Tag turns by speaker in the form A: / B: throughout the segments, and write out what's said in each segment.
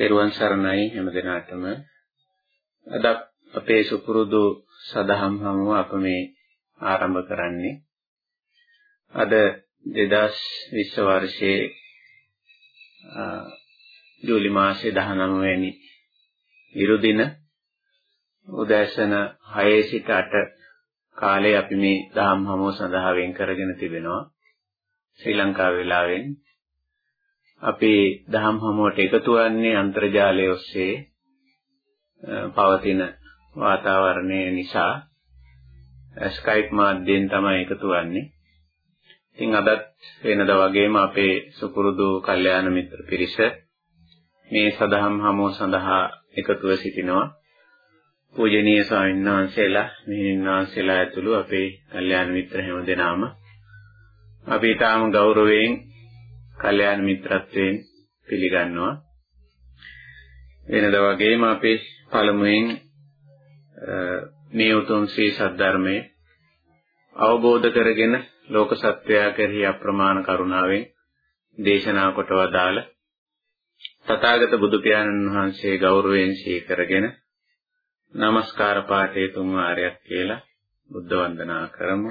A: තෙරුවන් සරණයි. හැම දිනාටම අද අපේ සුපුරුදු සදහම් හමුව අප මේ ආරම්භ කරන්නේ. අද 2020 වර්ෂයේ ජූලි මාසයේ 19 වෙනි ඉරුදින උදෑසන 6 සිට 8 කාලේ අපි මේ දහම් හමුව සඳහා වෙන් කරගෙන තිබෙනවා. ශ්‍රී ලංකා වේලාවෙන් අපි දහම් හමුවට එකතු වන්නේ අන්තර්ජාලය ඔස්සේ පවතින වාතාවරණය නිසා ස්කයිප් මාධ්‍යයෙන් තමයි එකතු වෙන්නේ. ඉතින් අදත් වෙනදා වගේම අපේ සුපුරුදු කල්යාණ මිත්‍ර පිරිස මේ සදහම් හමුව සඳහා එකතුව සිටිනවා. පූජනීය ස්වාමීන් වහන්සේලා, මෙහෙණින් වහන්සේලා ඇතුළු අපේ කල්යාණ මිත්‍ර හැම දෙනාම අපි ඊටාම ගෞරවයෙන් කල්යාණ මිත්‍රත්වයෙන් පිළිගන්නවා. වෙනදා වගේම අපි පළමුවෙන් මේ උතුම් ශ්‍රී සද්ධර්මයේ අවබෝධ කරගෙන ලෝක සත්වයා කෙරෙහි අප්‍රමාණ කරුණාවෙන් දේශනා කොට වදාළ තථාගත බුදු පියාණන් වහන්සේ ගෞරවයෙන් සීකරගෙන নমස්කාර පාඨයේ තුන් වාරයක් කියලා බුද්ධ වන්දනා කරමු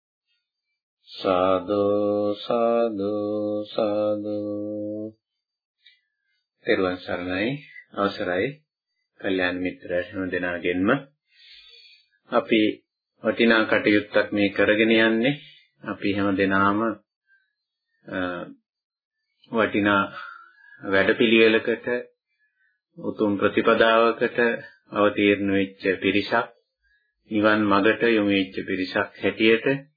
A: සාදු සාදු සාදු. පෙරවන් සරණයි. අවසරයි. කල්යාණ මිත්‍ර හැම දෙනාගෙන්ම අපි වටිනා කටයුත්තක් මේ කරගෙන යන්නේ. අපි හැම දෙනාම වටිනා වැඩපිළිවෙලකට උතුම් ප්‍රතිපදාවකට අවතීර්ණ වෙච්ච පිරිසක් නිවන් මඟට යොමු වෙච්ච පිරිසක් හැටියට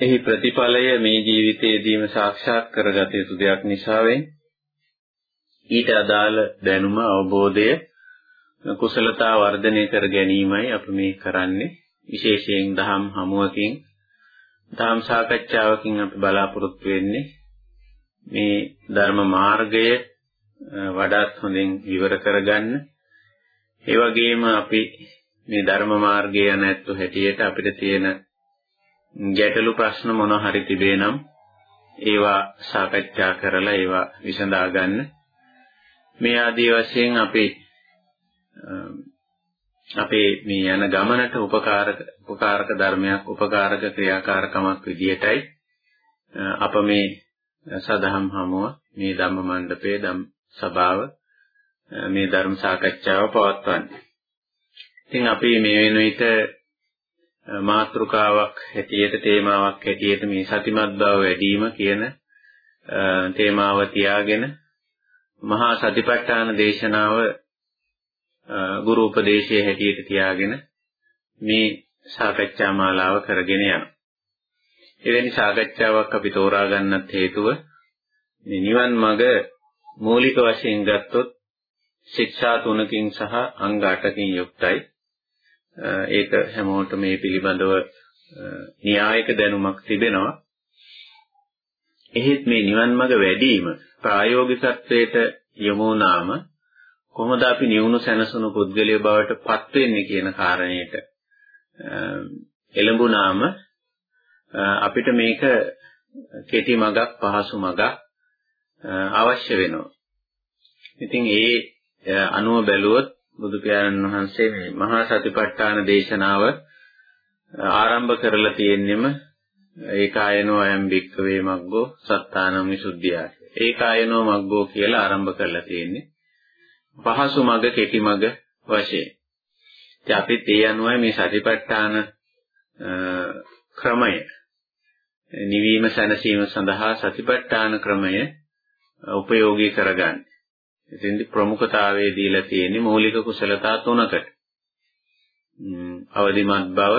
A: එහි ප්‍රතිඵලය මේ ජීවිතයේදීම සාක්ෂාත් කරගත යුතු දෙයක් නිසාවෙන් ඊට අදාළ දැනුම අවබෝධය කුසලතා වර්ධනය කර ගැනීමයි අපි මේ කරන්නේ. විශේෂයෙන් දහම් හමුවකින් දහම් සාකච්ඡාවකින් අපි බලාපොරොත්තු වෙන්නේ මේ ධර්ම මාර්ගය වඩාත් හොඳින් විවර කරගන්න. ඒ වගේම අපි මේ ධර්ම මාර්ගය යන ඇත්තු හැටියට අපිට තියෙන ගැටලු ප්‍රශ්න මොන හරි තිබේ නම් ඒවා සාකච්ඡා කරලා ඒවා විසඳා ගන්න මේ ආදී වශයෙන් අපි අපේ මේ යන ගමනට උපකාරක උපකාරක ධර්මයක් උපකාරක ක්‍රියාකාරකමක් විදියටයි අප මේ සදහම් හමුව මේ ධම්ම මණ්ඩපයේ ධම් සභාව මේ ධර්ම සාකච්ඡාව පවත්වන්නේ. ඉතින් අපි මේ වෙන විට මාතෘකාවක් හැටියට තේමාවක් හැටියට මේ සතිමත් බව වැඩි වීම කියන තේමාව තියාගෙන මහා සතිපට්ඨාන දේශනාව ගුරු උපදේශයේ හැටියට තියාගෙන මේ සාකච්ඡා මාලාව කරගෙන යනවා. එවැනි සාකච්ඡාවක් අපි තෝරා ගන්නත් හේතුව මේ නිවන් මඟ මූලික වශයෙන් ගත්තොත් ශික්ෂා තුනකින් සහ අංග 8කින් යුක්තයි. ඒක හැමෝටම මේ පිළිබඳව න්‍යායික දැනුමක් තිබෙනවා. එහෙත් මේ නිවන් මඟ වැඩිම ප්‍රායෝගිකත්වයට යොමු වුණාම කොහොමද අපි නිවුණු සැනසුණු පුද්ගලයා බවට පත් වෙන්නේ කියන කාරණයට එළඹුණාම අපිට මේක කෙටි මඟක් පහසු මඟක් අවශ්‍ය වෙනවා. ඉතින් ඒ අනුව බැලුවොත් බුදු පියාණන් වහන්සේ මේ මහා සතිපට්ඨාන දේශනාව ආරම්භ කරලා තියෙන්නෙම ඒකායනෝ අයම් භික්ඛවේ මග්ගෝ සත්තානං විසුද්ධියයි. ඒකායනෝ මග්ගෝ කියලා ආරම්භ කරලා තියෙන්නේ. පහසු මඟ කෙටි මඟ වශයෙන්. ඉතින් අපිත් ඒ අනුවයි මේ සතිපට්ඨාන ක්‍රමය නිවීම සැනසීම සඳහා සතිපට්ඨාන ක්‍රමය උපයෝගී කරගන්නේ. එතෙන්දි ප්‍රමුඛතාවයේ දීලා තියෙන්නේ මූලික කුසලතා තුනකට. අවදිමත් බව,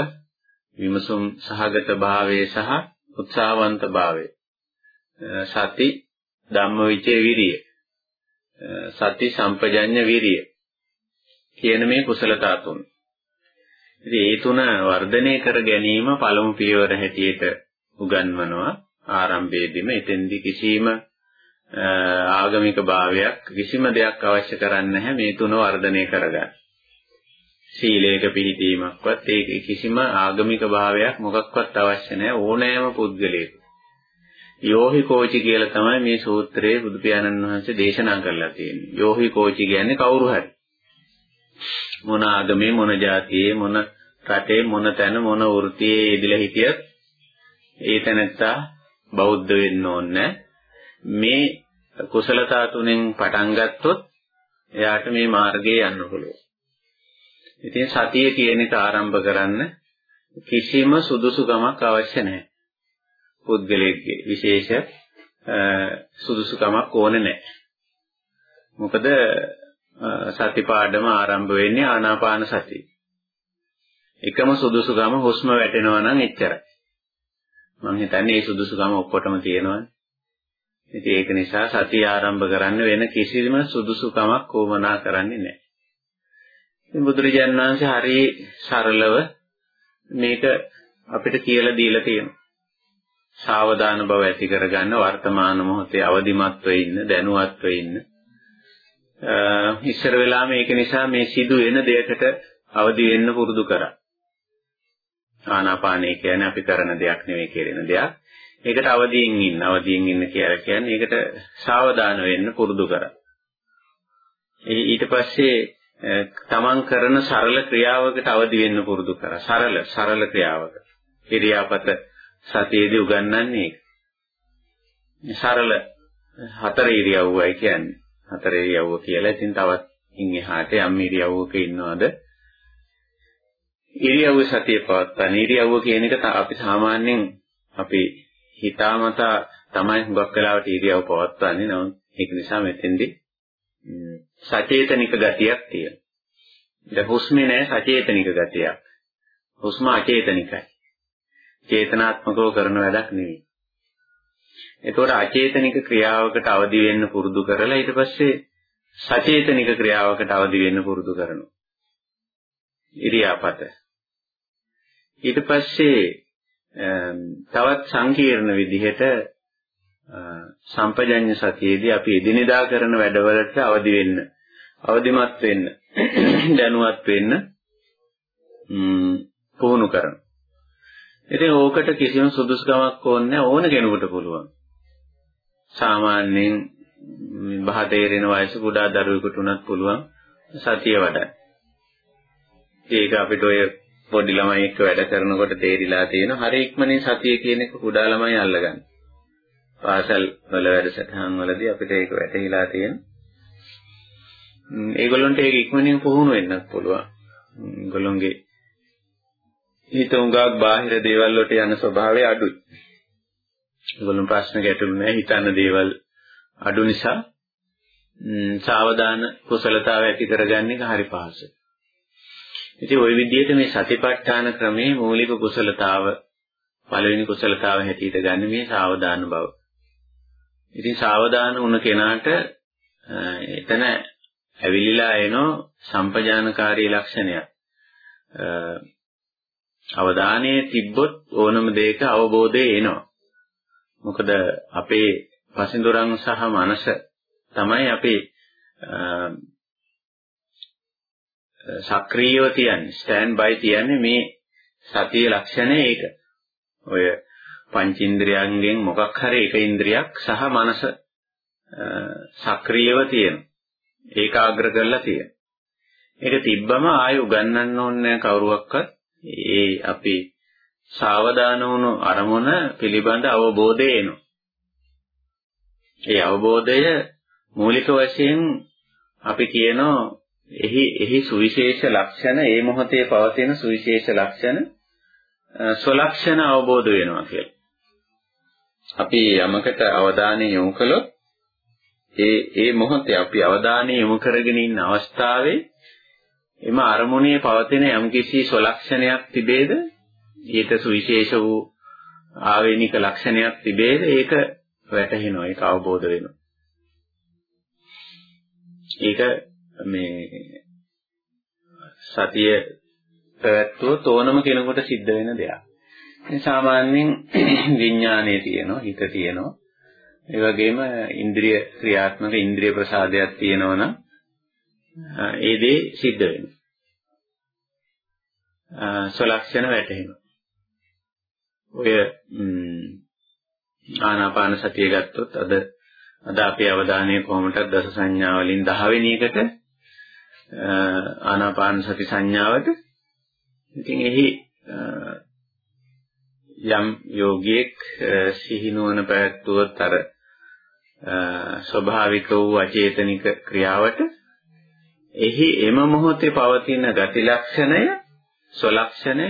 A: විමසුම් සහගත භාවය සහ උත්සාහවන්ත භාවය. සති, ධම්මවිචේ විරිය. සති සම්පජඤ්ඤ විරිය කියන මේ කුසලතා තුන. ඉතින් ඒ තුන වර්ධනය කර ගැනීම පළමු පියවර හැටියට උගන්වනවා ආරම්භයේදීම එතෙන්දි කිසිම ආගමික භාවයක් කිසිම දෙයක් අවශ්‍ය කරන්නේ නැහැ මේ තුන වර්ධනය කරගන්න. සීලයක පිළිපීමක්වත් ඒ කිසිම ආගමික භාවයක් මොකක්වත් අවශ්‍ය නැහැ ඕනෑම පුද්ගලයෙකු. යෝහි කෝචි කියලා තමයි මේ සූත්‍රයේ බුදු පියාණන් වහන්සේ දේශනා කරලා තියෙන්නේ. යෝහි කෝචි කියන්නේ කවුරු හරි. මොන ආගමේ මොන જાතියේ මොන රටේ මොන තැන මොන වෘත්තියේ යෙදিলা හිටියත් ඒ තැනත්තා බෞද්ධ වෙන්න ඕනේ මේ කුසලතා තුනෙන් පටන් ගත්තොත් එයාට මේ මාර්ගයේ යන්න පුළුවන්. ඉතින් සතිය කියන එක ආරම්භ කරන්න කිසිම සුදුසුකමක් අවශ්‍ය නැහැ. පුද්ගලයෙක්ගේ විශේෂ සුදුසුකමක් ඕනේ නැහැ. මොකද සති පාඩම ආරම්භ වෙන්නේ ආනාපාන සතිය. එකම සුදුසුකම හුස්ම වැටෙනවා නම් එච්චරයි. මම හිතන්නේ මේ සුදුසුකම ඔක්කොටම තියෙනවානේ. ඉතින් ඒක නිසා සතිය ආරම්භ කරන්න වෙන කිසිම සුදුසුකමක් ඕමනා කරන්නේ නැහැ. ඉතින් බුදුරජාණන් වහන්සේ හරි සරලව මේක අපිට කියලා දීලා තියෙනවා. සාවධාන බව ඇති කරගන්න වර්තමාන මොහොතේ අවදිමත්ව ඉන්න දැනුවත්ව ඉන්න. ඉස්සර වෙලා මේක නිසා මේ සිදු වෙන දෙයකට අවදි වෙන්න පුරුදු කරා. ආනාපානය කියන්නේ අපි කරන දෙයක් නෙවෙයි කෙරෙන දෙයක්. ඒකට අවදියෙන් ඉන්න. අවදියෙන් ඉන්න කියලා කියන්නේ ඒකට සාවධාන වෙන්න පුරුදු කරා. ඊට පස්සේ තමන් කරන සරල ක්‍රියාවකට අවදි වෙන්න පුරුදු කරා. සරල සරල ක්‍රියාවක. ඉරියාපත සතියේදී උගන්වන්නේ ඒක. සරල හතර ඉරියව්වයි කියන්නේ. හතර ඉරියව්ව කියලා. ඉතින් තවත් ඉන් එහාට යම් ඉරියව්වක ඉන්නවද? ඉරියව්ව සතිය පවත්වා. ඉරියව්ව කියන එක අපි සාමාන්‍යයෙන් අපි හිතාමතා තමයි හුඟක් වෙලාවට ඉරියව් පවත්වන්නේ. නමුත් ඒක නිසා මෙතෙන්දී සචේතනික ගතියක් තියෙනවා. දැන් හුස්මේ නෑ සචේතනික ගතියක්. හුස්ම අචේතනිකයි. චේතනාත්මකව කරන වැඩක් නෙවෙයි. එතකොට අචේතනික ක්‍රියාවකට අවදි වෙන්න පුරුදු කරලා ඊට පස්සේ සචේතනික ක්‍රියාවකට අවදි වෙන්න පුරුදු කරනවා. ඉරියාපත. ඊට පස්සේ තවත් සංකීර්ණ විදිහට සම්පජඤ්ඤ සතියේදී අපි එදිනෙදා කරන වැඩවලට අවදි වෙන්න, අවදිමත් වෙන්න, දැනුවත් වෙන්න පුහුණු කරනවා. ඉතින් ඕකට කිසිම සුදුසුකමක් ඕනේ ඕන කෙනෙකුට පුළුවන්. සාමාන්‍යයෙන් බහ තේරෙන වයස කුඩා දරුවෙකුට උනත් පුළුවන් සතිය වඩන්න. ඒක අපිට ඔය පොඩි ළමයි එක්ක වැඩ කරනකොට තේරිලා තියෙන හරි ඉක්මනින් සතිය කියන එක කුඩා ළමයි අල්ලගන්න. පාසල් වල වැඩසටහන් වලදී අපිට ඒක වැටහිලා තියෙන. ඒගොල්ලන්ට ඒක ඉක්මනින් පුහුණු වෙන්නත් පුළුවන්. ඒගොල්ලන්ගේ හිත උඟාක් බාහිර දේවල් වලට යන ස්වභාවය අඩුයි. ඒගොල්ලන් ප්‍රශ්න ගැටලු නැහැ හිතන දේවල් අඩු නිසා සාවධාන කුසලතාවය ඇති කරගන්න එක හරි පහසුයි. ඉතින් ওই විදිහට මේ සතිපට්ඨාන ක්‍රමයේ මූලික කුසලතාව පළවෙනි කුසලතාව හැටියට ගන්න මේ සාවධාන බව. ඉතින් සාවධාන වුණ කෙනාට එතන ඇවිලිලා එනෝ සම්පජානකාරී ලක්ෂණයක්. අවධානයේ තිබ්බොත් ඕනම දෙයක අවබෝධය එනවා. මොකද අපේ පසින්දුරන් සහ මනස තමයි අපේ සක්‍රීයව තියන්නේ ස්ටෑන්ඩ් බයි තියන්නේ මේ සතිය ලක්ෂණය ඒක. ඔය පංචේන්ද්‍රයන්ගෙන් මොකක් හරි එක ඉන්ද්‍රියක් සහ මනස සක්‍රීයව තියෙන. ඒකාග්‍ර කරලා තියෙන. ඒක තිබ්බම ආයෙ උගන්වන්න ඕනේ කවුරුවක්වත් ඒ අපි සාවධාන වුණු අරමුණ පිළිබඳ අවබෝධය එනවා. ඒ අවබෝධය මූලික වශයෙන් අපි කියනවා එහි එහි සුවිශේෂ ලක්ෂණ ඒ මොහොතේ පවතින සුවිශේෂ ලක්ෂණ ස්වලක්ෂණ අවබෝධ වෙනවා කියලා. අපි යමකට අවධානය යොමු කළොත් ඒ ඒ මොහොතේ අපි අවධානය යොමු කරගෙන ඉන්න අවස්ථාවේ එම අරමුණේ පවතින යම්කිසි ස්වලක්ෂණයක් තිබේද? ඊට සුවිශේෂ වූ ආවේනික ලක්ෂණයක් තිබේද? ඒක වැටහෙනවා. ඒක අවබෝධ වෙනවා. ඒක මේ සතිය පැවැත්වුවොත් ඕනම කෙනෙකුට සිද්ධ වෙන දෙයක්. මේ සාමාන්‍යයෙන් විඥානයේ තියෙනවා, හිත තියෙනවා. ඒ වගේම ඉන්ද්‍රිය ක්‍රියාත්මක ඉන්ද්‍රිය ප්‍රසාදයක් තියෙනවා නම් ඒ දේ සිද්ධ වෙනවා. සලක්ෂණ වැටෙනවා. ඔය ආනාපාන සතිය ගත්තොත් අද අද අපේ අවධානය කොහොමදත් දස සංඥා වලින් 10 වෙනි එකට ආනාපාන සති සංඥාවට. ඉතින් එහි යම් යෝගියෙක් සිහිනුවන පැවැත්වුවොත් අර ස්වභාවික වූ අචේතනික ක්‍රියාවට එහි එම මොහොතේ පවතින ගති ලක්ෂණය සොලක්ෂණය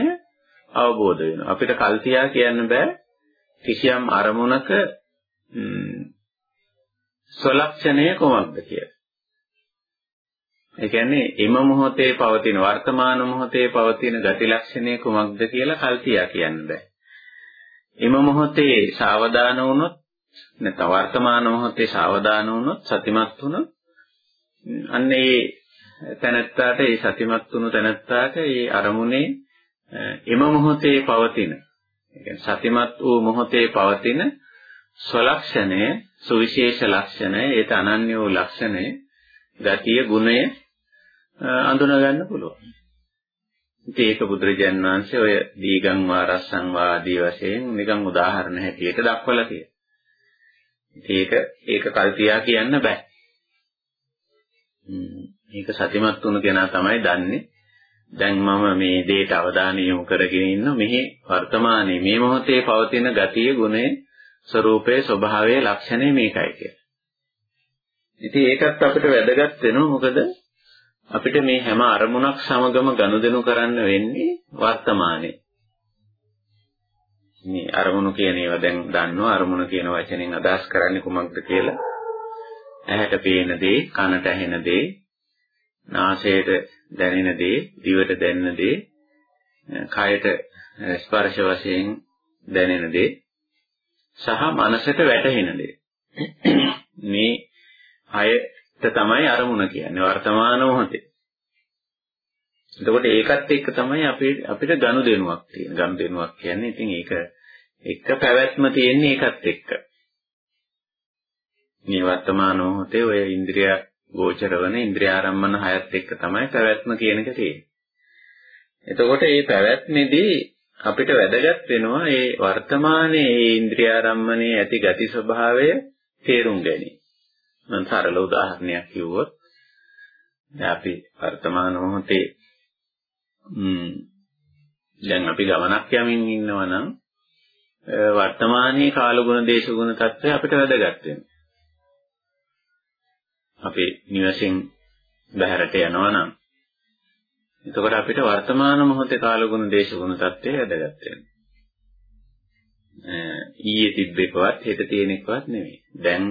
A: අවබෝධ වෙනවා. අපිට කල්තියා කියන්න බෑ. කිසියම් අරමුණක සොලක්ෂණය කොමක්ද කියලා. ඒ කියන්නේ එම මොහොතේ පවතින වර්තමාන මොහොතේ පවතින ගති ලක්ෂණය කුමක්ද කියලා කල්තියා කියන්න බෑ. එම මොහොතේ සාවධාන වුණොත් නැත්නම් වර්තමාන මොහොතේ සාවධාන වුණොත් සතිමත් වුණොත් අන්න ඒ තැනත්තාට ඒ සතිමත් වුණු තැනත්තාට ඒ අරමුණේ එම මොහොතේ පවතින සතිමත් වූ මොහොතේ පවතින ස්වලක්ෂණය සුවිශේෂ ලක්ෂණය ඒත අනන්‍ය වූ ලක්ෂණය ගතිය ගුණය අඳුනා ගන්න පුළුවන්. ඉතින් ඒක බුදුරජාන් වහන්සේ ඔය දීගං වාරස්සං වාදී වශයෙන් නිකන් උදාහරණ හැටියට දක්වලා තියෙනවා. ඒක ඒක කල්පියා කියන්න බෑ. මේක සතිමත් වුණු කෙනා තමයි දන්නේ. දැන් මම මේ දේට අවධානය යොමු කරගෙන ඉන්න මෙහි වර්තමානයේ මේ මොහොතේ පවතින ගතිය, ගුණය, ස්වરૂපයේ, ස්වභාවයේ, ලක්ෂණය මේකයි කියලා. ඉතින් ඒකත් අපිට වැදගත් වෙනවා මොකද අපිට මේ හැම අරමුණක් සමගම ගනුදෙනු කරන්න වෙන්නේ වර්තමානයේ. මේ අරමුණු කියන ඒවා දැන් දන්නවා අරමුණ කියන වචනෙන් අදහස් කරන්නේ කුමක්ද කියලා. ඇහැට පේන දේ, කනට ඇහෙන දේ, නාසයට දැනෙන දේ, දිවට දැනෙන දේ, කයට ස්පර්ශ වශයෙන් දැනෙන දේ සහ මනසට වැටහෙන දේ. මේ හයට තමයි අරමුණ කියන්නේ වර්තමාන මොහොතේ. එතකොට ඒකත් එක්ක තමයි අපි අපිට ගනුදෙනුවක් තියෙන. ගනුදෙනුවක් කියන්නේ ඉතින් ඒක එක පැවැත්ම තියෙන්නේ ඒකත් එක්ක. මේ වර්තමාන මොහොතේ ඔය ඉන්ද්‍රිය ගෝචරවන ඉන්ද්‍රිය ආරම්මන හයත් එක්ක තමයි පැවැත්ම කියන එක තියෙන්නේ. එතකොට මේ පැවැත්මේදී අපිට වැදගත් වෙනවා මේ වර්තමානයේ මේ ඉන්ද්‍රිය ආරම්මනේ ඇති ගති ස්වභාවය තේරුම් ගැනීම. මම සරල උදාහරණයක් කිව්වොත් දැන් අපි වර්තමාන මොහොතේ ම්ම් දැන් අපි ගමනක් යමින් ඉන්නවා නම් වර්තමානයේ කාලගුණ දේශගුණ தත්ත්වය අපිට වැදගත් වෙනවා. අපි නිවසින් බහැරට යනවා නම් එතකොට අපිට වර්තමාන මොහොතේ කාලගුණ දේශගුණ தත්ත්වය වැදගත් වෙනවා. ඊයේ තිබ්බ එකවත් හෙට තියෙන එකවත් නෙවෙයි. දැන්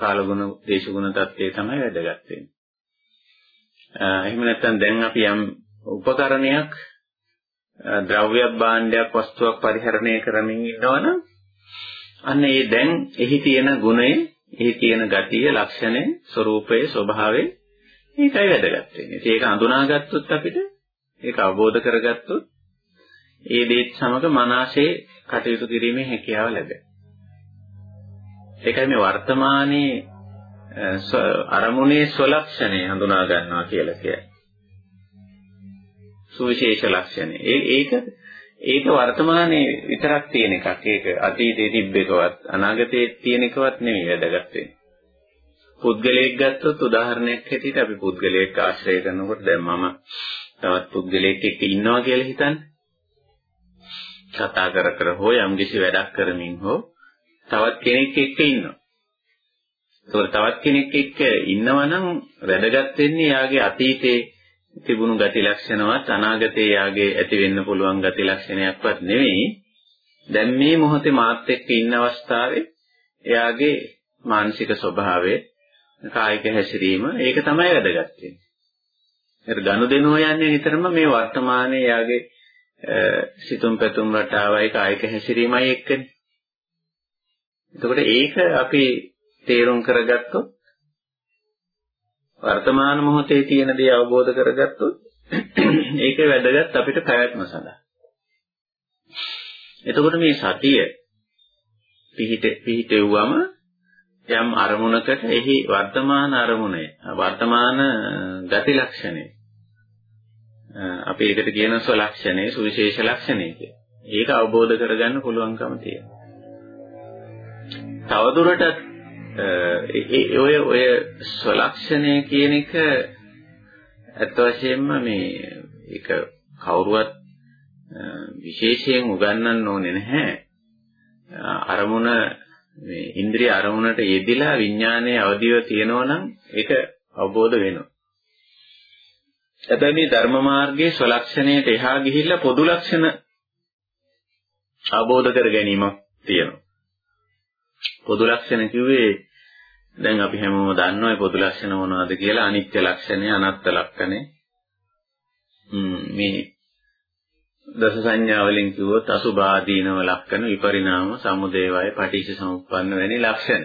A: කාලගුණ දේශගුණ தත්ත්වය තමයි වැදගත් වෙන්නේ. එහෙම නැත්නම් දැන් අපි යම් උපකරණයක් ද්‍රව්‍යයක් භාණ්ඩයක් වස්තුවක් පරිහරණය කරමින් ඉන්නවනම් අන්න ඒ දැන් එහි තියෙන ගුණය, එහි තියෙන ගතිය, ලක්ෂණය, ස්වરૂපය, ස්වභාවය ඒකයි වැදගත් වෙන්නේ. ඒක අඳුනාගත්තොත් අපිට ඒක අවබෝධ කරගත්තොත් ඒ දේත් සමග මනසේ කටයුතු කිරීමේ හැකියාව ලැබෙනවා. ඒකයි මේ වර්තමානයේ අරමුණේ ස්වලක්ෂණය හඳුනා ගන්නවා කියලා කියන්නේ. සුවිශේෂ ලක්ෂණය. ඒක ඒක වර්තමානයේ විතරක් තියෙන එකක්. ඒක අතීතයේ තිබ්බ එකවත් අනාගතයේ තියෙන එකවත් නෙමෙයි වැදගත් වෙන්නේ. පුද්ගලයෙක් ගත්තොත් උදාහරණයක් හැටියට අපි පුද්ගලයෙක් ආශ්‍රය කරනකොට දැන් මම තවත් පුද්ගලයෙක් එක්ක ඉන්නවා කියලා හිතන්න. කතා කර කර හෝ යම්කිසි වැඩක් කරමින් හෝ තවත් කෙනෙක් එක්ක ඉන්නවා. ඒතකොට තවත් කෙනෙක් එක්ක ඉන්නවා නම් වැදගත් වෙන්නේ යාගේ අතීතේ තිබුණු ගති ලක්ෂණවත් අනාගතේ යාගේ ඇති වෙන්න පුළුවන් ගති ලක්ෂණයක්වත් නෙවෙයි. දැන් මේ මොහොතේ මාත් එක්ක ඉන්න අවස්ථාවේ එයාගේ මානසික ස්වභාවය කායික හැසිරීම ඒක තමයි වැදගත් වෙන්නේ. ඒත් ගනුදෙනුව යන්නේ නිතරම මේ වර්තමානයේ යාගේ සිතුම් පැතුම් රටාවයි කායික හැසිරීමයි එක්කනේ. එතකොට ඒක අපි තේරුම් කරගත්තොත් වර්තමාන මොහොතේ තියෙන දේ අවබෝධ කරගත්තොත් ඒකේ වැදගත් අපිට පැවැත්ම සඳහා. එතකොට මේ සතිය පිහිට පිහිටෙව්වම යම් අරමුණකට එහි වර්තමාන අරමුණේ වර්තමාන ගති ලක්ෂණය අපි ඒකට කියන ස්වලක්ෂණේ සුවිශේෂ ලක්ෂණේ කියලා. ඒක අවබෝධ කරගන්න පුළුවන්කම තියෙනවා. තවදුරටත් ඔය ඔය ස්වලක්ෂණය කියන එක ඇත්ත වශයෙන්ම මේ ඒක කවුරුවත් විශේෂයෙන් උගන්වන්න ඕනේ නැහැ. අරමුණ මේ ඉන්ද්‍රිය අරමුණට යෙදිලා විඥානයේ අවදිව තියෙනවා නම් ඒක අවබෝධ වෙනවා. හැබැයි මේ ධර්ම මාර්ගයේ ස්වලක්ෂණයට එහා ගිහිල්ලා පොදු ලක්ෂණ අවබෝධ කර ගැනීමක් තියෙනවා. පොදු ලක්ෂණ කිව්වේ දැන් අපි හැමෝම දන්නවා පොදු ලක්ෂණ මොනවද කියලා අනිත්‍ය ලක්ෂණය අනාත්ම ලක්ෂණය. මේ දස සංඥා වලින් කිව්වොත් අසුභාදීනව ලක්ෂණ විපරිණාම සමුදේවය පටිච්ච සමුප්පන්න වැනි ලක්ෂණ.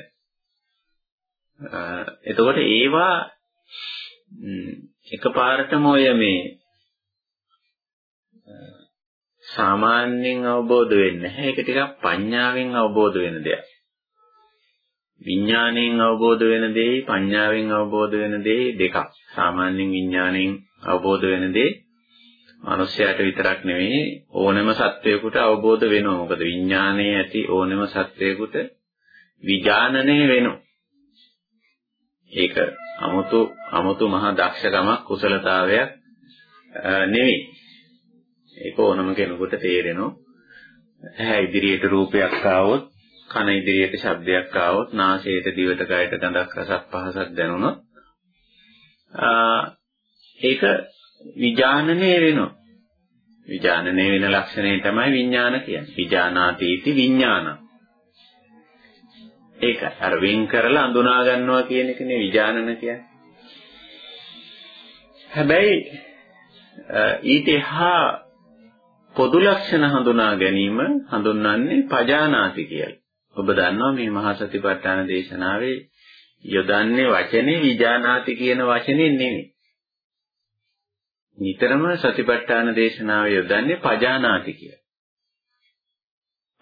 A: එතකොට ඒවා එකපාරටම ඔය මේ සාමාන්‍යයෙන් අවබෝධ වෙන්නේ නැහැ. ඒක ටිකක් පඤ්ඤාවෙන් අවබෝධ වෙන දෙයක්. විඥාණයෙන් අවබෝධ වෙන දේ පඤ්ඤාවෙන් අවබෝධ වෙන දේ දෙකක්. සාමාන්‍යයෙන් විඥාණයෙන් අවබෝධ වෙන දේ මනුස්සයාට විතරක් නෙවෙයි ඕනෑම සත්වයකට අවබෝධ වෙනවා. මොකද විඥාණයේ ඇති ඕනෑම සත්වයකට විඥානනය වෙනවා. ඒක 아무තු 아무තු මහා දක්ෂකමක් කුසලතාවයක් නෙවෙයි. ඒක ඕනම කෙනෙකුට තේරෙනවා. ඇහැ ඉදිරියට රූපයක් ආවොත් කන ඉදිරියට ශබ්දයක් ආවොත්, නාසයට දිවට කයට ගඳක් රසක් පහසක් දැනුණොත් ඒක විඥානනය වෙනවා. විඥානනය වෙන ලක්ෂණය තමයි විඥාන කියන්නේ. විඥානාතීති විඥාන. ඒකයි. අර වෙන් කරලා අඳුනා ගන්නවා කියන එකනේ විඥානන කියන්නේ. හැබැයි ඊට එහා පොදු ලක්ෂණ හඳුනා ගැනීම හඳුන්වන්නේ පජානාති කියලා. ඔබ දන්නවා මේ මහා සතිපට්ඨාන දේශනාවේ යොදන්නේ වචනේ විජානාති කියන වචනේ නෙමෙයි. නිතරම සතිපට්ඨාන දේශනාවේ යොදන්නේ පජානාති කියලා.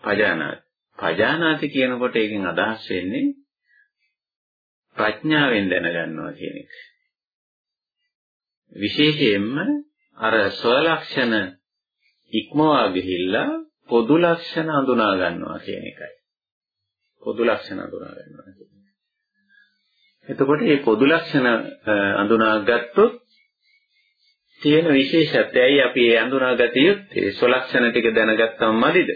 A: පජානාති. පජානාති කියනකොට ඒකෙන් අදහස් වෙන්නේ ප්‍රඥාවෙන් දැනගන්නවා කියන එක. විශේෂයෙන්ම අර ස්වලක්ෂණ ඉක්මවා ගිහිල්ලා පොදු ලක්ෂණ හඳුනා ගන්නවා කියන එකයි. පොදු ලක්ෂණ හඳුනා ගන්නවා කියන්නේ. එතකොට මේ පොදු ලක්ෂණ හඳුනාගත්තොත් තියෙන විශේෂත්වයයි අපි ඒ හඳුනාගත යුත්තේ සොලක්ෂණ ටික දැනගත්තම මදිද?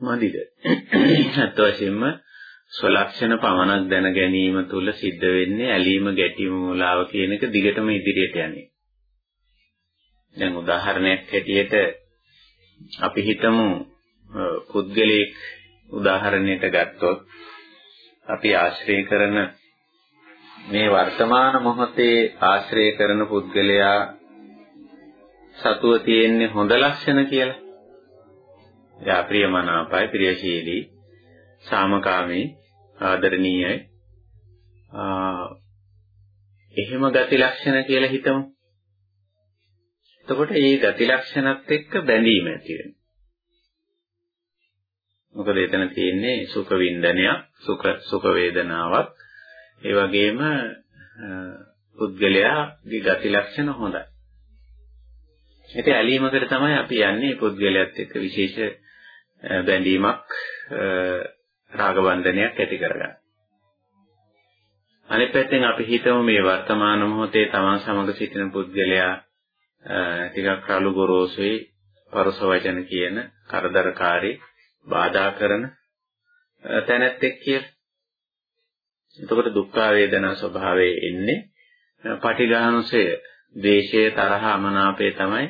A: මදිද? අත් වශයෙන්ම සොලක්ෂණ පමණක් දැන ගැනීම තුළ සිද්ධ වෙන්නේ ඇලීම ගැටීම මුලාව කියන එක දිගටම ඉදිරියට යන්නේ. දැන් උදාහරණයක් හැටියට අපි හිතමු පුද්ගලයෙක් උදාහරණයට ගත්තොත් අපි ආශ්‍රය කරන මේ වර්තමාන මොහොතේ ආශ්‍රය කරන පුද්ගලයා සතුව තියෙන්නේ හොඳ ලක්ෂණ කියලා. එයා ප්‍රියමනාපයි, ප්‍රියශීලී, සාමකාමී, ආදරණීයයි. එහෙම ගති ලක්ෂණ කියලා හිතමු. එතකොට මේ ගති ලක්ෂණත් එක්ක බැඳීම ඇති වෙනවා. මොකද එතන තියෙන්නේ සුඛ වින්දනයක්, සුඛ සුඛ වේදනාවක්. ඒ වගේම පුද්ගලයාගේ ගති ලක්ෂණ හොඳයි. ඉතින් ඇලීමකට තමයි අපි යන්නේ පුද්ගලයාත් එක්ක විශේෂ බැඳීමක් රාග බන්ධනයක් ඇති කරගන්න. අනිත් පැත්තෙන් අපි හිතමු මේ වර්තමාන මොහොතේ තමන් සමග සිටින පුද්ගලයා ටිකක් රළු ගොරෝසුයි පරස වචන කියන කරදරකාරී බාධා කරන තැනැත්තෙක් කියලා. එතකොට දුක්ඛ වේදනා ස්වභාවයේ එන්නේ පටිඝානුසය, ද්වේෂය, තරහ, අමනාපය තමයි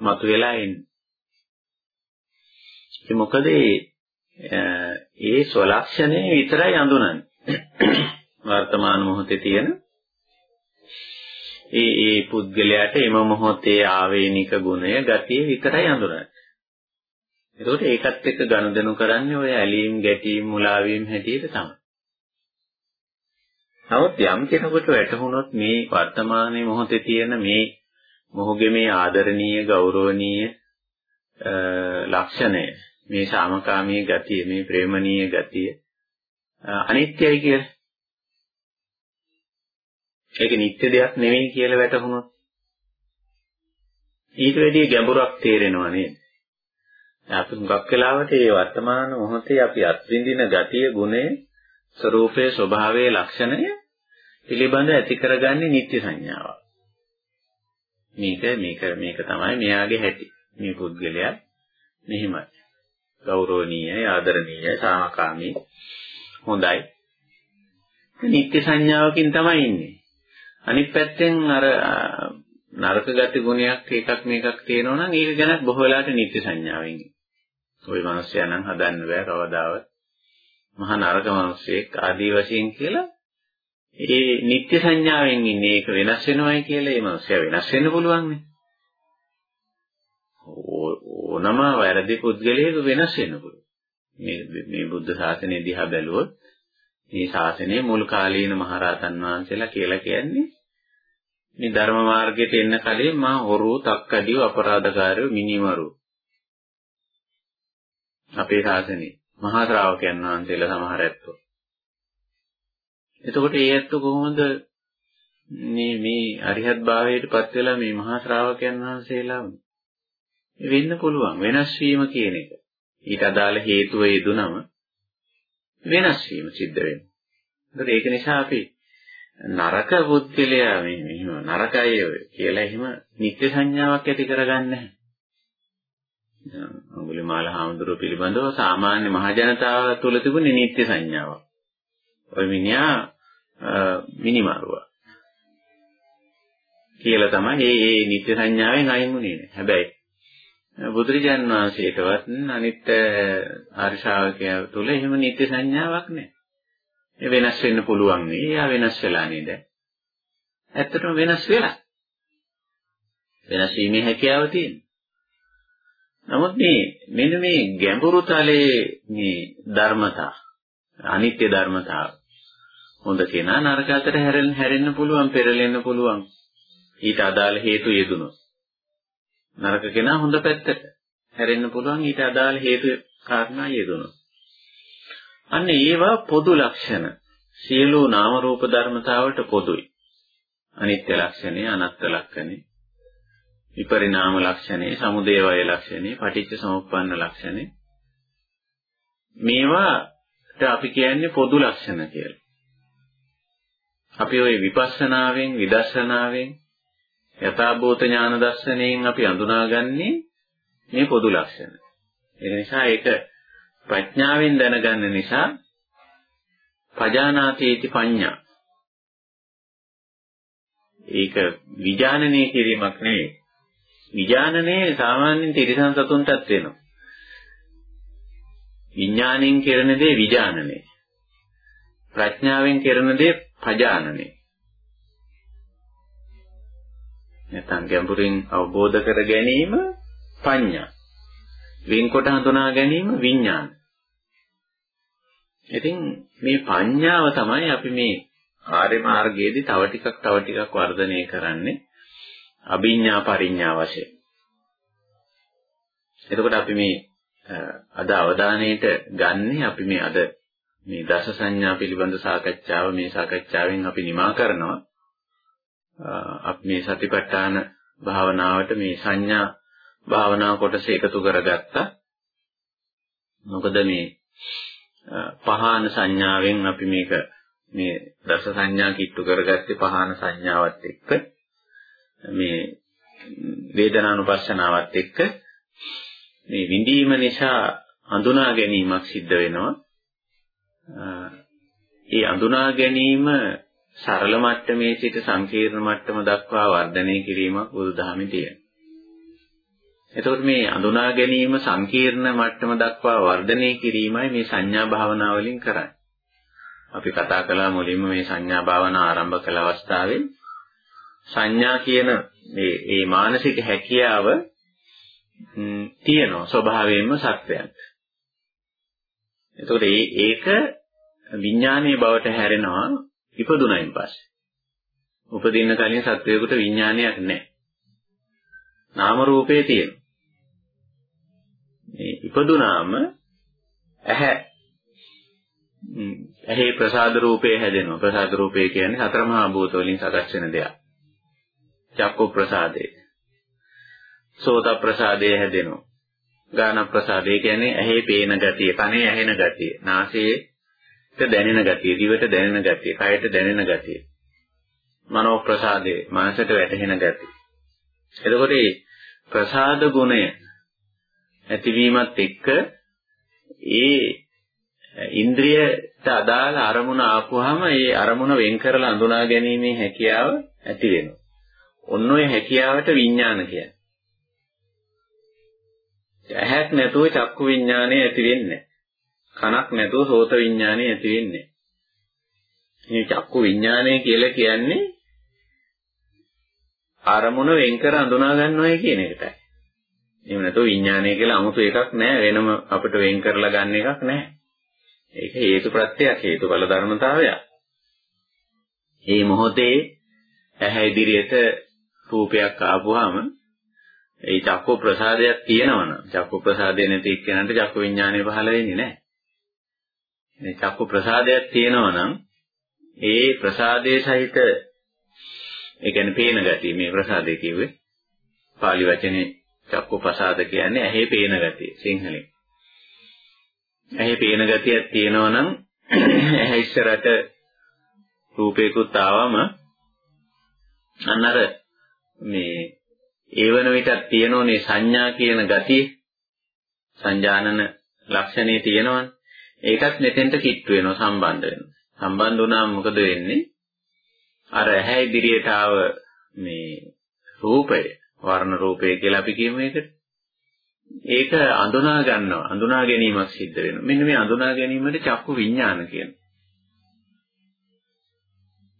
A: මතුවලා එන්නේ. ඒ මොකද ඒ ස්වලක්ෂණය විතරයි අඳුනන්නේ. වර්තමාන මොහොතේ තියෙන ඒ ඒ පුද්ගලයාට එම මොහොතේ ආවේනික ගුණය ගතිය විතරයි අඳුරන්නේ. ඒකෝට ඒකත් එක්ක ගනුදෙනු කරන්නේ ඔය ඇලීම් ගැටීම් මුලාවීම් හැටියට තමයි. නමුත් යම් කෙනෙකුට වැටහුනොත් මේ වර්තමානයේ මොහොතේ තියෙන මේ මොහුගේ මේ ආදරණීය ගෞරවනීය ලක්ෂණය මේ සාමකාමී ගතිය මේ ප්‍රේමණීය ගතිය අනිත්‍යයි කියලා. ඒක නිත්‍ය දෙයක් නෙවෙයි කියලා වැටහුනොත් ඊට වැඩිය ගැඹුරක් තේරෙනවා නේද? අපි හුඟක් වෙලාවට මේ වර්තමාන මොහොතේ අපි අත්විඳින ගතිය, ගුණය, ස්වરૂපයේ ස්වභාවයේ ලක්ෂණය පිළිබඳ ඇති කරගන්නේ නිත්‍ය සංඥාවක්. මේක මේක මේක තමයි මෙයාගේ හැටි. මේ පුද්ගලයා මෙහිමයි. ගෞරවනීයයි, ආදරණීයයි, සාමකාමී, හොඳයි. නිත්‍ය සංඥාවකින් තමයි ඉන්නේ. අනිත් පැත්තෙන් අර නරක ගති ගුණයක් එකක් මේකක් තියෙනවා නම් ඒක ගැන බොහෝ වෙලාවට නිත්‍ය සංඥාවෙන්. ওই මිනිස්සයා නම් හදන්න බෑ කවදාවත්. මහා නරක මිනිස්සෙක් ආදී වශයෙන් කියලා ඒ නිත්‍ය සංඥාවෙන් ඉන්නේ ඒක වෙනස් වෙනවයි කියලා ඒ මිනිස්සයා වෙනස් වෙන්න පුළුවන් නේ. ඕනම වැරදි පුද්ගලයෙකු වෙනස් වෙන්න පුළුවන්. මේ මේ බුද්ධ ශාසනය දිහා බැලුවොත් මේ ශාසනයේ මුල් කාලීන මහරහතන් වහන්සේලා කියලා කියන්නේ මේ ධර්ම මාර්ගයට එන්න කලින් මා හොරු, තක්කඩියෝ, අපරාධකාරයෝ, මිනිමරු අපේ ශාසනයේ මහා ශ්‍රාවකයන් වහන්සේලා සමහර ඇත්තෝ. එතකොට ඒ ඇත්තෝ කොහොමද මේ මේ අරිහත් භාවයට පත් වෙලා මේ මහා ශ්‍රාවකයන් වහන්සේලා වෙන්න පුළුවන් වෙනස් වීම කියන එක. ඊට අදාළ හේතුව යෙදුනම වෙනස් වීම සිද්ධ වෙනවා. ඒක නිසා අපි නරක පුද්ගලයා මේ මෙහිම නරකයි කියලා එහෙම නිත්‍ය සංඥාවක් ඇති කරගන්නේ නැහැ. අඟුලිමාල හාමුදුරුවෝ පිළිබඳව සාමාන්‍ය මහ ජනතාව තුළ තිබුණේ නිත්‍ය සංඥාවක්. ওই මිනිහා මිනිමරුවා. කියලා තමයි මේ මේ නිත්‍ය සංඥාවෙන් අයින් වුණේ. හැබැයි බුදුරජාන් වහන්සේටවත් අනිත් ආර්ය ශ්‍රාවකයා තුළ එහෙම නිත්‍ය සංඥාවක් නැහැ. ඒ වෙනස් වෙන්න පුළුවන් නේ. එයා වෙනස් වෙලා නේද? ඇත්තටම වෙනස් වෙලා. වෙනස් වීමේ හැකියාව තියෙනවා. නමුත් මේ මෙන්න මේ ගැඹුරු තලයේ මේ ධර්මතා අනිත්‍ය ධර්මතාව හොඳ කෙනා නරක අතර හැරෙන්න හැරෙන්න පුළුවන් පෙරලෙන්න පුළුවන්. ඊට අදාළ හේතු යෙදුනොත් නරක කෙනා හොඳ පැත්තට හැරෙන්න පුළුවන් ඊට අදාළ හේතු කාරණා යෙදුනොත් අන්න ඒවා පොදු ලක්ෂණ. සියලු නාම රූප ධර්මතාවට පොදුයි. අනිත්‍ය ලක්ෂණය අනත්ත් ලක්ෂණය. විපරිණාම ලක්ෂණේ, සමුදය වය ලක්ෂණේ, පටිච්ච සමුප්පන්න ලක්ෂණේ. මේවාට අපි කියන්නේ පොදු ලක්ෂණ කියලා. අපි ওই විපස්සනාවෙන්, විදර්ශනාවෙන්, යථාභූත ඥාන දර්ශනයෙන් අපි අඳුනාගන්නේ මේ පොදු ලක්ෂණ. ඒ නිසා ඒක ප්‍රඥාවෙන් දැනගන්න නිසා පජානාතීති පඤ්ඤා. ඒක විඥානනය කිරීමක් නෙවෙයි. විඥානනේ සාමාන්‍යයෙන් තිරිසන් සතුන්ටත් වෙනවා. විඥාණයෙන් කරන දේ විඥානනේ. ප්‍රඥාවෙන් කරන දේ පජානනේ. නැත්නම් ගැඹුරින් අවබෝධ කර ගැනීම පඤ්ඤා. වෙන්කොට හඳුනා ගැනීම විඥාන. ඉතින් මේ පඤ්ඤාව තමයි අපි මේ ආර්ය මාර්ගයේදී තව ටිකක් තව ටිකක් වර්ධනය කරන්නේ. අභිඥා පරිඥා වශයෙන්. එතකොට අපි මේ අද අවධානයට ගන්නේ අපි මේ අද මේ දස සංඥා පිළිබඳ සාකච්ඡාව මේ සාකච්ඡාවෙන් අපි නිමා කරනවා. අපි මේ සතිපට්ඨාන භාවනාවට මේ සංඥා භාවනාව කොටස එකතු කරගත්තා. මොකද මේ පහාන සංඥාවෙන් අපි මේක මේ දස සංඥා කිට්ටු කරගත්තේ පහාන සංඥාවත් එක්ක මේ වේදනානුපස්සනාවත් එක්ක මේ විඳීම නිසා හඳුනා ගැනීමක් සිද්ධ වෙනවා. ඒ හඳුනා ගැනීම සරල මට්ටමේ සිට සංකීර්ණ මට්ටම දක්වා වර්ධනය කිරීමක් බුදුදහමේ තියෙනවා. එතකොට මේ අඳුනා ගැනීම සංකීර්ණ මට්ටම දක්වා වර්ධනය කිරීමයි මේ සංඥා භාවනාව වලින් කරන්නේ. අපි කතා කළා මුලින්ම මේ සංඥා භාවනාව ආරම්භ කළ අවස්ථාවේ සංඥා කියන මේ මේ මානසික හැකියාව තියෙනවා ස්වභාවයෙන්ම සත්‍යයක්. එතකොට ඒක විඥානීය බවට හැරෙනවා ඉපදුනයින් පස්සේ. උපදින්න කලින් සත්වයකට විඥානයක් නැහැ. නාම රූපේ තියෙනවා. මේ ඉපදුනාම ඇහැ ඇහි ප්‍රසාද රූපේ හැදෙනවා. ප්‍රසාද රූපේ කියන්නේ සතර මහා භූත වලින් සකස් වෙන දෙයක්. චක්කු ප්‍රසාදේ. සෝත ප්‍රසාදේ හැදෙනවා. ගාන ප්‍රසාදේ කියන්නේ ඇහි පේන ගතිය, කනේ ඇහෙන ගතිය, නාසයේ දැනෙන ගතිය, දිවට දැනෙන ගතිය, කයට දැනෙන ගතිය. මනෝ ප්‍රසාදේ මනසට වැටහෙන ගතිය. එතකොට මේ ප්‍රසාද ගුණය ඇතිවීමත් එක්ක ඒ ඉන්ද්‍රියට අදාළ අරමුණ ආපුවාම ඒ අරමුණ වෙන් කරලා අඳුනා ගැනීමේ හැකියාව ඇති වෙනවා. ඔන්න ඔය හැකියාවට විඥාන කියන්නේ. ඇහක් නැතුව චක්කු විඥානය ඇති වෙන්නේ කනක් නැතුව සෝත විඥානය ඇති වෙන්නේ මේ චක්කු විඥානය කියලා කියන්නේ අරමුණ වෙන් කර අඳුනා ගන්නවයි කියන එකටයි. එහෙම නැතුව විඥානය කියලා 아무තු එකක් නැහැ වෙනම අපිට වෙන් කරලා ගන්න එකක් නැහැ. ඒක හේතු ප්‍රත්‍යක් හේතුඵල ධර්මතාවයක්. මේ මොහොතේ ඇහැ ඉදිරියට රූපයක් ආපුවාම ඒ චක්කු ප්‍රසාදයක් තියෙනවනම් චක්කු ප්‍රසාදය නැති එක්කෙනාට චක්කු විඥානය පහළ වෙන්නේ නැහැ. මේ චක්කු ප්‍රසාදයක් තියෙනවනම් ඒ ප්‍රසාදයේ සහිත ඒ කියන්නේ පේන ගතිය මේ ප්‍රසාදේ කිව්වේ පාලි වචනේ චක්කු ප්‍රසාද කියන්නේ ඇහි පේන ගතිය සිංහලෙන්. ඇහි පේන ගතියක් තියෙනවා නම් ඇහැ ඉස්සරට රූපේකුත් ආවම අන්න අර මේ ඒවන විටක් තියෙනෝනේ සංඥා කියන ගතිය. සංජානන ලක්ෂණේ තියෙනවනේ ඒකත් මෙතෙන්ට කිට්ටු වෙනවා සම්බන්ධ වෙනවා. සම්බන්ධ වුණාම මොකද වෙන්නේ? අර ඇහැ ඉදිරියට ආව මේ රූපය වර්ණ රූපය කියලා අපි කියමු ඒකට. ඒක අඳුනා ගන්නවා. අඳුනා ගැනීමක් සිද්ධ වෙනවා. මෙන්න මේ අඳුනා ගැනීමට චක්කු විඥාන කියනවා.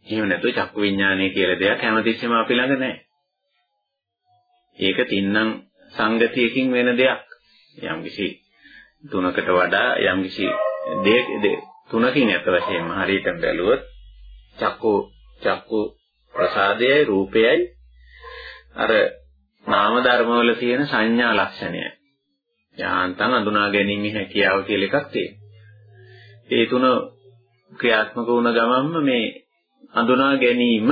A: එහෙම නැත්නම් චක්කු විඥානය කියලා දෙයක් හැමතිස්සෙම අපි ළඟ නැහැ. ඒක තින්නම් සංගතියකින් වෙන දෙයක් යම්කිසි තුනකට වඩා යම්කිසි දෙයක් තුනකින් ඇත්ත වශයෙන්ම හරියට බැලුවොත් චක්කු චක්කු ප්‍රසාදයයි රූපයයි අර නාම ධර්මවල තියෙන සංඥා ලක්ෂණයයි යාන්තම් අඳුනා ගැනීමේ හැකියාව කියලා එකක් තියෙනවා. ඒ තුන ක්‍රියාත්මක වුණ ගමන්ම මේ අඳුනා ගැනීම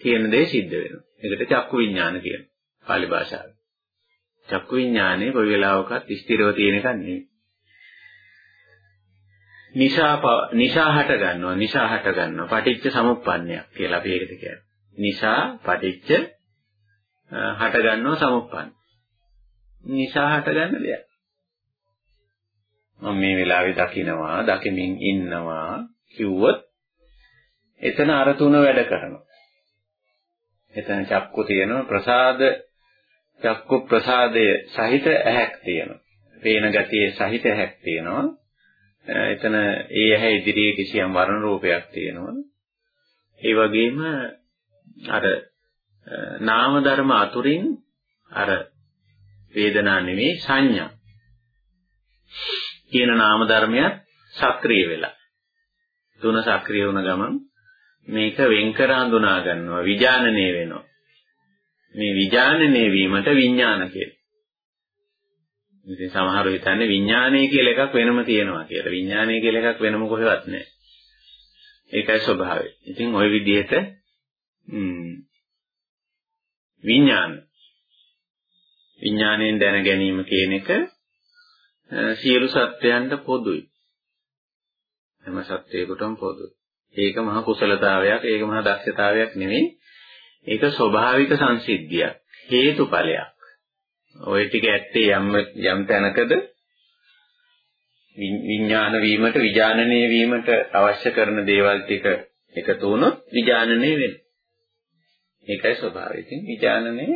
A: කියන දේ සිද්ධ වෙනවා. ඒකට චක්කු විඥාන කියනවා. Pāli භාෂාවේ. චක්කු විඥානේ කොයි වෙලාවකත් ස්ථිරව තියෙන එකක් නෙවෙයි. නිසා නිසා හට ගන්නවා නිසා හට ගන්නවා පටිච්ච සමුප්පන්නයක් කියලා අපි ඒකට කියන්නේ. නිසා පටිච්ච හට ගන්නවා සමුප්පන්න. නිසා හට ගන්න දෙයක්. මම මේ වෙලාවේ දකිනවා දකිමින් ඉන්නවා කිව්වොත් එතන අර තුන වැඩ කරනවා. එතන චක්කු තියෙනවා ප්‍රසාද චක්කු ප්‍රසාදය සහිත ඇහැක් තියෙනවා. පේන ගතියේ සහිත ඇහැක් තියෙනවා. එතන ඒ ඇහැ ඉදිරියේ කිසියම් වර්ණ රූපයක් තියෙනවා. ඒ වගේම අර නාම ධර්ම අතුරින් අර වේදනා නෙමෙයි සංඥා කියන නාම ධර්මයක් සක්‍රිය වෙලා. තුන සක්‍රිය වුණ ගමන් මේක වෙන් කර හඳුනා ගන්නවා විඥානනය වෙනවා. මේ විඥානනය වීමට විඥාන කියලා. ඉතින් සමහරව හිතන්නේ විඥානය කියලා එකක් වෙනම තියෙනවා කියලා. විඥානය කියලා එකක් වෙනම කොහෙවත් නැහැ. ඒකයි ස්වභාවය. ඉතින් ওই විදිහට විඥාන විඥාණයෙන් දැන ගැනීම කියන එක සියලු සත්වයන්ට පොදුයි. හැම සත්වයකටම පොදුයි. ඒක මහා කුසලතාවයක්, ඒක මහා දක්ෂතාවයක් නෙමෙයි. ඒක ස්වභාවික සංසිද්ධියක්, හේතුඵලයක්. ඔය ටික ඇත්තේ යම් යම් තැනකද විඥාන වීමට, විඥානනය වීමට අවශ්‍ය කරන දේවල් ටික එකතු වුණොත් විඥානනය වෙනවා. ඒකයි ස්වභාවය. ඉතින් විඥානනය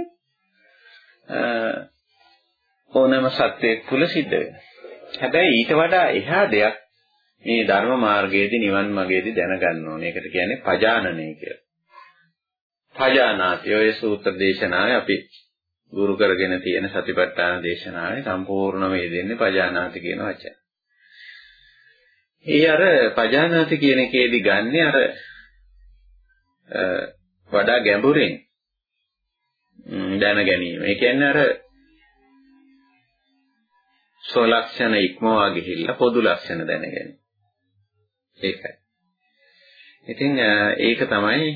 A: ඕනෑම සත්‍යයක් තුල සිද්ධ වෙනවා. හැබැයි ඊට වඩා එහා දෙයක් මේ ධර්ම මාර්ගයේදී නිවන් මාර්ගයේදී දැනගන්න ඕනේ. ඒකට කියන්නේ පජානනය කියලා. පජානාති ඔය සූත්‍ර දේශනාවේ අපි ගුරු කරගෙන තියෙන සතිපට්ඨාන දේශනාවේ සම්පූර්ණ මේ දෙන්නේ පජානාති කියන වචන. ඒ අර පජානාති කියන එකේදී ගන්නෙ අර වඩා ගැඹුරින් දැන ගැනීම. ඒ කියන්නේ අර ස්වලක්ෂණ ඉක්මවා ගිහිල්ලා පොදු ලක්ෂණ දැන ගැනීම. ඒකයි. ඉතින් ඒක තමයි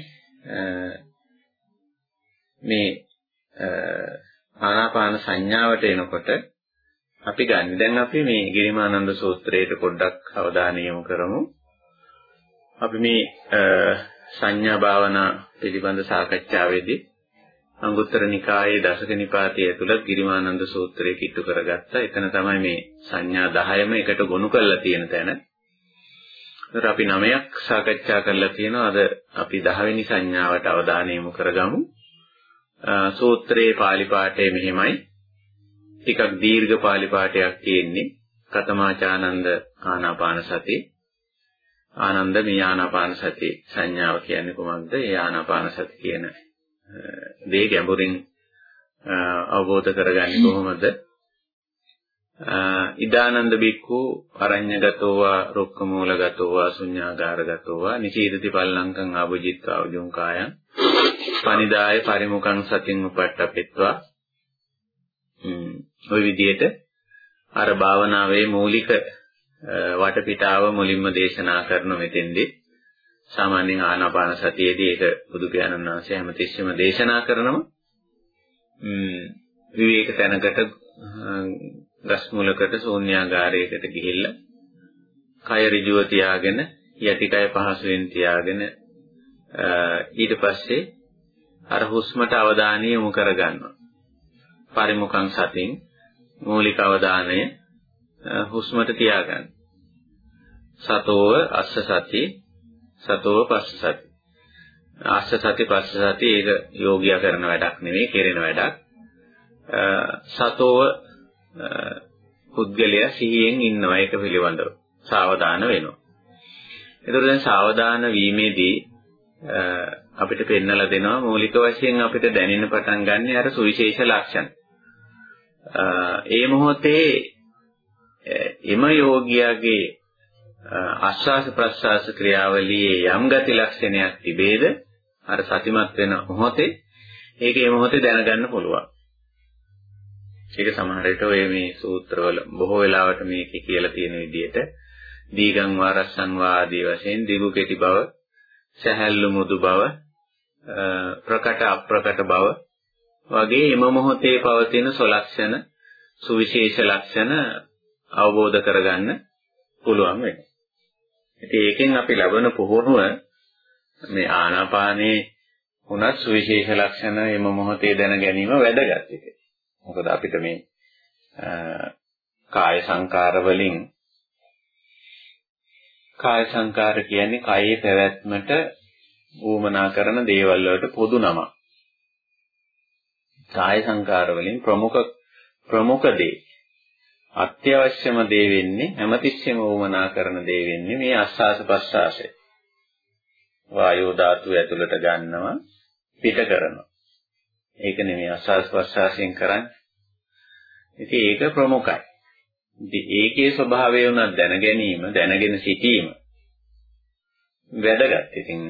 A: මේ ආනාපාන සංඥාවට එනකොට අපි ගන්න. දැන් අපි මේ ගිරිමානන්ද සූත්‍රයට පොඩ්ඩක් අවධානය යොමු කරමු. අපි මේ සංඥා භාවනා පිළිබඳ සාකච්ඡාවේදී අංගුත්තර නිකායේ දසක නිපාතයේ ඇතුළත් ගිරිමානන්ද සූත්‍රය කිට්ටු කරගත්තා. එතන තමයි මේ සංඥා 10ම එකට ගොනු කරලා තියෙන තැන. ඒතර අපි 9ක් සාකච්ඡා කරලා තියෙනවා. අද අපි 10 වෙනි සංඥාවට අවධානය යොමු කරගමු. සූත්‍රයේ pāli පාඨය මෙහිමයි. ටිකක් දීර්ඝ pāli පාඨයක් තියෙන්නේ. කතමාචානන්ද ආනාපාන සති. ආනන්ද මේ ආනාපාන සති සංඥාව කියන්නේ කොහොමද? ඒ ආනාපාන සති කියන දේ ගැඹුරින් අවබෝධ කරගන්නේ කොහොමද? ඉදානන්ද බික්ඛු අරඤ්‍යගතෝ වා රුක්ඛමූලගතෝ වා ශුඤ්ඤාගාරගතෝ වා නිචීදති පල්ලංකං ආභුජිත්වා උජුං කායං පනිදාය පරිමුඛං සතින් උපට්ඨපෙත්වා. ওই විදිහට අර භාවනාවේ මූලික වටපිටාව මුලින්ම දේශනා කරන මෙතෙන්දී සාමාන්‍යයෙන් ආනාපාන සතියේදී ඒක බුදු පියාණන් වහන්සේ හැමතිස්සෙම දේශනා කරනවා. විවේක තැනකට ගස් මුලකට ශූන්‍යාගාරයකට ගිහිල්ලා කය ඍජුව තියාගෙන යටි කය පහසුවෙන් තියාගෙන ඊට පස්සේ අර හුස්මට අවධානය යොමු කරගන්නවා. පරිමුඛං සතින් මූලික අවධානය හුස්මට තියාගන්න. සතෝව අස්ස සති සතෝව පස්ස සති. අස්ස සති පස්ස සති ඒක යෝගියා කරන වැඩක් නෙවෙයි කෙරෙන වැඩක්. සතෝව පුද්ගලයා සිහියෙන් ඉන්නවා ඒක පිළිබඳව සාවධාන වෙනවා. එතකොට දැන් සාවධාන වීමේදී අපිට පෙන්නලා දෙනවා මූලික වශයෙන් අපිට දැනෙන්න පටන් ගන්න අර සුවිශේෂ ලක්ෂණ. ඒ මොහොතේ එම යෝගියාගේ ආශ්වාස ප්‍රශ්වාස ක්‍රියාවලියේ යම් ගති ලක්ෂණයක් තිබේද අර සතිමත් වෙන මොහොතේ ඒක ඒ මොහොතේ දැනගන්න පුළුවන්. ඒක සමහර විට ඔය මේ සූත්‍රවල බොහෝ වෙලාවට මේකේ කියලා තියෙන විදිහට දීගං වාරස්සං වාදී වශයෙන් දිගු කෙටි බව, සැහැල්ලු මුදු බව, ප්‍රකට අප්‍රකට බව වගේ එම මොහොතේ පවතින සලක්ෂණ සුවිශේෂ ලක්ෂණ අවබෝධ කරගන්න පුළුවන් වෙනවා. ඉතින් ඒකෙන් අපි ලබන පුහුණුව මේ ආනාපානයේ උනත් සුවිශේෂ ලක්ෂණ එම මොහොතේ දැන ගැනීම වැදගත් එක. මොකද අපිට මේ කාය සංකාර වලින් කාය සංකාර කියන්නේ කායේ පැවැත්මට ඌමනා කරන දේවල් වලට පොදු නමක්. කාය සංකාර වලින් ප්‍රමුඛ ප්‍රමුඛ දේ අත්‍යවශ්‍යම දේ වෙන්නේ හැමතිස්සෙම වමනා කරන දේ වෙන්නේ මේ ආස්වාස ප්‍රස්වාසය. වායෝ ධාතුව ඇතුළට ගන්නවා පිට කරනවා. ඒක නෙමෙයි ආස්වාස ප්‍රස්වාසයෙන් කරන්නේ. ඉතින් ඒක ප්‍රමුඛයි. ඉතින් ඒකේ ස්වභාවය උනත් දැන ගැනීම දැනගෙන සිටීම වැදගත්. ඉතින්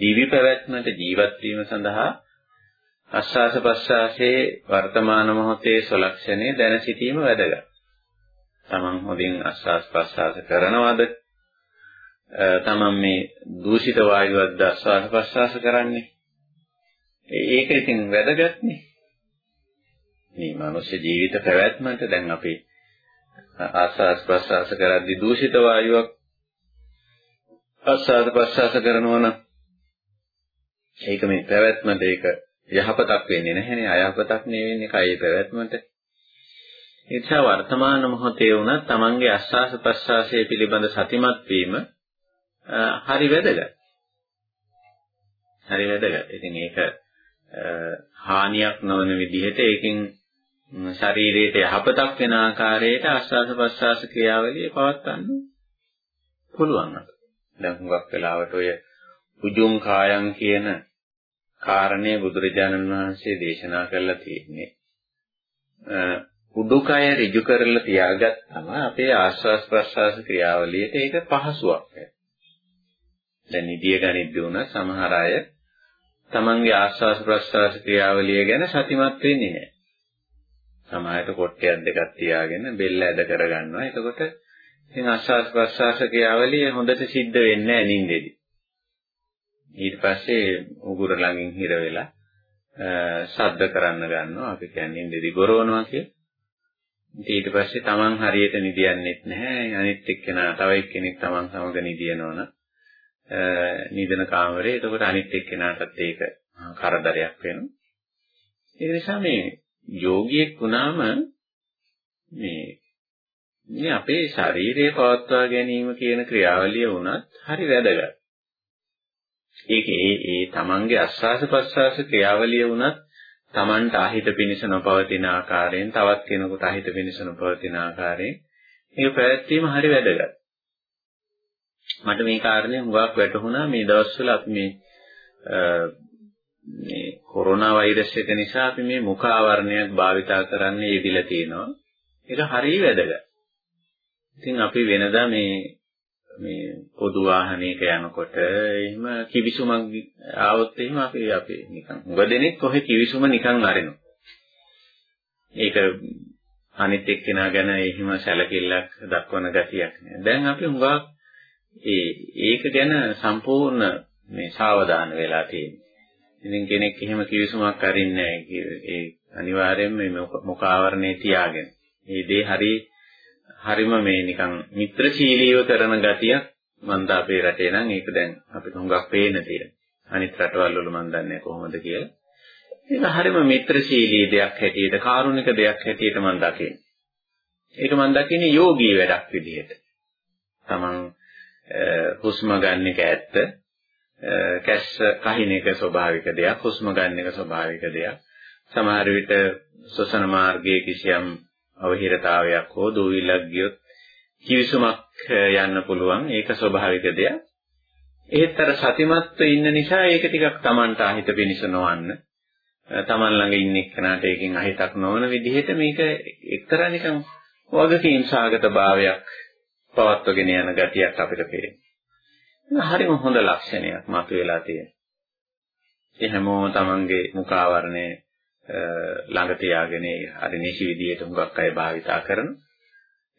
A: දිවි පැවැත්මට ජීවත් වීම සඳහා ආස්වාස ප්‍රස්වාසයේ වර්තමාන මොහොතේ සලක්ෂණේ දැන සිටීම වැදගත්. තමන් හොඳින් ආස්වාස් ප්‍රස්වාස කරනවද? තමන් මේ දූෂිත වායුවක්ද ආස්වාස් ප්‍රස්වාස කරන්නේ? ඒක ඉතින් වැදගත්නේ. මේ මනුෂ්‍ය ජීවිත පැවැත්මට දැන් අපි ආස්වාස් ප්‍රස්වාස කරද්දී දූෂිත වායුවක් ආස්වාද ප්‍රස්වාස කරනවා නම් ඒක මේ පැවැත්මට ඒක යහපතක් වෙන්නේ නැහැනේ අයහපතක් නෙවෙයි වෙන්නේ කයේ පැවැත්මට ඒ නිසා වර්තමාන මොහොතේ වුණත් Tamange ආස්වාස ප්‍රස්වාසයේ පිළිබඳ සතිමත් වීම හරි වැදගත්. හරි වැදගත්. ඉතින් ඒක හානියක් නොවන විදිහට ඒකෙන් ශරීරයට යහපතක් වෙන ආකාරයට ආස්වාස ප්‍රස්වාස ක්‍රියාවලිය පවත්වන්න පුළුවන්. දැන් හුඟක් වෙලාවට ඔය උජුං කායං කියන කාරණේ බුදුරජාණන් වහන්සේ දේශනා කළා තියෙන්නේ. උඩුකය ඍජු කරලා තියාගත්තම අපේ ආශ්වාස ප්‍රශ්වාස ක්‍රියාවලියට ඒක පහසුවක් දැන් නිදිය ගනිද්දී උන සමහර අය තමන්ගේ ආස්වාස ප්‍රස්වාස ක්‍රියාවලිය ගැන සතිමත් වෙන්නේ නැහැ. සමහරට කොට්ටයක් දෙකක් තියාගෙන බෙල්ල ඇද කරගන්නවා. එතකොට ඉතින් ආස්වාස් ප්‍රස්වාස ක්‍රියාවලිය හොඳට සිද්ධ වෙන්නේ නැහැ නිින්දෙදී. ඊට පස්සේ උගුර ළඟින් හිර වෙලා ශබ්ද කරන්න ගන්නවා. අපි කියන්නේ නිින්දෙදී ගොරවනවා කියලා. ඊට පස්සේ Taman හරියට නිදියන්නේත් නැහැ. අනිත් එක්කෙනා තව එක්කෙනෙක් Taman සමග නිදියනවනම් නිදන කාමරේ. එතකොට අනිත් එක්කෙනාටත් ඒක කරදරයක් වෙනවා. ඒ නිසා මේ යෝගියෙක් වුණාම මේ මේ අපේ ශරීරය පවත්වා ගැනීම කියන ක්‍රියාවලිය වුණත් හරි වැදගත්. ඒක ඒ ඒ තමන්ගේ අස්වාස ප්‍රස්වාස ක්‍රියාවලිය වුණත් තමන්ට අහිත පිනිස නොපවතින ආකාරයෙන් තවත් කෙනෙකුට අහිත පිනිස නොපවතින ආකාරයෙන් මේක පැවැත්වීම හරි වැදගත්. මට මේ කාරණේ හුඟක් වැටහුණා මේ දවස්වල අපි මේ මේ කොරෝනා වෛරස් එක නිසා අපි මේ මුඛ ආවරණයක් භාවිතා කරන්න යෙදිලා තියෙනවා. ඒක හරිය වැදගත්. ඉතින් අපි වෙනදා මේ මේ පොදු වාහනයක යනකොට එහෙම කිවිසුමක් ආවොත් එහෙම අපි අපි නිකන් උගදෙනෙක් කොහෙ කිවිසුම නිකන් අරිනවා. ඒක අනිත් එක්කෙනා ගැන එහෙම සැලකිල්ලක් දක්වන ගතියක් නෑ. දැන් අපි හුඟක් ඒ ඒක ගැන සම්පූර්ණ මේ සාවධාන වෙලා තියෙනවා. ඉතින් කෙනෙක් එහෙම කිවිසුමක් අරින්නේ නැහැ. ඒ අනිවාර්යයෙන්ම මේ මුඛාවරණේ තියාගෙන. මේ දේ හරි හරිම මේ නිකන් මිත්‍රශීලීව කරන ගතියක් මන්ද අපේ රටේ නම් ඒක දැන් අපිට හුඟක් පේන්න තියෙනවා. අනිත් රටවල් වල මන් දන්නේ කොහොමද කියලා. ඒක හරිම මිත්‍රශීලී දෙයක් හැටියට, කාරුණික දෙයක් හැටියට මම දකින්නේ. ඒක මම දකින්නේ යෝගී වැඩක් විදිහට. Taman හුස්ම ගන්න එක ඇත්ත. කැස්ස කහින එක ස්වභාවික දෙයක්, හුස්ම ගන්න එක ස්වභාවික දෙයක්. සමහර විට ශ්වසන මාර්ගයේ කිසියම් අවහිරතාවයක් හෝ දෝවිලක් ගියොත් කිවිසුමක් යන්න පුළුවන් ඒක ස්වභාවික දෙයක්. ඒත් අර සතිමත්ව ඉන්න නිසා ඒක ටිකක් Tamanට අහිත පිනිස නොවන්න. Taman ළඟ ඉන්න එක්කනට ඒකෙන් අහිතක් නොවන විදිහට මේක එක්තරා නිකන් වගකීම් සාගත භාවයක් පවත්වගෙන යන ගතියක් අපිට පේනවා. හරිම හොඳ ලක්ෂණයක් මතුවලා තියෙනවා. ඒ හැමෝම Tamanගේ මුඛාවරණය ළඟ තියාගෙන හරි නිසි විදියට හුඟක් අය භාවිතා කරනවා.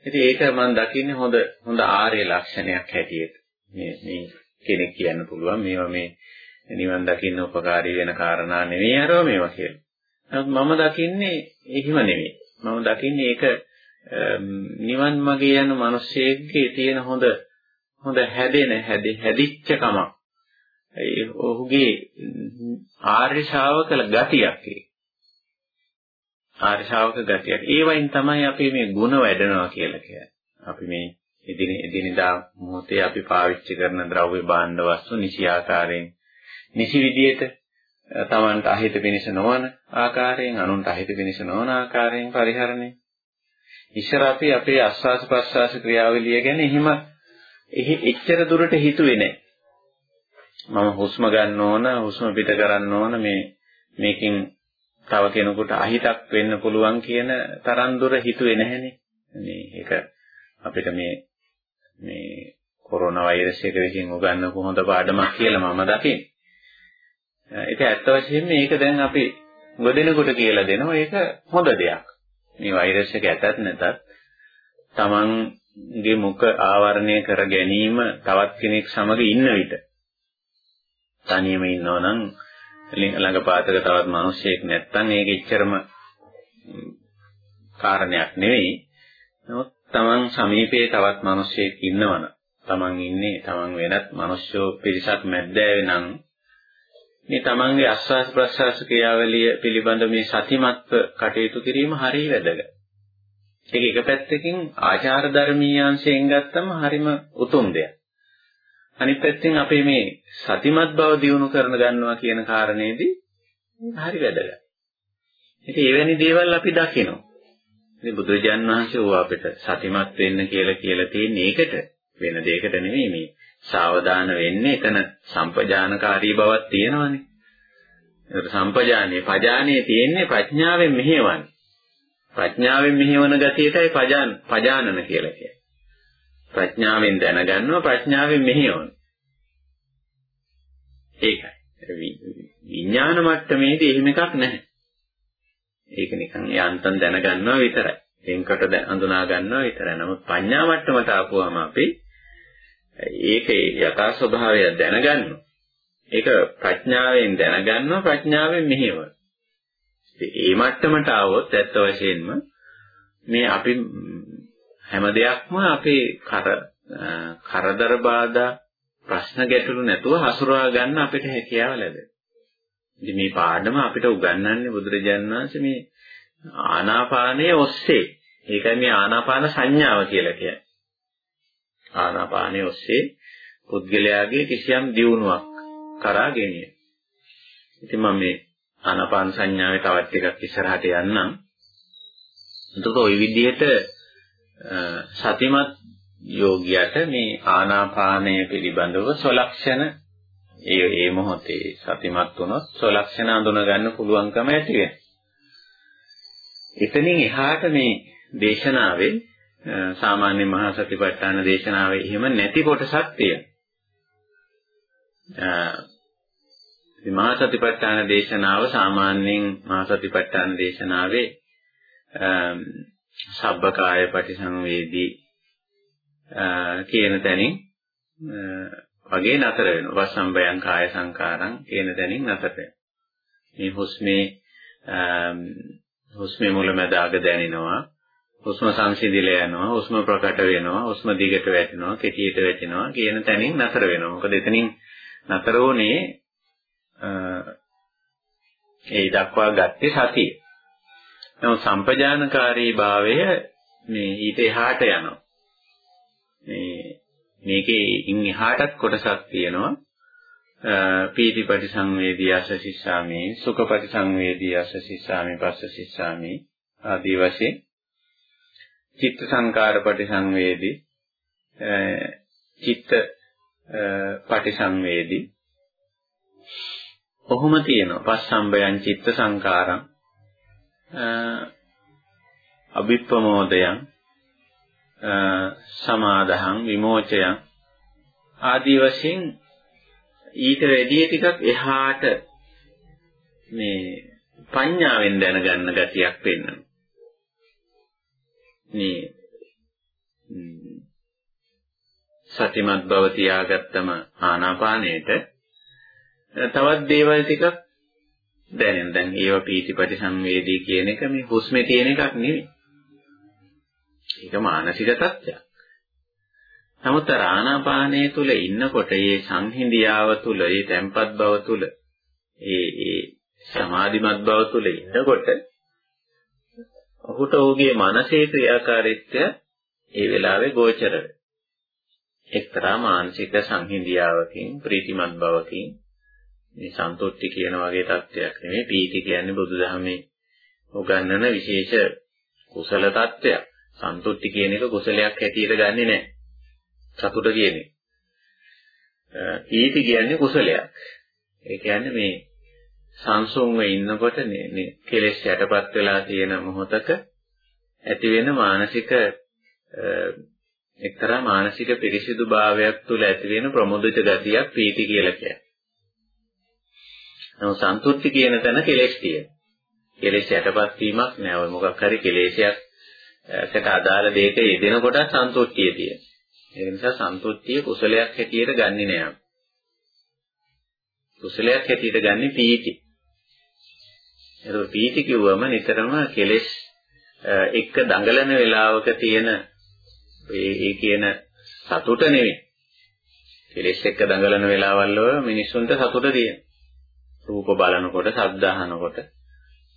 A: ඉතින් ඒක මම දකින්නේ හොඳ හොඳ ආර්ය ලක්ෂණයක් හැටියට. මේ මේ කෙනෙක් කියන්න පුළුවන් මේවා මේ නිවන් දකින්න උපකාරී වෙන කාරණා නෙවෙයි අරව මේවා කියලා. නමුත් මම දකින්නේ එහෙම නෙවෙයි. මම දකින්නේ ඒක නිවන් මාගේ යන මිනිස්සෙක්ගේ තියෙන හොඳ හොඳ හැදෙන හැදිච්ච කමක්. ඒ ඔහුගේ ආර්ය ශාවකල ගතියක් ඒක. ආර්ය ශාවක ගතියක්. ඒ වයින් තමයි අපි මේ ಗುಣ වැඩනවා කියලා කියන්නේ. අපි මේ එදින එදිනදා මොහොතේ අපි පාවිච්චි කරන ද්‍රව්‍ය භාණ්ඩ වස්තු නිසි ආකාරයෙන් නිසි විදියට තමන්ට අහිත පිනිස නොවන ආකාරයෙන් අනුන්ට අහිත පිනිස නොවන ආකාරයෙන් පරිහරණය. ඉස්සර අපි අපේ ආස්වාස ප්‍රස්වාස ක්‍රියාවලිය ගැන එහෙම එහි එච්චර දුරට හිතුවේ නැහැ. මම හුස්ම ගන්න ඕන, හුස්ම පිට කරන්න ඕන මේ මේකෙන් තව කෙනෙකුට අහිතක් වෙන්න පුළුවන් කියන තරම් දුර හිතුවේ නැහනේ. මේ ඒක අපිට මේ මේ කොරෝනා වෛරස් එක විසින් උගන්වපු හොඳ පාඩමක් කියලා මම දකින්නේ. ඒක ඇත්ත වශයෙන්ම මේක දැන් අපි ගොඩෙනකොට කියලා දෙනවා ඒක හොඳ දෙයක්. මේ වෛරස් එක ඇතත් නැතත් තමන්ගේ මුඛ ආවරණය කර ගැනීම තවත් කෙනෙක් සමග ඉන්න විට තනියම ඉන්නවා නම් ළඟපාතක තවත් මිනිහෙක් නැත්තම් ඒක එච්චරම කාරණයක් නෙවෙයි. නමුත් Taman සමීපයේ තවත් මිනිහෙක් ඉන්නවනම් Taman ඉන්නේ Taman වෙනත් මිනිස්සු පිරිසක් මැද්දෑවේ නම් මේ Tamanගේ ආස්වාස් ප්‍රස්වාස ක්‍රියාවලිය පිළිබඳ මේ සතිමත්ව කටයුතු කිරීම හරිය වැදගත්. ඒක එක පැත්තකින් ආචාර ධර්මීය අංශයෙන් ගත්තම හරිම උතුම් දෙයක්. අනිත් පැත්තෙන් අපේ මේ සතිමත් බව දියුණු කරන ගන්නවා කියන කාරණේදී හරි වැදගත්. ඉතින් එවැනි දේවල් අපි දකිනවා. ඉතින් බුදුරජාන් වහන්සේ ඕවා අපිට සතිමත් වෙන්න කියලා කියලා තියෙන්නේ ඒකට වෙන දෙයකට නෙමෙයි මේ සාවධාන වෙන්නේ එතන සම්පජානකාරී බවක් තියෙනවානේ. ඒක සම්පජානේ පජානේ තියෙන්නේ ප්‍රඥාවෙන් මෙහෙවන්නේ. ප්‍රඥාවෙන් මෙහෙවන ගතියටයි පජාන පජානන කියලා කියන්නේ. ප්‍රඥාවෙන් දැනගන්නවා ප්‍රඥාවෙන් මෙහෙයවන. ඒකයි. විඥාන මට්ටමේදී එහෙම එකක් නැහැ. ඒක නිකන් යාන්තම් දැනගන්නවා විතරයි. වෙන්කොට හඳුනා ගන්නවා විතරයි. නමුත් පඤ්ඤා මට්ටමට ආපුවම අපි ඒකේ යථා ස්වභාවය දැනගන්නවා. ඒක ප්‍රඥාවෙන් දැනගන්නවා ප්‍රඥාවෙන් මෙහෙම. ඒ මට්ටමට આવොත් ඇත්ත වශයෙන්ම මේ අපි හැම දෙයක්ම අපේ කර කරදර බාධා ප්‍රශ්න ගැටලු නැතුව හසුරවා ගන්න අපිට හැකියාව ලැබෙනවා. ඉතින් මේ පාඩම අපිට උගන්වන්නේ බුදුරජාණන් වහන්සේ මේ ආනාපානයේ ඔස්සේ. ඒකයි මේ ආනාපාන සංඥාව කියලා කියන්නේ. ආනාපානයේ ඔස්සේ පුද්ගලයාගේ කිසියම් දියුණුවක් කරා ගෙනියන. ඉතින් මම මේ ආනාපාන සංඥාවේ තවත් ටිකක් ඉස්සරහට යන්නම්. එතකොට ওই විදිහට සතිමත් යෝගියට මේ ආනාපානය පිළිබඳව සලක්ෂණ ඒ ඒ මොහොතේ සතිමත් වුණොත් සලක්ෂණ අඳුන ගන්න පුළුවන්කම ඇති වෙනවා. එතනින් එහාට මේ දේශනාවේ සාමාන්‍ය මහා සතිපට්ඨාන දේශනාවේ එහෙම නැති කොටසක් තියෙනවා. මහා සතිපට්ඨාන දේශනාව සාමාන්‍යයෙන් මහා සතිපට්ඨාන දේශනාවේ සබ්බකාය පටිසංවේදී කියන තැනින් වගේ නතර වෙනවා. වස්සම්බයං කාය සංකාරං කියන තැනින් නතර වෙනවා. මේ හුස්මේ හුස්මේ මුලැමැද අග දැනෙනවා. හුස්ම සංසිඳිලා යනවා. හුස්ම ප්‍රකට වෙනවා. හුස්ම දිගට වැටෙනවා. කෙටියට වැටෙනවා කියන තැනින් නතර වෙනවා. මොකද එතනින් නතර වුණේ ඒ දක්වා ගත්තේ සතිය. නමුත් සම්පජානකාරී භාවය මේ ඊට එහාට යනවා. මේ මේකේ ඉන් එහාටත් කොටසක් තියෙනවා. පීතිපටි සංවේදී අස සිස්සාමි සුඛපටි සංවේදී අස සිස්සාමි පස්ස සිස්සාමි ආදී වශයෙන් චිත්ත සංකාරපටි සංවේදී චිත්ත පටි සංවේදී කොහොම තියෙනවා පස්සම්බයං චිත්ත සංකාරං අභිප්පමෝදයන් සමාදහං විමෝචයන් ආදී වශයෙන් ඊට වැඩිය ටිකක් එහාට මේ පඤ්ඤාවෙන් දැනගන්න ගතියක් වෙන්නවා. මේ සතිමත් බව තියාගත්තම ආනාපානයේට තවත් දේවල් ටිකක් දැනෙන. දැන් ඒව පීතිපටි සංවේදී කියන එක මේ හුස්මේ තියෙන එකක් නෙවෙයි. ඒක මානසික තත්ත්වයක්. නමුත් ආනාපානයේ තුල ඉන්නකොට මේ සංහිඳියාව තුල, මේ තැම්පත් බව තුල, ඒ ඒ සමාධිමත් බව තුල ඉන්නකොට ඔහුට ඔහුගේ මනසේ ක්‍රියාකාරීත්වය ඒ වෙලාවේ ගෝචර වෙනවා. එක්තරා මානසික සංහිඳියාවකින්, ප්‍රීතිමත් බවකින් මේ සන්තුෂ්ටි කියන වගේ තත්ත්වයක් නෙමෙයි. පීති කියන්නේ බුදුදහමේ උගන්වන විශේෂ කුසල තත්ත්වයක්. සන්තුෂ්ටි කියන එක කුසලයක් හැටියට ගන්නෙ නැහැ. සතුට කියන්නේ. ඊටි කියන්නේ කුසලයක්. ඒ කියන්නේ මේ සංසුන්ව ඉන්නකොට නේ කෙලෙස් යටපත් වෙලා තියෙන මොහොතක ඇති වෙන මානසික එක්තරා මානසික පිරිසිදු භාවයක් තුළ ඇති වෙන ප්‍රමුදිත ගතියක් පීති කියලා කියන්නේ. නමුත් සන්තුෂ්ටි කියන තැන කෙලෙස් තියෙනවා. කෙලෙස් යටපත් වීමක් නෑ. ඔය මොකක් හරි කෙලෙසයක්කට අදාළ දෙයක යෙදෙන කොට සන්තුෂ්ටිය තියෙනවා. ඒ නිසා සන්තුෂ්ටිය කුසලයක් හැටියට ගන්නෙ නෑ. කුසලයක් හැටියට ගන්නෙ පීති. ඒක පීති කිව්වම නිතරම කෙලෙස් එක්ක දඟලන වේලාවක තියෙන ඒ කියන සතුට නෙවෙයි. කෙලෙස් එක්ක දඟලන වෙලාවල් වල මිනිස්සුන්ට සතුට තියෙනවා. රූප බලනකොට, ශබ්ද අහනකොට,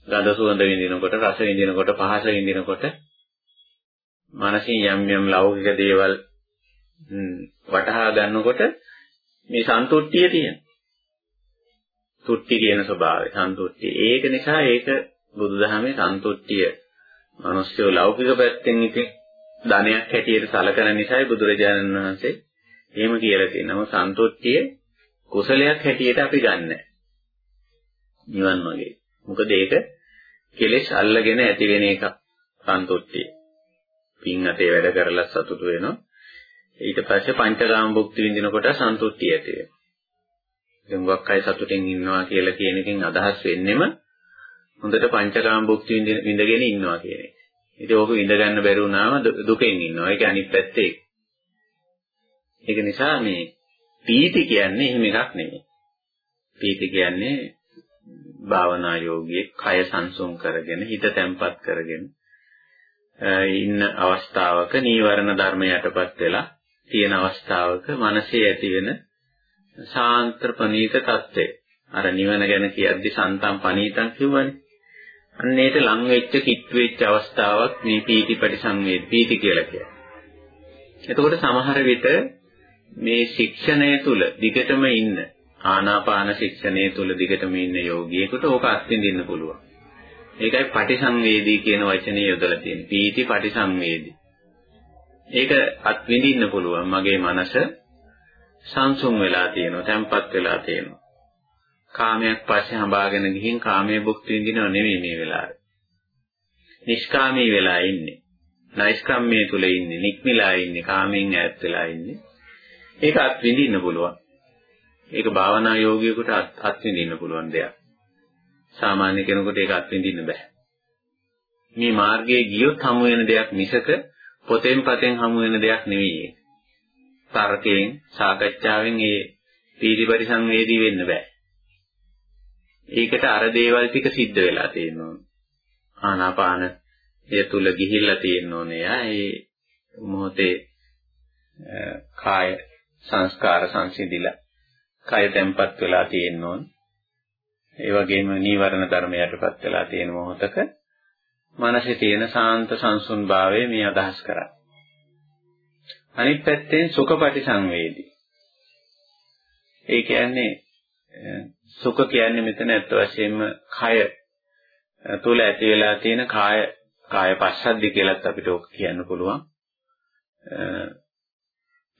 A: ගඳ සුවඳ විඳිනකොට, රස විඳිනකොට, පහස විඳිනකොට මනසින් යම් යම් ලෞකික දේවල් වටහා ගන්නකොට මේ සන්තුට්ඨිය තියෙනවා. තුට්ටි කියන ස්වභාවය සන්තුට්ඨිය. ඒක නිසා ඒක බුදුදහමේ සන්තුට්ඨිය. මිනිස්සු ලෞකික පැත්තෙන් ඉතින් ධනයක් හැටියට සලකන නිසායි බුදුරජාණන් වහන්සේ එහෙම කියලා තියෙනවා. සන්තුට්ඨිය කුසලයක් හැටියට අපි ගන්නෑ. නිවන් මාගේ. මොකද ඒක කෙලෙස් අල්ලගෙන ඇති වෙන එකක් සන්තුට්ඨිය. පින් අතේ වැඩ කරලා සතුටු වෙනවා. ඊට පස්සේ පංචකාම භුක්ති විඳිනකොට සන්තුට්ඨිය ඇති වෙනවා. දෙඟුවක් අය සතුටින් ඉන්නවා කියලා කියන එකෙන් අදහස් වෙන්නෙම හොඳට පංචකාම භුක්ති විඳගෙන ඉන්නවා කියන එක. ඉතින් ඕක විඳ ගන්න බැරි වුණාම දුකෙන් ඉන්නවා. ඒක අනිත් පැත්තේ. ඒක නිසා මේ පීති කියන්නේ එහෙම එකක් නෙමෙයි. පීති කියන්නේ භාවනා යෝගී කය සංසුන් කරගෙන හිත තැම්පත් කරගෙන ඉන්න අවස්ථාවක නීවරණ ධර්ම යටපත් වෙලා තියෙන අවස්ථාවක මනසේ ඇති වෙන සාන්ත ප්‍රණීත తත්වය. අර නිවන ගැන කියද්දි සන්තම් පනීතම් කියවනේ. අන්න ඒට ලං වෙච්ච කිට් වෙච්ච අවස්ථාවක් මේ පීති පරිසංවේද පීති කියලා කියන්නේ. එතකොට සමහර විට මේ ශික්ෂණය තුල දිගටම ඉන්න ආනාපාන ශික්ෂණය තුල දිගටම ඉන්න යෝගියෙකුට ඕක අත්විඳින්න පුළුවන්. ඒකයි පටිසංවේදී කියන වචනේ යොදලා තියෙන්නේ. පීති පටිසංවේදී. ඒක අත්විඳින්න පුළුවන් මගේ මනස සංසුන් වෙලා තියෙනවා, තැම්පත් වෙලා තියෙනවා. කාමයක් පස්සේ හඹාගෙන ගිහින් කාමයේ භුක්ති විඳිනව නෙවෙයි මේ වෙලාවේ. නිෂ්කාමී වෙලා ඉන්නේ. නෛෂ්ක්‍රම්‍යය තුල ඉන්නේ, නික්මිලා ඉන්නේ, කාමයෙන් ඈත් වෙලා ඉන්නේ. ඒක අත්විඳින්න පුළුවන්. ඒක භාවනා යෝගියෙකුට අත්විඳින්න පුළුවන් දෙයක්. සාමාන්‍ය කෙනෙකුට ඒක අත්විඳින්න බෑ. මේ මාර්ගයේ ගියොත් හමු වෙන දෙයක් මිසක පොතෙන් පතෙන් හමු වෙන දෙයක් නෙවෙයි. තර්කයෙන් සාකච්ඡාවෙන් ඒ පීතිපරි සංවේදී වෙන්න බෑ. ඒකට අර දේවල් ටික සිද්ධ වෙලා තියෙනවා. ආනාපාන එය තුල ගිහිල්ලා තියෙන්න ඕනේ. ඒ මොහොතේ කාය සංස්කාර සංසිඳිලා කය තැම්පත් වෙලා තියෙන්න ඕන. ඒ වගේම නීවරණ ධර්මයටපත් වෙලා තියෙන මොහොතක මනසේ තියෙන සාන්ත සංසුන් භාවය මේ අදහස් කරා. අනිත් පැත්තෙන් සුඛපටි සංවේදී. ඒ කියන්නේ සුඛ කියන්නේ මෙතන ඇත්ත වශයෙන්ම කය තුල ඇති වෙලා තියෙන කාය කාය පස්සද්ධි කියලත් අපිට ඔක කියන්න පුළුවන්.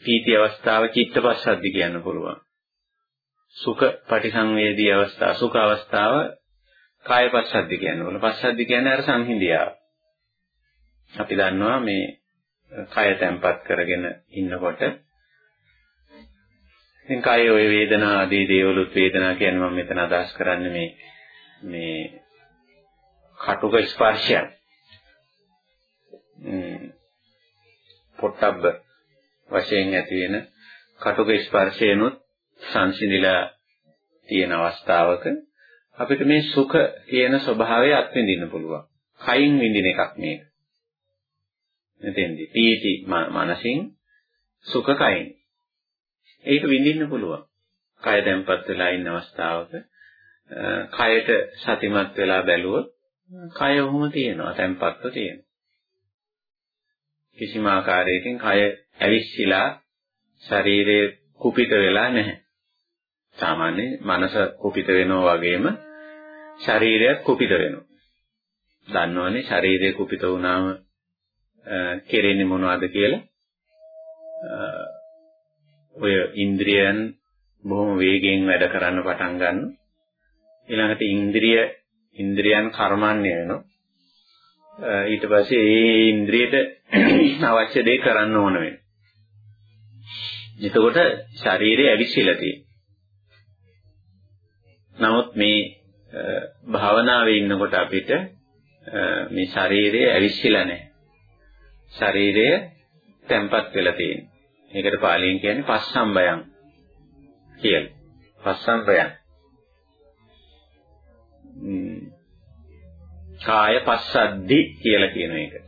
A: පීති අවස්ථාව චිත්ත පස්සද්ධි කියන්න පුළුවන්. සුඛ පටිසංවේදී අවස්ථාව සුඛ අවස්ථාව කාය පස්සද්ධි කියන්නේ වල පස්සද්ධි කියන්නේ අර සංහිඳියාව. අපි දන්නවා මේ කය තැම්පත් කරගෙන ඉන්නකොට ඉතින් කය ওই වේදනා ආදී දේවලුත් වේදනා කියන්නේ මම මෙතන අදහස් කරන්නේ මේ මේ කටුක ස්පර්ශයන්. පොට්ටබ්බ වශයෙන් ඇති වෙන කටුක ස්පර්ශයනොත් සංසිඳිලා තියෙන අවස්ථාවක අපිට මේ සුඛ කියන ස්වභාවය අත්විඳින්න පුළුවන්. කයින් විඳින එකක් මේක. මෙතෙන්දී පීති මනසින් සුඛ කයින්. ඒක විඳින්න පුළුවන්. කය දැන්පත් වෙලා ඉන්න අවස්ථාවක කයට සතිමත් වෙලා බැලුවොත් කය ඔහොම තියෙනවා, තැන්පත්ව තියෙනවා. කිසිම ආකාරයකින් කය ඇවිස්සීලා ශරීරයේ කුපිත වෙලා නැහැ. සාමාන්‍ය මනස කුපිත වෙනවා වගේම ශරීරයත් කුපිත වෙනවා. දන්නවනේ ශරීරය කුපිත වුණාම කෙරෙන්නේ මොනවද කියලා? ඔය ඉන්ද්‍රියන් බොහොම වේගයෙන් වැඩ කරන්න පටන් ගන්නවා. ඊළඟට ඉන්ද්‍රිය ඉන්ද්‍රියන් කර්මන්නේ වෙනවා. ඊට පස්සේ ඒ ඉන්ද්‍රියට අවශ්‍ය දේ කරන්න ඕන වෙනවා. එතකොට ශරීරය ඇවිස්සීලා තියෙනවා. නමුත් මේ භාවනාවේ ඉන්නකොට අපිට මේ ශරීරය ඇවිස්සලා නැහැ. ශරීරය තැම්පත් වෙලා තියෙනවා. ඒකට පාලියෙන් කියන්නේ පස්සම්බයං කියලා. පස්සම්බයං. කාය පස්සද්දි කියලා කියන එකට.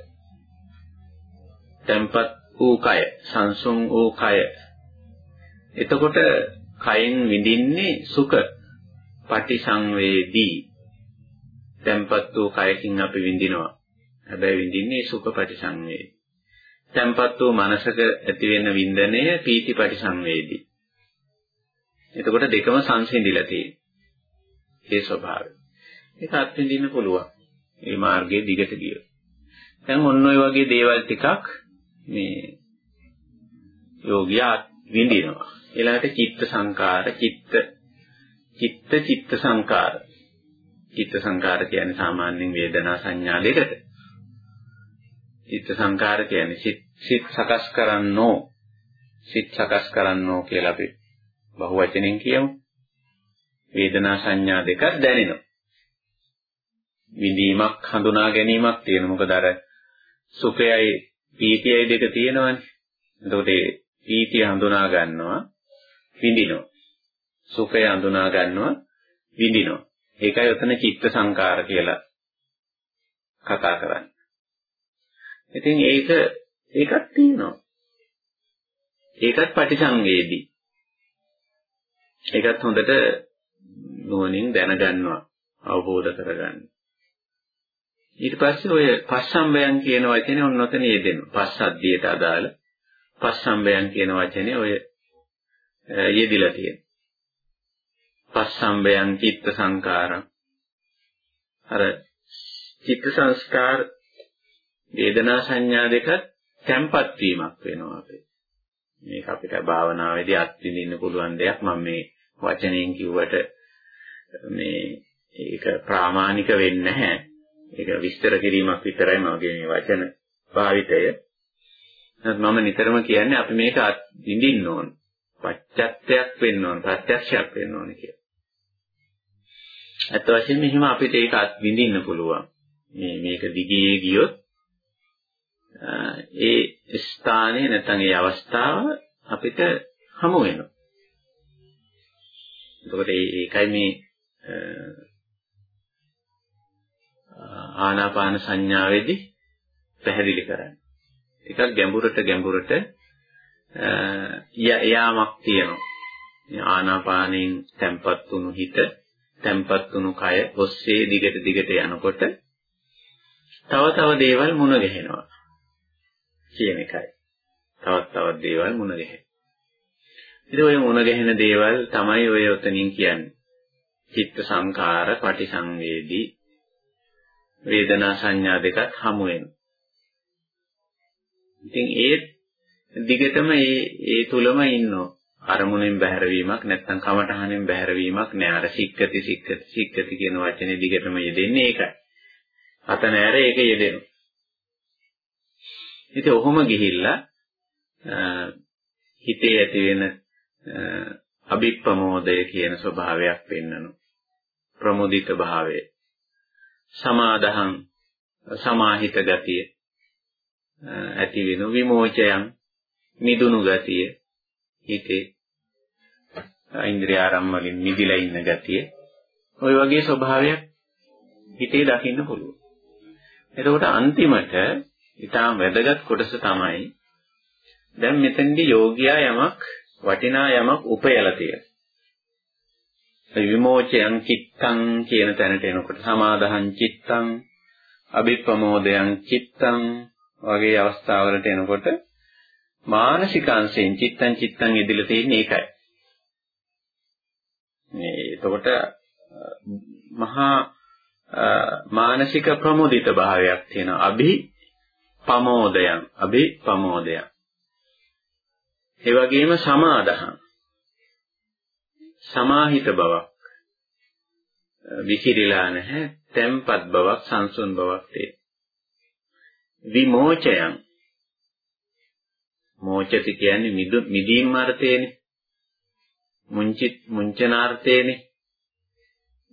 A: තැම්පත් වූ කය, සංසුන් වූ කය. එතකොට කයෙන් විඳින්නේ සුඛ පටිසංවේදී tempat වූ කයකින් අපි විඳිනවා. හැබැයි විඳින්නේ සුඛ පටිසංවේදී. tempat වූ මනසක ඇති වෙන වින්දනය පීති පටිසංවේදී. එතකොට දෙකම සංසිඳිලා තියෙනවා. ඒ ස්වභාවය. ඒක අත්විඳින්න පුළුවන්. මේ මාර්ගයේ දිගට ගියොත්. දැන් ඔන්න ඔය වගේ දේවල් ටිකක් මේ යෝගියා විඳිනවා. ඊළඟට චිත්ත සංකාර, චිත්ත චිත්ත චිත්ත සංකාර. චිත්ත සංකාර කියන්නේ සාමාන්‍යයෙන් වේදනා සංඥා දෙකට. චිත්ත සංකාර කියන්නේ සිත් සිත් සකස් කරන්නෝ සිත් සකස් කරන්නෝ කියලා අපි බහුවචනෙන් කියමු. වේදනා සංඥා දෙකක් දැනෙනවා. විඳීමක් හඳුනා ගැනීමක් තියෙනවා. මොකද අර සුඛයයි පීතියයි දෙක තියෙනවනේ. එතකොට ඒ පීතිය හඳුනා ගන්නවා විඳිනවා. සුඛය හඳුනා ගන්නවා විඳිනවා. ඒකයි ඔතන චිත්ත සංකාර කියලා කතා කරන්නේ. ඉතින් ඒක ඒකක් තියෙනවා. ඒකත් පටිසංවේදී. ඒකත් හොඳට නුවණින් දැනගන්නවා අවබෝධ කරගන්න. ඊට පස්සේ ඔය පස්සම්බයන් කියන වචනේ ඔන්න ඔතන යෙදෙනවා. පස්සද්ධියට අදාළ පස්සම්බයන් කියන වචනේ ඔය යෙදිලා තියෙනවා. පස්සම්බයන් චිත්ත සංකාරම් අර චිත්ත සංස්කාර වේදනා සංඥා දෙකත් තැම්පත් වීමක් වෙනවා අපේ. මේක අපිට භාවනාවේදී අත්විඳින්න පුළුවන් දෙයක් මම මේ වචනයෙන් කිව්වට මේ ඒක ප්‍රාමාණික වෙන්නේ නැහැ. ඒක විස්තර කිරීමක් විතරයි මගේ මේ වචන භාවිතය. මම නිතරම කියන්නේ අපි මේක විඳින්න ඕන. පච්චත්තයක් වෙන්න ඕන, ප්‍රත්‍යක්ෂයක් වෙන්න ඕන කියලා. අත් වශයෙන්ම එහෙම අපිට ඒක විඳින්න පුළුවන්. මේ මේක දිගේ ගියොත් ඒ ස්ථානයේ නැත්නම් ඒ අවස්ථාව අපිට හමු වෙනවා. එතකොට ඒකයි මේ ආනාපාන සංඥාවේදී පැහැදිලි කරන්නේ. ටිකක් ගැඹුරට ගැඹුරට යාමක් තියෙනවා. ආනාපානෙන් තැම්පත් වුණු හිත, තැම්පත් වුණු කය ඔස්සේ දිගට දිගට යනකොට තව තව දේවල් මුණ ගැහෙනවා. කියන එකයි. තවත් තවත් දේවල් මුණ ගැහෙන. ඉතින් ඔය මුණ ගැහෙන දේවල් තමයි ඔය උතනින් කියන්නේ. චිත්ත සංඛාර, පටිසංවේදී වේදනා සංඥා දෙකත් හමු වෙනවා. ඉතින් ඒ දිගටම ඒ ඒ තුලම ඉන්නෝ අරමුණෙන් බැහැරවීමක් නැත්නම් කමඨහනෙන් බැහැරවීමක් නෑ අර සික්කති සික්කති සික්කති කියන වචනේ දිගටම යෙදෙන්නේ ඒකයි. අත නෑර ඒක යෙදෙනවා. ඉතින් ඔහොම ගිහිල්ලා හිතේ ඇති වෙන අභිප්‍රමෝදය කියන ස්වභාවයක් පෙන්වනවා. ප්‍රමුදිත භාවය. සමාදහං සමාහිත ගතිය ඇති වෙන විමෝචයන් මිදුණු ගතිය හිතේ ඉන්ද්‍රිය ආරම්මලින් මිදිලා ඉන්න ගතිය ওই වගේ ස්වභාවයක් හිතේ දකින්න පුළුවන්. එතකොට අන්තිමට ඊටාම් වැදගත් කොටස තමයි දැන් මෙතනදී යෝගියා යමක් වටිනා යමක් උපයලා තියෙනවා. විමෝචයන් චිත්තං කියන තැනට එනකොට සමාදහං චිත්තං අභිප්‍රමෝදයන් චිත්තං වගේ අවස්ථාවලට එනකොට මානසිකාංශයෙන් චිත්තං චිත්තං ඉදිලා තියෙන්නේ ඒකයි. මේ එතකොට මහා මානසික ප්‍රමුදිත භාවයක් තියෙනවා. අභි පමෝදයන් අභි පමෝදයන් ඒ වගේම සමාදහං. සමාහිත බවක්. විකිරිලා නැහැ. තැම්පත් බවක් සංසුන් බවක් තේ විමෝචයන් මෝචති කියන්නේ මිදීම් අර්ථයනේ. මුංචිත් මුංචනාර්ථයනේ.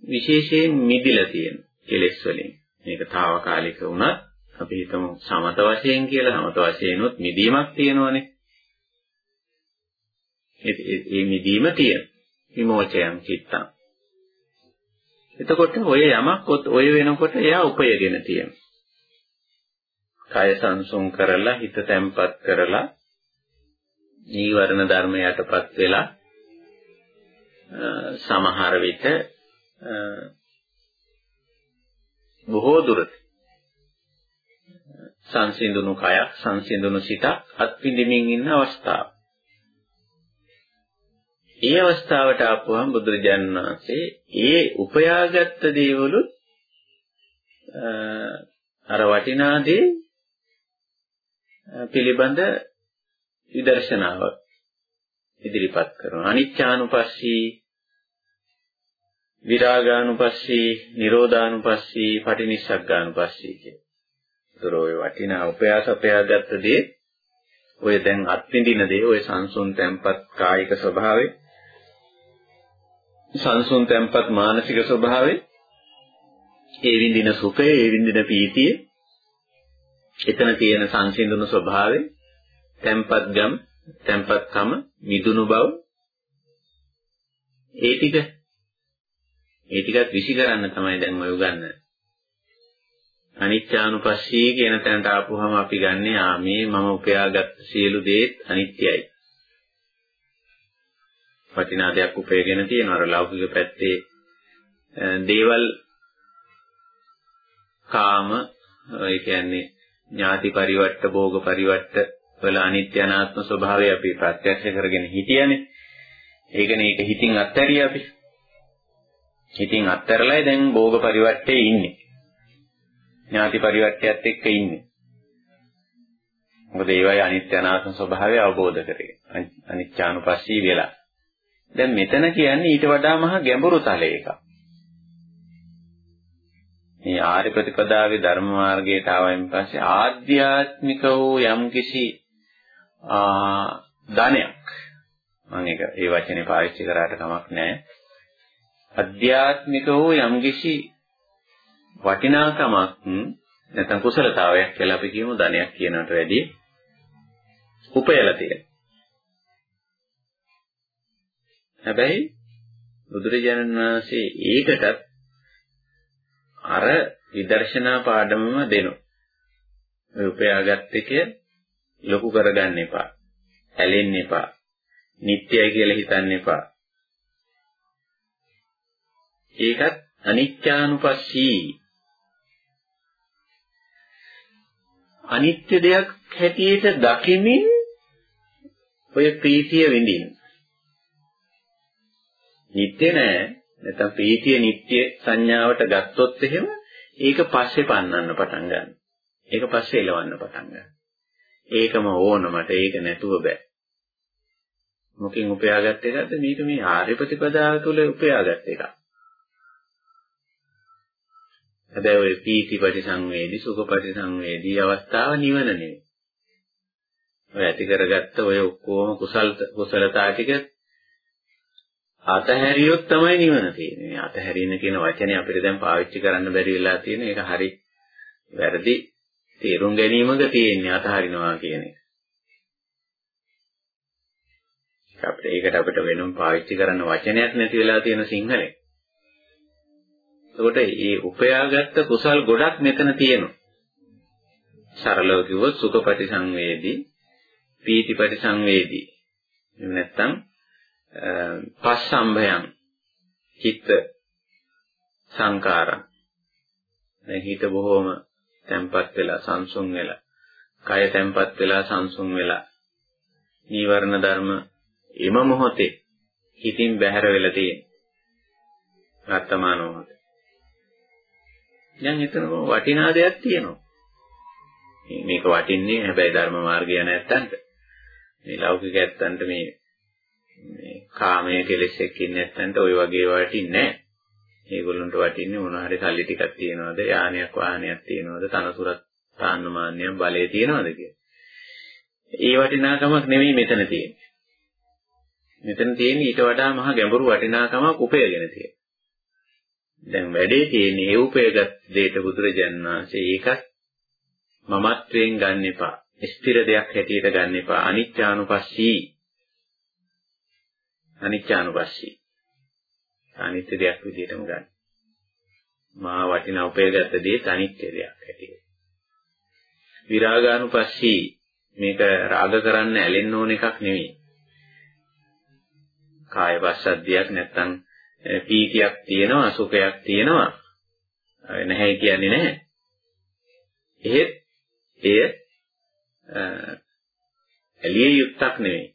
A: විශේෂයෙන් මිදිලා තියෙන කෙලෙස් වලින් මේක తాවකාලික වුණත් අපි හිතමු සමත වශයෙන් කියලා සමත වශයෙන්ුත් මිදීමක් තියෙනවනේ. ඒ මිදීම තියෙන. විමෝචයන් චිත්තං. එතකොට ඔය යමක් ඔය වෙනකොට එයා උපයගෙන තියෙනවා. කය සංසුන් කරලා හිත තැම්පත් කරලා නීවරණ ධර්ම යටපත් වෙලා සමහර විට බොහෝ දුරට සංසිඳුණු කයක් සංසිඳුණු සිතක් අත්විඳින්මින් ඉන්න අවස්ථාව. ඒ අවස්ථාවට ආපුවම බුදුරජාණන් වහන්සේ ඒ උපයාගත් දේවලු අර වටිනා දේ පිළිබඳ විදර්ශනාව ඉදිරිපත් කරනවා. අනිච්චානුපස්සී විරාගානුපස්සී, නිරෝධානුපස්සී, පටිනිස්සග්ගානුපස්සී කිය. ඒතර ඔය වටිනා උපයාස උපයාගත්ත දේ ඔය දැන් අත්විඳින දේ ඔය සංසුන් තැම්පත් කායික ස්වභාවය සංසුන් තැම්පත් මානසික ස්වභාවය ඒ විඳින සුඛය ඒ විඳින පීතිය එතන තියෙන සංසිඳුණු ස්වභාවය තැම්පත්ගම් තැම්පත්කම මිදුණු බව ඒ ටික ඒ ටිකත් විසි කරන්න තමයි දැන් ඔය උගන්වන්නේ අනිත්‍යානුපස්සී කියන තැනට ආපුවම අපි ගන්නෙ ආ මේ මම උපයාගත් සියලු දේත් අනිත්‍යයි. වටිනා දෙයක් උපයගෙන තියෙනවා. අර ලෞකික පැත්තේ දේවල් කාම ඒ කියන්නේ ඥාති පරිවට්ට භෝග පරිවට්ට වල අනිත්‍ය අනාත්ම ස්වභාවය අපි ප්‍රත්‍යක්ෂ කරගෙන හිටියනේ. ඒකනේ ඒක හිතින් අත්හැරිය අපි. හිතින් අත්හැරලා දැන් භෝග පරිවට්ටේ ඉන්නේ. ඥාති පරිවර්තයත් එක්ක ඉන්නේ. මොකද ඒවයි අනිත්‍ය අනාත්ම ස්වභාවය අවබෝධ කරගෙන අනිත්‍යානුපස්සී වෙලා. දැන් මෙතන කියන්නේ ඊට වඩා මහා ගැඹුරු තලයක. මේ ආර්ය ප්‍රතිපදාවේ ධර්ම මාර්ගයට ආවයින් පස්සේ ආධ්‍යාත්මික වූ යම්කිසි ධනයක් මම ඒක ඒ වචනේ පාවිච්චි කරාට කමක් නැහැ. අධ්‍යාත්මික වූ යම්කිසි වටිනාකමක් නැත්නම් කුසලතාවයක් කියලා අපි කියමු ධනයක් කියනකට වැඩිය උපයලා තියෙන. හැබැයි බුදුරජාණන් වහන්සේ ඒකටත් අර විදර්ශනා පාඩමම දෙනවා. ඔය උපයාගත් එක ලොකු කරගන්න එපා. ඇලෙන්න එපා. නිට්ටයයි කියලා හිතන්න එපා. ඒකත් අනිත්‍යානුපස්සී අනිත්‍ය දෙයක් හැටියට දකිමින් ඔය ප්‍රීතිය විඳින්න. නිත්‍ය නෑ නැත්නම් ප්‍රීතිය නිත්‍ය සංඥාවට ගත්තොත් එහෙම ඒක පස්සේ පන්නන්න පටන් ගන්නවා. ඒක පස්සේ එලවන්න පටන් ගන්නවා. ඒකම ඕන මට ඒක නැතුව බෑ. මොකෙන් උපයාගත් එකක්ද මේක මේ ආර්ය ප්‍රතිපදාව තුළ උපයාගත් එකක්. හැබැයි ඔය පීති පරිසංවේදී සුඛ පරිසංවේදී අවස්ථාව නිවන නෙවෙයි. ඔය ඇති කරගත්ත ඔය ඔක්කොම කුසල කුසලතා ටික අතහැරියොත් තමයි නිවන තියෙන්නේ. මේ අතහැරින්න කියන වචනේ අපිට දැන් පාවිච්චි කරන්න බැරි වෙලා තියෙන එක හරි වැරදි තේරුම් ගැනීමක තියෙන්නේ අතහරිනවා කියන එක. අපිට ඒකට අපිට වෙනම පාවිච්චි කරන්න වචනයක් නැති වෙලා තියෙන සිංහලෙන්. එතකොට මේ උපයාගත්ත කුසල් ගොඩක් මෙතන තියෙනවා. සරලව කිව්වොත් සුඛපටි සංවේදී, පීතිපටි සංවේදී. එහෙම නැත්නම් පස්සම්භයං චිත්ත සංකාරං. දැන් හිත බොහොම තැම්පත් වෙලා සංසුන් වෙලා, කය තැම්පත් වෙලා සංසුන් වෙලා. නීවරණ ධර්ම එම මොහොතේ හිතින් බැහැර වෙලා තියෙන. වර්තමාන මොහොතේ දැන් එතන වටිනා දෙයක් තියෙනවා. මේක වටින්නේ හැබැයි ධර්ම මාර්ගය නැත්තන්ට. මේ ලෞකික ඇත්තන්ට මේ මේ කාමයේ කෙලෙස් එක්ක ඉන්නේ නැත්තන්ට ওই වගේ වටින්නේ නැහැ. ඒගොල්ලන්ට වටින්නේ මොන හරි සල්ලි ටිකක් තියනවද, යානයක් වාහනයක් තියනවද, තනතුරක් තාන්නමාන්‍යයක් බලය තියනවද කියලා. ඒ වටිනාකමක් නෙමෙයි මෙතන තියෙන්නේ. මෙතන තියෙන්නේ ඊට වඩා මහ ගැඹුරු වටිනාකමක් උපයගෙන තියෙනවා. දැන් වැඩේ තියෙන්නේ ඒ උපයගත් දෙයට බුදුරජාණන් වහන්සේ ඒකත් මමත්වයෙන් ගන්න එපා. ස්ථිර දෙයක් හැටියට ගන්න එපා. අනිත්‍යානුපස්සී. අනිත්‍යානුපස්සී. අනිත්‍ය දෙයක් විදිහටම ගන්න. මා වටිනා උපයගත් දේ අනිත්‍ය දෙයක් හැටියට. විරාගානුපස්සී මේක රාග කරන්න ඇලෙන්න ඕන එකක් නෙවෙයි. කාය පස්සද්ධියක් නැත්තම් පීතියක් තියෙනවා සුඛයක් තියෙනවා. නැහැ කියන්නේ නැහැ. එහෙත් එය එළිය යුක්තක් නෙවෙයි.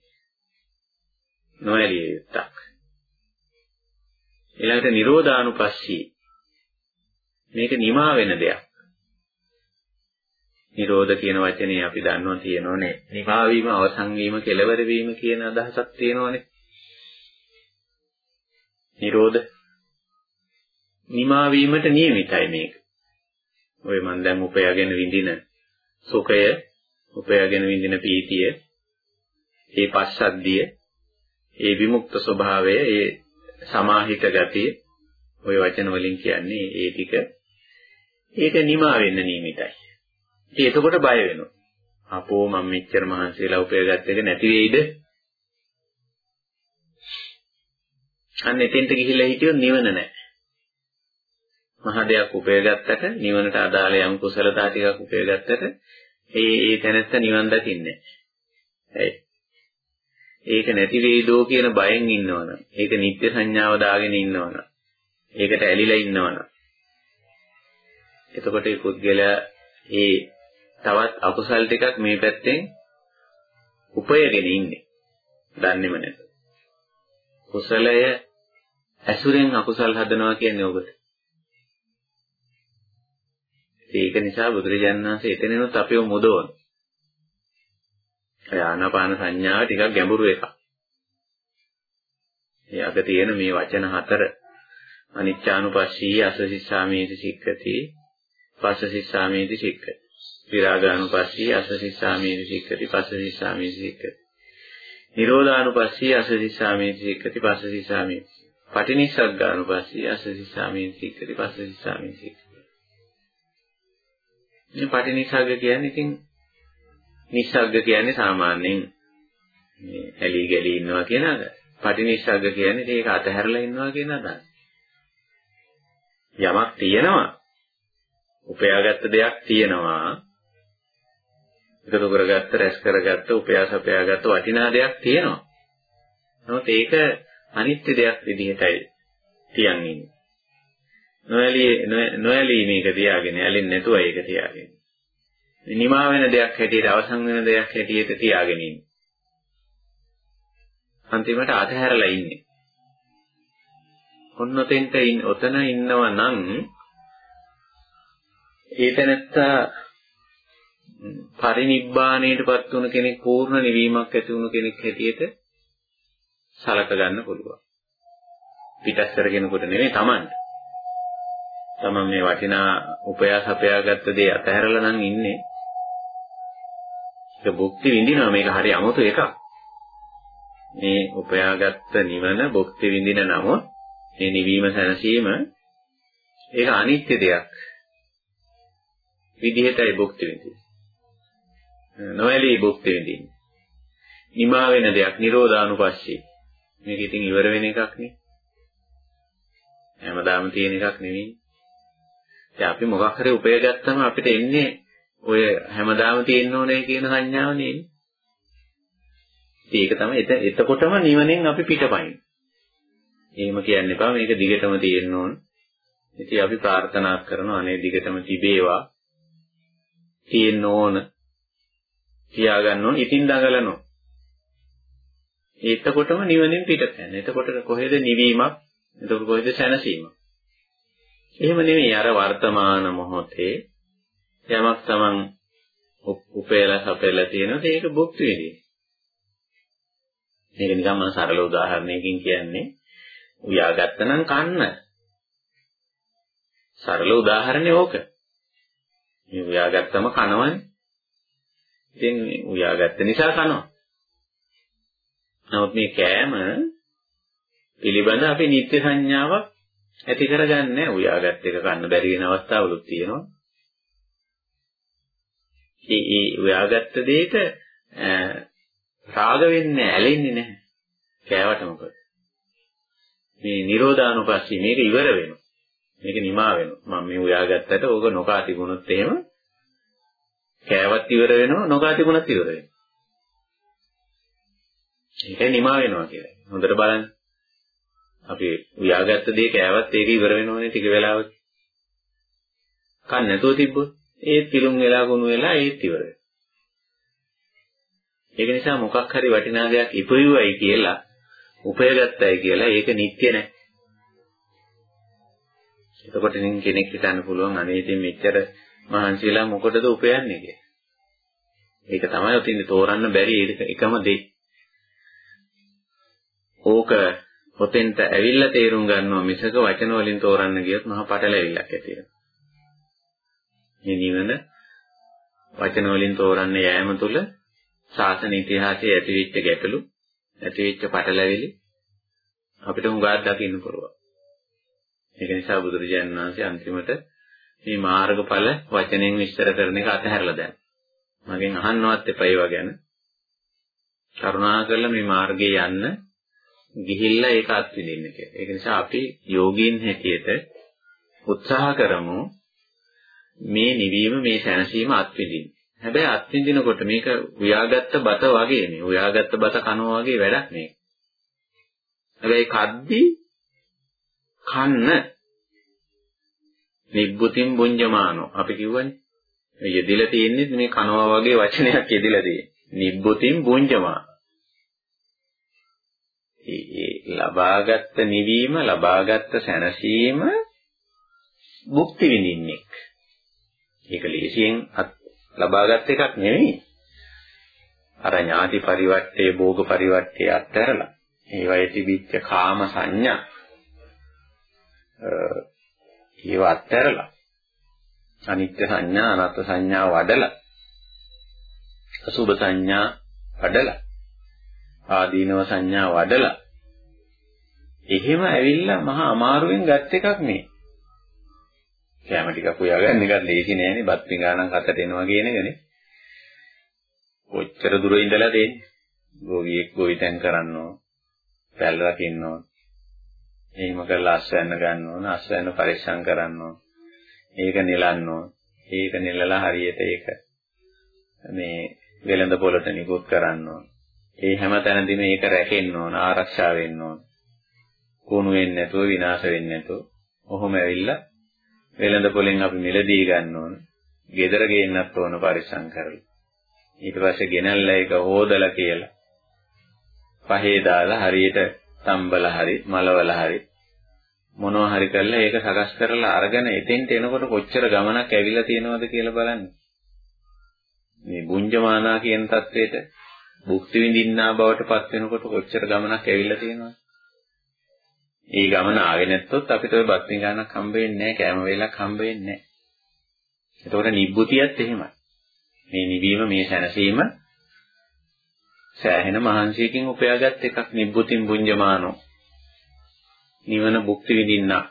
A: නොඇලිය යුක්තක් ඊළඟට නිරෝධානුපස්සී. මේක නිමා වෙන දෙයක්. නිරෝධ කියන වචනේ අපි දන්නවා තියෙනෝනේ නිමා වීම අවසන් වීම කෙලවර වීම කියන අදහසක් තියෙනෝනේ නිරෝධ නිමා වීමට නියමිතයි මේක. ඔය මන් දැන් උපයාගෙන විඳින සුඛය, උපයාගෙන විඳින පීතිය, ඒ පස්සද්ධිය, ඒ විමුක්ත ස්වභාවය, ඒ සමාහිත ගතිය ওই වචන වලින් කියන්නේ ඒ ටික ඒක නිමා වෙන්න නියමිතයි. ඉතින් එතකොට බය වෙනවා. අපෝ මම මෙච්චර මහන්සියලා උපයගත්ත එක නැති වෙයිද? අන්න එතෙන්ට ගිහිල්ලා හිටියොත් නිවන නැහැ. මහ දෙයක් උපයගත්තට නිවනට අදාළ යම් කුසලතා ටිකක් උපයගත්තට ඒ ඒ තැනත්ත නිවන් දකින්නේ නැහැ. ඒක නැති වෙයිදෝ කියන බයෙන් ඉන්නවනම් ඒක නිත්‍ය සංඥාව දාගෙන ඉන්නවනම් ඒකට ඇලිලා ඉන්නවනම් එතකොට මේ පුද්ගලයා ඒ තවත් අකුසල් ටිකක් මේ පැත්තෙන් උපයගෙන ඉන්නේ. දන්නේම නැත. කුසලය ඇසුරෙන් අකුසල් හදනවා කියන්නේ ඔබට. ඒක නිසා බුදුරජාණන් වහන්සේ එතනිනුත් අපිව මුදවන. ආනාපාන සංඥාව ටිකක් ගැඹුරු එකක්. ඒ අග තියෙන මේ වචන හතර අනිච්චානුපස්සී අසසිස්සාමේති සික්කති පස්සසිස්සාමේති සික්කති විරාගානුපස්සී අසසිස්සාමේති සික්කති පස්සසිස්සාමේති සික්කති නිරෝධානුපස්සී අසසිස්සාමේති සික්කති පස්සසිස්සාමේති පටිනිස්සග්ගානුපස්සී අසසිස්සාමේති සික්කති පස්සසිස්සාමේති සික්කති මේ පටිනිස්සග්ග කියන්නේ ඉතින් නිස්සග්ග කියන්නේ සාමාන්‍යයෙන් මේ ඇලි ගලි ඉන්නවා කියන අද. පටිනිස්සග්ග කියන්නේ ඒක අතහැරලා ඉන්නවා කියන අදහස. යමක් තියෙනවා. උපයාගත්ත දෙයක් තියෙනවා. එකතු කරගත්ත, රැස් කරගත්ත, උපයාසපයාගත්ත වටිනා දෙයක් තියෙනවා. නමුත් ඒක අනිත්‍ය දෙයක් විදිහටයි තියන් ඉන්නේ. නොඇලී නොඇලී මේක තියාගෙන ඇලෙන්නේ නැතුව ඒක තියාගෙන. නිමා වෙන දෙයක් හැටියට අවසන් වෙන දෙයක් හැටියට තියාගෙන ඉන්නේ. අන්තිමට අතහැරලා ඉන්නේ. ඔන්නතෙන්ට ඔතන ඉන්නව නම් ඒතනත්තා පරිනිබ්බාණයටපත් වුණු කෙනෙක් පූර්ණ නිවීමක් ඇති වුණු කෙනෙක් හැටියට සලක ගන්න පුළුවන්. පිටස්තර කෙනෙකුට නෙමෙයි Tamanට. තමන් මේ වටිනා උපයාස අපයාගත්ත දේ අතහැරලා නම් ඉන්නේ. ඒක භුක්ති විඳිනවා මේක හරි අමුතු එකක්. මේ උපයාගත්ත නිවන භුක්ති විඳින නමුත් මේ නිවීම සැනසීම ඒක අනිත්‍ය දෙයක්. විදිහටයි භුක්ති විඳින්නේ. නොඇලී භුක්ති විඳින්නේ. නිමා වෙන දෙයක් නිරෝධානුපස්සී. මේක ඉතින් ඉවර වෙන එකක් නේ. හැමදාම තියෙන එකක් නෙවෙයි. දැන් අපි මොකක් හරි උපය ගත්තම අපිට එන්නේ ඔය හැමදාම තියෙන්න ඕනේ කියන සංඥාව නේ. ඒක තමයි එතකොටම නිවනෙන් අපි පිටපයින්. එහෙම කියන්න එපා මේක දිගටම තියෙන්න ඕන. ඉතින් අපි ප්‍රාර්ථනා කරනවා අනේ දිගටම තිබේවා. තියෙන්න ඕන. තියාගන්න ඕන. ඉතින් දඟලනවා. එතකොටම නිවනෙන් පිටත යන. එතකොට කොහෙද නිවීමක්? එතකොට කොහෙද සැනසීමක්? එහෙම නෙමෙයි අර වර්තමාන මොහොතේ යමක් තමන් උපේලා සපේලා තියෙනවද ඒක භුක්ති විඳින. මේක නිකන් මම සරල උදාහරණයකින් කියන්නේ උයාගත්ත නම් කන්න. සරල උදාහරණේ ඕක. මේ උයාගත්තම කනවනේ. ඉතින් උයාගත්ත නිසා කනවා. නමුත් මේ කෑම පිළිබඳ අපි නිත්‍ය සංඥාවක් ඇති කරගන්නේ උයාගත් එක ගන්න බැරි වෙන අවස්ථාවලුත් තියෙනවා. ඒ ඒ උයාගත්ත දෙයක රාග වෙන්නේ ඇලෙන්නේ නැහැ. කෑවට මොකද? මේ නිරෝධානුපස්සී මේක ඉවර වෙනවා. මේක නිමා වෙනවා. මම මේ උයාගත්තට ඕක නොකා තිබුණොත් එහෙම කෑවත් ඉවර වෙනවා නොකා තිබුණත් ඉවර වෙනවා. ඒකයි නිමා වෙනවා කියන්නේ. හොඳට බලන්න. අපි උයාගත්ත දේ කෑවත් ඒක ඉවර වෙනවනේ ටික වෙලාවක. කන්න නැතුව තිබ්බොත් ඒත් පිළුම් වෙලා ගොනු වෙලා ඒත් ඉවර වෙනවා. ඒක නිසා මොකක් හරි වටිනා දෙයක් ඉපයුවයි කියලා උපයගත්තයි කියලා ඒක නිත්‍ය නැහැ. එතකොට නින් කෙනෙක් හිතන්න පුළුවන් අනේ ඉතින් මෙච්චර මහන්සිලා මොකටද උපයන්නේ කියලා. ඒක තමයි උතින් තෝරන්න බැරි එකම දේ. ඕක ඔතෙන්ට ඇවිල්ලා තේරුම් ගන්නවා මිසක වචන වලින් තෝරන්න ගියොත් මහා පටලැවිල්ලක් ඇති වෙනවා. මේ නිවන වචන වලින් තෝරන්න යෑම තුළ ශාසන ඉතිහාසයේ ඇතිවෙච්ච ගැටලු, ඇතිවෙච්ච පටලැවිලි අපිට හුඟක් දකින්න පුළුවන්. ඒක නිසා බුදුරජාණන් වහන්සේ අන්තිමට මේ මාර්ගඵල වචනෙන් විස්තර කරන එක අතහැරලා දැන්. මගෙන් අහන්නවත් එපා ඒවා ගැන. කරුණාකරලා මේ මාර්ගේ යන්න ගිහිල්ලා ඒක අත්විඳින්න කියලා. ඒක නිසා අපි යෝගීන් හැටියට උත්සාහ කරමු මේ නිවීම මේ සැනසීම අත්විඳින්න. හැබැයි අත්විඳිනකොට මේක උයාගත්ත බත වගේ නේ. උයාගත්ත බත කනවා වගේ වැඩක් නේ. හැබැයි කද්දි කන්න නිබ්බුතින් බුඤ්ජමානෝ අපි කියවනේ. යෙදිලා තියෙන්නේ මේ කනවා වගේ වචනයක් යෙදිලා තියෙන්නේ. නිබ්බුතින් බුඤ්ජමාන. ඒ ලබාගත් නිවීම ලබාගත් සැනසීම භුක්ති විඳින්නෙක්. ඒක ලේසියෙන් ලබාගත් එකක් නෙවෙයි. අර ඥාති පරිවර්තයේ භෝග පරිවර්තයේ අත්හැරලා ඒවයේ තිබිච්ච කාම සංඥා ඒව අත්හැරලා අනිත්‍ය සංඥා අනාත්ම සංඥා වඩලා අසුභ සංඥා වඩලා ආදීනව සංඥා වඩලා එහෙම ඇවිල්ලා මහා අමාරුවෙන් ගත් එකක් මේ. කැම ටිකක් උයාගන්න එකත් ලේසි නෑනේ. බත් පිඟානක් අතට එනවා කියන එකනේ. කොච්චර දුර ඉඳලා දෙන්නේ. ගෝවියෙක් ගෝවිතෙන් කරන්න ඕන. පැල් රකින්න ඕන. එහෙම කරලා අස්වැන්න ගන්න ඕන. අස්වැන්න පරිස්සම් කරන්න ඕන. ඒක නෙලන්න ඕන. ඒක නෙලලා හරියට ඒක මේ වෙළඳ පොළට නිකුත් කරන්න ඕන. ඒ හැම තැනදීම මේක රැකෙන්න ඕන, ආරක්ෂා වෙන්න ඕන. කුණු වෙන්නේ නැතුව, විනාශ වෙන්නේ නැතුව. ඔහොම ඇවිල්ලා වෙළඳ පොලෙන් අපි මිලදී ගන්න ඕන. ගෙදර ගේන්නත් ඕන පරිස්සම් කරලා. ඊට පස්සේ ගෙනල්ලා ඒක හොදලා කියලා. පහේ දාලා හරියට තම්බල හරි, මලවල හරි මොනවා හරි කරලා ඒක සකස් කරලා අරගෙන එතෙන්ට එනකොට කොච්චර ගමනක් ඇවිල්ලා තියෙනවද කියලා බලන්න. මේ බුඤ්ජමානා කියන தത്വෙට භුක්ති විඳින්නා බවට පත් වෙනකොට කොච්චර ගමනක් ඇවිල්ලා තියෙනවද? ඒ ගමන ආවේ නැත්තොත් අපිට ওই බත් විඳානක් හම්බ වෙන්නේ නැහැ, කෑම වේලක් හම්බ වෙන්නේ නැහැ. එතකොට නිබ්බුතියත් එහෙමයි. මේ නිවීම මේ සැනසීම සෑහෙන මහන්සියකින් උපයාගත් එකක් නිබ්බුතින් බුඤ්ජමානෝ. නිවන භුක්ති විඳින්නා.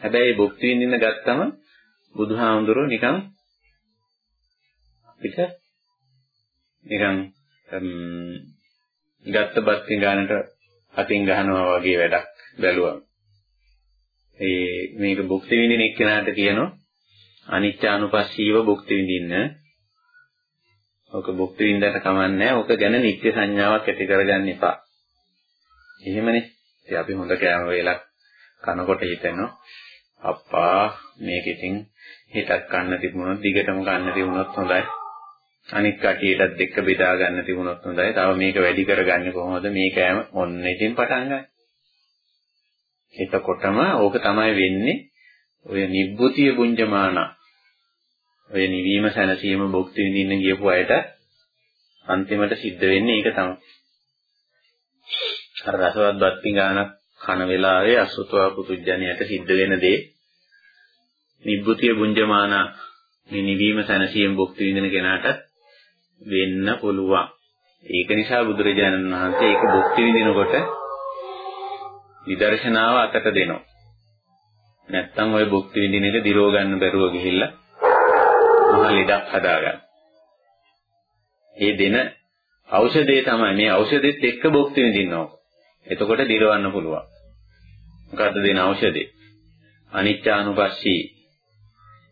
A: හැබැයි භුක්ති විඳින්න ගත්තම බුදුහාමුදුරුවෝ නිකන් අපිට නිකන් ගත්ත බත් විඳානට අතින් ගහනවා වගේ වැඩක් බැලුවා. ඒ මේක භුක්ති විඳින එක්කෙනාට කියනවා අනිත්‍යානුපස්සීව භුක්ති විඳින්න. ඔක භුක්ති විඳින්නට කමන්නේ ඔක ගැන නිත්‍ය සංඥාවක් ඇති කරගන්න එපා. එහෙමනේ. ඉතින් අපි හොඳ කෑම වේලක් කනකොට හිතෙනවා අප්පා මේක ඉතින් හිතක් කන්න තිබුණොත් දිගටම කන්න තිබුණොත් හොඳයි. අනිත් කටියටත් එක්ක බෙදා ගන්න තිබුණොත් හොඳයි. තව මේක වැඩි කරගන්නේ කොහොමද? මේ කෑම ඔන්න ඉතින් පටන් ගන්න. එතකොටම ඕක තමයි වෙන්නේ. ඔය නිබ්බුතිය පුඤ්ජමාන. ඔය නිවීම සැනසීම භුක්ති විඳින්න ගියපු අයට අන්තිමට සිද්ධ වෙන්නේ ඒක තමයි. අර රසවත් බත් පිඟානක් කන වෙලාවේ අසුතවා පුතුජණයට සිද්ධ වෙන දේ නිබ්බුතිය පුඤ්ජමාන මේ නිවීම සැනසීම භුක්ති විඳින කෙනාටත් වෙන්න පුළුවන්. ඒක නිසා බුදුරජාණන් වහන්සේ ඒක භුක්ති විඳිනකොට විදර්ශනාව අතට දෙනවා. නැත්තම් ওই භුක්ති විඳින එක දිරව ගන්න බැරුව ගිහිල්ලා මහා ලෙඩක් හදාගන්න. ඒ දෙන ඖෂධය තමයි මේ ඖෂධෙත් එක්ක භුක්ති විඳින්නවා. එතකොට දිරවන්න පුළුවන්. මොකද්ද දෙන ඖෂධය? අනිච්චානුපස්සී,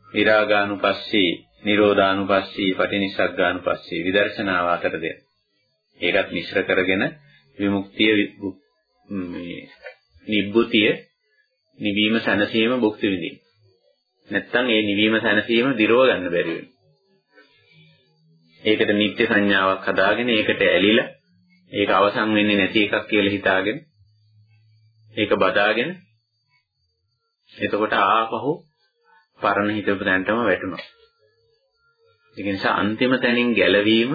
A: විරාගානුපස්සී, නිරෝධානුපස්සී පටිනිස්සග්ගානුපස්සී විදර්ශනාව අතර දෙන. ඒකත් මිශ්‍ර කරගෙන විමුක්තිය මේ නිබ්බුතිය නිවීම සැනසීම භුක්ති විඳින්න. නැත්තම් ඒ නිවීම සැනසීම දිරව ගන්න බැරි වෙනවා. ඒකට නිත්‍ය සංඥාවක් හදාගෙන ඒකට ඇලිලා ඒක අවසන් වෙන්නේ නැති එකක් කියලා හිතාගෙන ඒක බදාගෙන එතකොට ආපහු පරණ හිතපු තැනටම වැටුණා. ඒක නිසා අන්තිම තැනින් ගැලවීම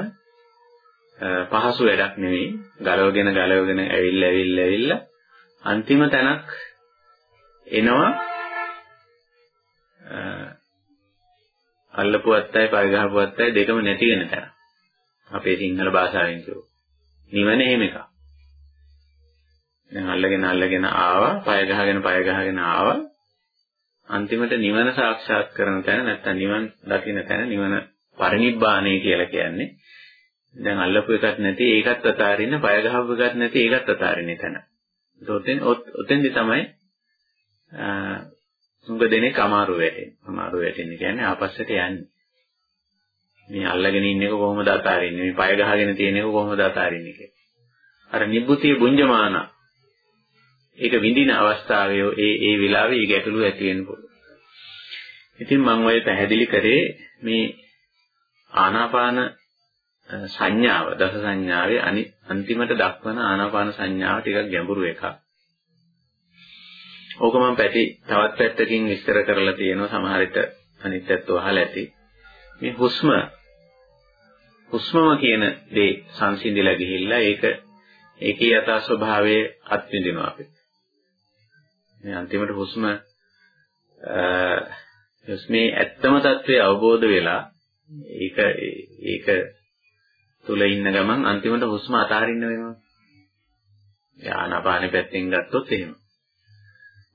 A: පහසු වැඩක් නෙවෙයි. ගලවගෙන ගලවගෙන ඇවිල්ලා ඇවිල්ලා ඇවිල්ලා අන්තිම තැනක් එනවා අල්ලපු අත්තයි පය ගහපු අත්තයි දෙකම නැති වෙන තැන. අපේ සිංහල භාෂාවෙන් කියුවොත්. නිවන එහෙම එකක්. දැන් අල්ලගෙන අල්ලගෙන ආවා, පය ගහගෙන පය ගහගෙන ආවා. අන්තිමට නිවන සාක්ෂාත් කරන තැන නැත්තම් නිවන් දකින්න තැන නිවන පරිනිබ්බාණය කියලා කියන්නේ. දැන් අල්ලපු එකක් නැති ඒකත් අතාරින්න, පය ගහපු එකක් නැති ඒකත් අතාරින්න තැන. ඔතෙන් ඔතෙන්දි තමයි තුඟ දෙනෙක් අමාරු වැටෙන්නේ. අමාරු වැටෙන්නේ කියන්නේ ආපස්සට යන්නේ. මේ අල්ලගෙන ඉන්න එක කොහොමද අතාරින්නේ? මේ පය ගහගෙන තියෙන එක කොහොමද අතාරින්නේ කියලා. අර නිබ්බුතිය බුඤ්ජමාන ඒක විඳින අවස්ථාවේ ඒ ඒ වෙලාවේ ඒ ගැටලු ඇති වෙන්න පුළුවන්. ඉතින් මම ඔය පැහැදිලි කරේ මේ ආනාපාන සංඥාව දස සංඥාවේ අන්තිමට දක්වන ආනාපාන සංඥාව ටිකක් ගැඹුරු එකක්. ඕක මම පැටි තවත් පැත්තකින් විස්තර කරලා තියෙනවා සමහර විට අනිත් පැත්ත අහලා ඇති. මේ හුස්ම හුස්මම කියන දේ සංසිඳිලා ගිහිල්ලා ඒක ඒකේ යථා ස්වභාවය අත්විඳිනවා අපි. මේ අන්තිමට හුස්ම හුස්මේ ඇත්තම తත්වය අවබෝධ වෙලා ඒක ඒක තුල ඉන්න ගමන් අන්තිමට හුස්ම අතාරින්න වෙනවා. යානාපානෙ පැත්තෙන් ගත්තොත් එහෙම.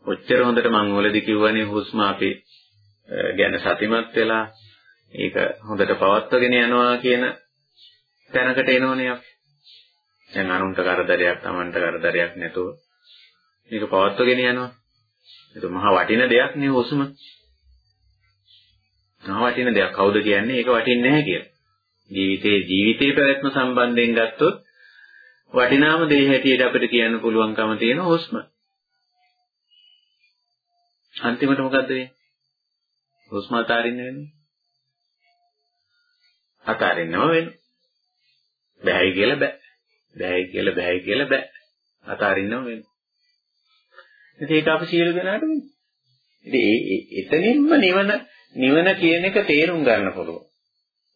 A: ඔච්චර හොඳට මම වලදී කිව්වනේ හුස්ම අපි ගැන සතිමත් වෙලා ඒක හොඳට පවත්වාගෙන යනවා කියන තැනකට එනෝනේ අපි. දැන් අනුන්ට කරදරයක්, Tamanට කරදරයක් නැතුව මේක පවත්වාගෙන යනවා. ඒක මහා වටින දෙයක් නේ හුස්ම. මහා වටින දෙයක්. කවුද කියන්නේ ඒක වටින්නේ නැහැ කියලා. ජීවිතේ ජීවිතේ පැවැත්ම සම්බන්ධයෙන් ගත්තොත් වටිනාම දේ හැටියට අපිට කියන්න පුළුවන්කම තියෙන හුස්ම. අන්තිමට මොකද්ද වෙන්නේ? හුස්ම අතාරින්න වෙන්නේ. අතාරින්නම වෙන්නේ. බෑයි කියලා බෑ. බෑයි කියලා බෑයි කියලා බෑ. අතාරින්නම වෙන්නේ. ඉතින් ඒක අපි සියලු දෙනාට වෙන්නේ. ඉතින් එතනින්ම නිවන නිවන කියන එක තේරුම් ගන්න පුළුවන්.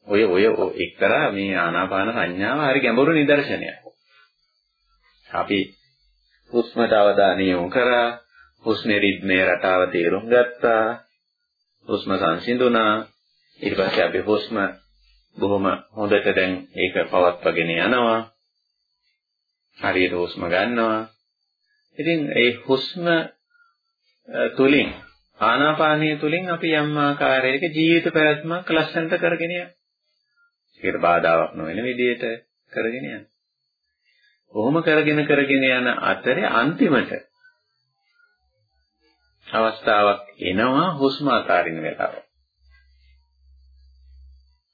A: ඔය ඔය එක්තරා මේ ආනාපාන සංඥාව හරි ගැඹුරු නිදර්ශනයක්. අපි හුස්මට අවධානය යොමු කරා, හුස්මේ රිද්මේ රටාව තේරුම් ගත්තා, හුස්ම සංසිඳුණා. ඊට පස්සේ අපි හුස්ම බොහොම හොඳට දැන් ඒක පවත්වාගෙන යනවා. හරියට හුස්ම ගන්නවා. ඉතින් ඒ හුස්ම තුලින් ආනාපානීය තුලින් අපි යම් ආකාරයක ජීවිත පැවැත්මක් ලස්සනට කරගෙන යනවා. ඒකට බාධාවක් නොවන විදිහට කරගෙන යනවා. කොහොම කරගෙන කරගෙන යන අතරේ අන්තිමට අවස්ථාවක් එනවා හුස්ම අතාරින වෙලාව.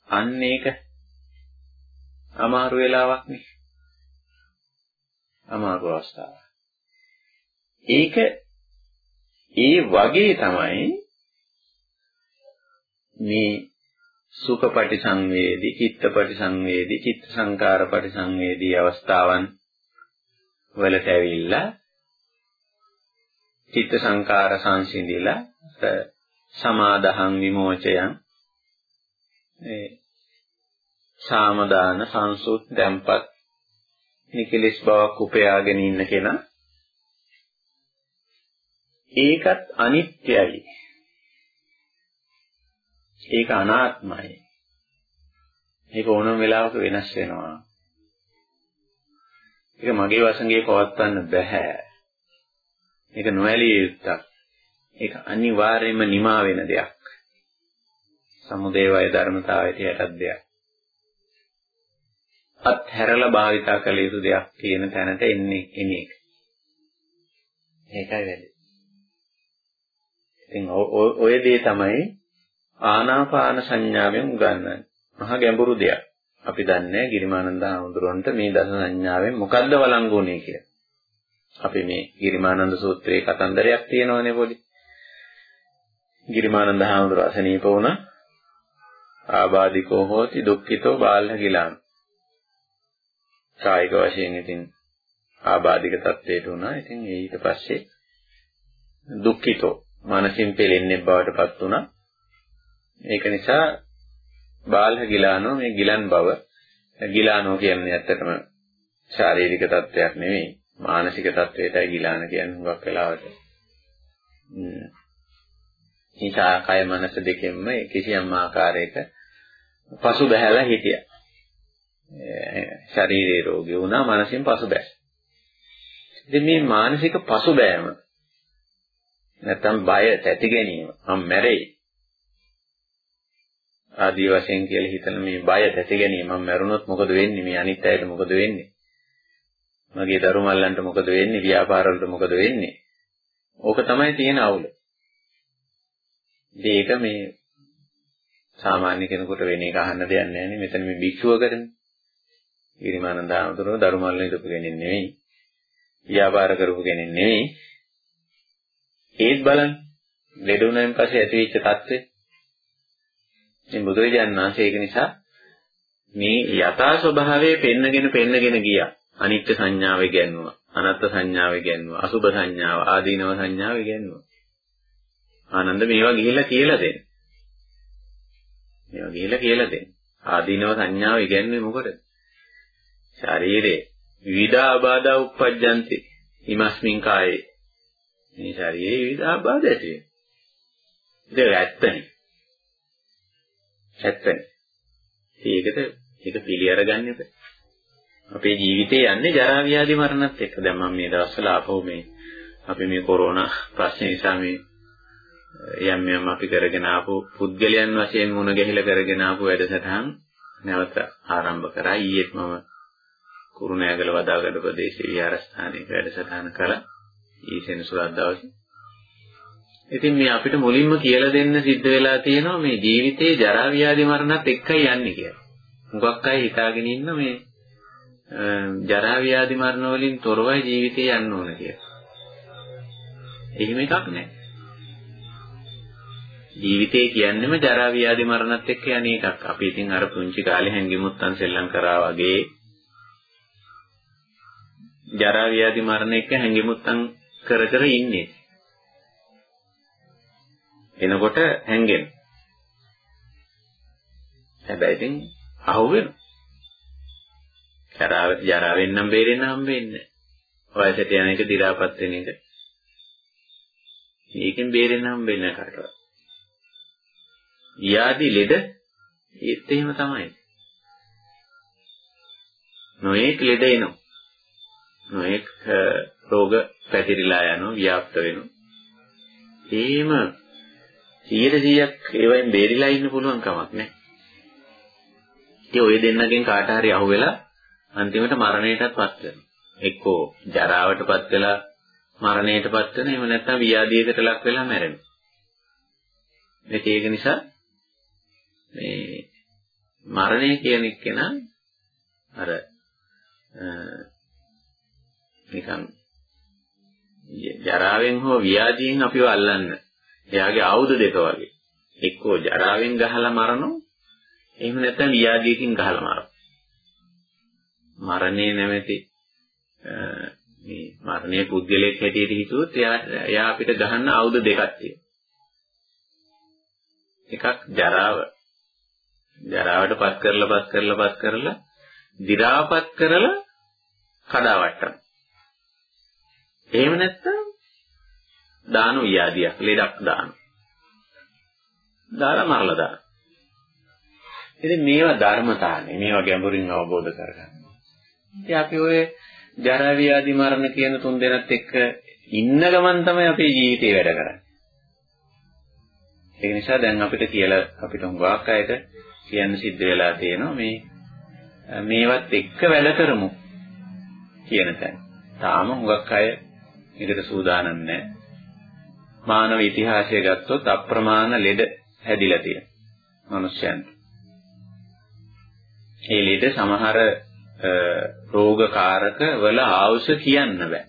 A: අන්න ඒක අමාරු වෙලාවක් නේ. අමාරු අවස්ථාවක්. ඒක ඒ වගේ තමයි මේ සුඛපටි සංවේදී, චිත්තපටි සංවේදී, චිත්ත සංකාරපටි සංවේදී අවස්ථාවන් වලට ඇවිල්ලා චිත්ත සංකාර සංසිඳිලා සමාදහං විමෝචයන් ඒ සාමදාන සංසුත් දැම්පත් නිකලස් බවක් උපයාගෙන ඉන්න කෙනා ඒකත් අනිත්‍යයි ඒක අනාත්මයි ඒක ඕනම වෙලාවක වෙනස් වෙනවා ඒක මගේ වසඟේ පවත්වන්න බෑ ඒක නොඇලිය යුත්තක් ඒක අනිවාර්යයෙන්ම නිමා වෙන දෙයක් සමුදේ වය ධර්මතාවයට යටත් දෙයක්. අත්හැරලා භාවිතා කළ යුතු දෙයක් කියන තැනට එන්නේ එන්නේ. ඒකයි වැඩි. ඉතින් ඔය දේ තමයි ආනාපාන සංඥාවෙන් උගන්වන්නේ. මහ ගැඹුරු දෙයක්. අපි දන්නේ ගිරිමානන්ද හඳුරන්ට මේ දස සංඥාවෙන් මොකද්ද වළංගුනේ කියලා. අපි මේ ගිරිමානන්ද සූත්‍රයේ කතන්දරයක් තියෙනවනේ පොඩි. ගිරිමානන්ද හඳුර අසනීප වුණා. ආබාධිකෝ හෝති දුක්ඛිතෝ බාල්හ ගිලාන. කායික වශයෙන් ඉතින් ආබාධික තත්ත්වයට වුණා. ඉතින් ඊට පස්සේ දුක්ඛිතෝ මානසින් පෙලෙන්නේ බවට පත් වුණා. ඒක නිසා බාල්හ ගිලානෝ මේ ගිලන් බව ගිලානෝ කියන්නේ ඇත්තටම ශාරීරික තත්ත්වයක් නෙවෙයි මානසික තත්ත්වයටයි ගිලාන කියන්නේ හුඟක් වෙලාවට. නිසා කය මනස දෙකෙන්ම කිසියම් ආකාරයක පසු බැහැලා හිටියා. ශරීරේ රෝගී වුණා මනසින් පසු බැහැ. ඉතින් මේ මානසික පසුබෑම නැත්තම් බය තැති ගැනීම. මම මැරෙයි. ආදී වශයෙන් කියලා හිතන මේ බය තැති ගැනීම මම මැරුණොත් මොකද වෙන්නේ? මේ අනිත් අයට මොකද වෙන්නේ? මගේ දරු මල්ලන්ට මොකද වෙන්නේ? ව්‍යාපාරවලට මොකද වෙන්නේ? ඕක තමයි තියෙන අවුල. ඒක මේ සාමාන්‍ය කෙනෙකුට වෙන එක අහන්න දෙයක් නැහැ නේ. මෙතන මේ භික්ෂුවකටනේ. ඊරිමානන්ද ආමතුරු දරු මල්ලන් ඉදපු කෙනෙක් නෙවෙයි. ව්‍යාපාර කරපු කෙනෙක් නෙවෙයි. ඒත් බලන්න ලෙඩ වුණාන් පස්සේ ඇතිවෙච්ච தත්ත්වය ඉතින් බුදුරජාණන් වහන්සේ ඒක නිසා මේ යථා ස්වභාවය පෙන්නගෙන පෙන්නගෙන ගියා. අනිත්‍ය සංඥාව ඉගෙනුවා. අනත්ත් සංඥාව ඉගෙනුවා. අසුභ සංඥාව, ආදීනව සංඥාව ඉගෙනුවා. ආනන්ද මේවා ගිහිල්ලා කියලා දෙන්න. මේවා ගිහිල්ලා කියලා දෙන්න. ආදීනව සංඥාව ඉගෙනුවේ මොකටද? ශරීරේ විවිධ ආබාධා උප්පජ්ජන්ති. හිමස්මින් කායේ. මේ ශරීරේ විවිධ ආබාධ ඇති වෙනවා. ඒක ඇත්තනේ. ඇත්තනේ. ඒකට ඒක පිළි අරගන්න එපා. අපේ ජීවිතේ යන්නේ ජරා ව්‍යාධි මරණත් එක්ක. දැන් මම මේ දවස්වල ආපහු මේ අපි මේ කොරෝනා ප්‍රශ්නේ නිසා මේ යම් යම් අපි කරගෙන ආපු පුද්ගලයන් වශයෙන් මුණ ගැහිලා කරගෙන ආපු වැඩසටහන් නැවත ආරම්භ කරා. ඊයේත් මම කුරුණෑගල වදාගඩ ප්‍රදේශයේ විහාරස්ථානයේ වැඩසටහන කළා. ඊසෙන සුරාදා දවසේ ඉතින් මේ අපිට මුලින්ම කියලා දෙන්න සිද්ධ වෙලා තියෙනවා මේ ජීවිතේ ජරා ව්‍යාධි මරණත් එක්කයි යන්නේ කියලා. මුගක් අය හිතාගෙන ඉන්න මේ ජරා ව්‍යාධි මරණ වලින් තොරවයි ජීවිතේ යන්න ඕන කියලා. එහෙම එකක් නැහැ. ජීවිතේ කියන්නේම ජරා ව්‍යාධි මරණත් එක්ක යන එකක්. අපි ඉතින් අර පුංචි කාලේ හැංගිමුත්තන් සෙල්ලම් කරා වගේ ජරා ව්‍යාධි මරණ එක්ක හැංගිමුත්තන් කර කර ඉන්නේ. එනකොට හැංගෙන. හැබැයි ඉතින් අහුවෙන. ජරාව ජරාවෙන් නම් බේරෙන්න හම්බෙන්නේ නැහැ. වයසට යන එක දි รา පත් වෙන එක. මේකෙන් බේරෙන්න හම්බෙන්නේ නැහැ කාටවත්. යාදි ලෙඩ ඒත් එහෙම තමයි. නොඑක් ලෙඩ එනවා. නොඑක් රෝග පැතිරිලා යනවා, ව්‍යාප්ත වෙනවා. එහෙම 100%ක් ඒවෙන් බේරිලා ඉන්න පුළුවන් කමක් නැහැ. ඉතින් ওই දෙන්නගෙන් කාට හරි අහුවෙලා අන්තිමට මරණයටත්පත් වෙනවා. එක්කෝ ජරාවටපත් වෙලා මරණයටපත් වෙන එහෙම නැත්නම් ව්‍යාධියකට ලක් වෙලා මැරෙනවා. ඒක නිසා මේ මරණය කියන එක නා අර නිකන් ජරාවෙන් හෝ ව්‍යාධියෙන් අපිව අල්ලන්න එයාගේ ආයුධ දෙක වගේ. එක්කෝ ජරාවෙන් ගහලා මරනවා. එහෙම නැත්නම් ව්‍යාධියකින් ගහලා මරනවා. මරණය නැමැති මේ මරණය පුද්ගලයෙක් හැටියට හිතුවොත් එයා එයා අපිට ගහන්න ආයුධ දෙකක් තියෙනවා. එකක් ජරාව. ජරාවට පත් කරලා පත් කරලා පත් කරලා දි รา පත් කරලා කඩාවට්ටන. එහෙම නැත්නම් දාන ව්‍යාධියක් ලෙඩක් දාන. දාලා මරලා දාන. ඉතින් මේවා ධර්මතාවනේ. මේවා ගැඹුරින් අවබෝධ කරගන්න. ඉතින් අපි ඔය ජරා ව්‍යාධි මරණ කියන තුන් දෙනත් එක්ක ඉන්න ගමන් තමයි අපේ ජීවිතේ වැඩ කරන්නේ. ඒ නිසා දැන් අපිට කියලා අපිට හුඟක් අයට කියන්න සිද්ධ වෙලා තියෙනවා මේ මේවත් එක්ක වැඩ කරමු කියන තැන. තාම හුඟක් අය මේකට සූදානම් නැහැ. මානව ඉතිහාසය ගත්තොත් අප්‍රමාණ ලෙඩ හැදිලා තියෙනවා. මනුෂ්‍යයන්ට. ඒ ලෙඩ සමහර රෝගකාරක වල ආවුස කියන්න බෑ.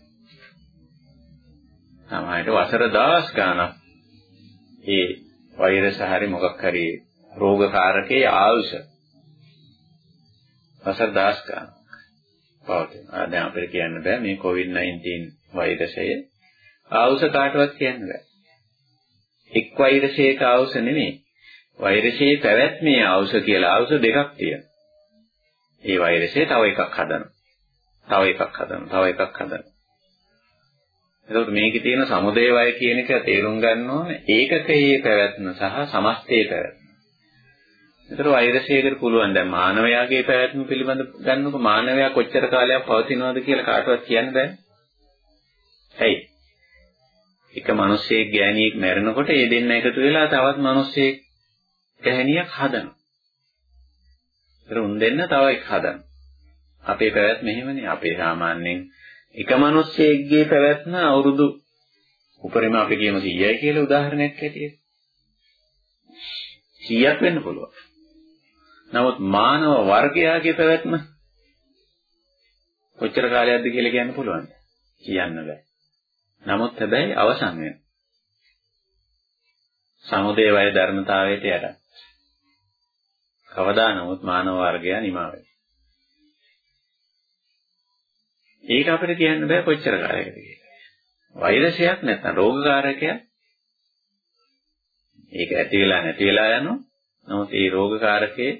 A: සමහරට වසර 10 ගාණක් ඒ වෛරස් හරි මොකක් හරි රෝගකාරකේ ආයුෂ වසර 10 ගාණක් පවතින. දැන් අපිට කියන්න බෑ මේ COVID-19 වෛරසය ආයුෂ කාටවත් කියන්න බෑ. එක් වෛරසයක ආවුස නෙමෙයි. වෛරසයේ පැවැත්මේ ආවුස කියලා ආවුස දෙකක් තියෙනවා. ඒ වෛරසය තව එකක් හදනවා. තව එකක් හදනවා. තව එකක් හදනවා. එතකොට මේකේ තියෙන සමුදය වය කියන එක තේරුම් ගන්න ඕනේ ඒකකයේ පැවැත්ම සහ සමස්තයේ පැවැත්ම. ඒතර වෛරසයකට පුළුවන් දැන් මානවයාගේ පැවැත්ම පිළිබඳ ගන්නකො මානවයා කොච්චර කාලයක් පවතිනවද කියලා කාටවත් කියන්න බෑ. ඇයි? එක මිනිස්සෙක් ගෑණියෙක් මැරෙනකොට ඒ දෙන්න එකතු වෙලා තවත් මිනිස්සෙක් ගෑණියක් හදනවා. ඒතර උන් දෙන්න තව එක හදනවා. අපේ පැවැත්ම එහෙමනේ. අපේ සාමාන්‍යයෙන් එක මිනිස්සෙක්ගේ පැවැත්ම අවුරුදු උපරිම අපි කියමු 100යි කියලා උදාහරණයක් ඇටියෙ. 100ක් වෙන්න පුළුවන්. නමුත් මානව වර්ගයාගේ පැවැත්ම කොච්චර කාලයක්ද කියලා කියන්න පුළුවන්ද? කියන්න බෑ. නමුත් හැබැයි අවසන් වෙනවා. සමුදේ වය ධර්මතාවයට යට. කවදා නමුත් මානව වර්ගය නිමා වෙනවා. ඒක අපිට කියන්න බෑ කොච්චර කාලයකද කියලා. වෛරසයක් නැත්නම් රෝගකාරකයක් ඒක ඇති වෙලා නැති වෙලා යනවා. නමුත් මේ රෝගකාරකේ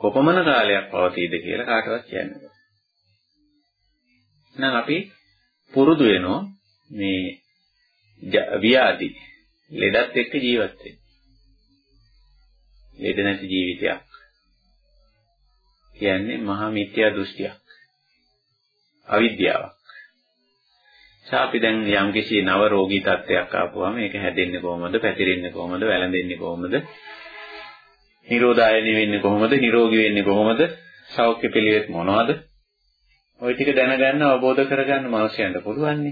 A: කොපමණ කාලයක් පවතීද කියලා කාටවත් කියන්න බෑ. එහෙනම් අපි පුරුදු වෙනවා මේ ව්‍යාධි ලෙඩත් එක්ක ජීවත් වෙන්න. ලෙඩ නැති ජීවිතයක් කියන්නේ මහා මිත්‍යා දෘෂ්ටියක්. අවිද්‍යාවක්. අපි දැන් යම්කිසි නව රෝගී තත්ත්වයක් ආපුවාම ඒක හැදෙන්නේ කොහොමද, පැතිරෙන්නේ කොහොමද, වැළඳෙන්නේ කොහොමද, නිරෝධායනය වෙන්නේ කොහොමද, නිරෝගී වෙන්නේ කොහොමද, සෞඛ්‍ය පිළිවෙත් මොනවද? ওই ටික දැනගන්න අවබෝධ කරගන්න මානසිකයන්ට පුළුවන්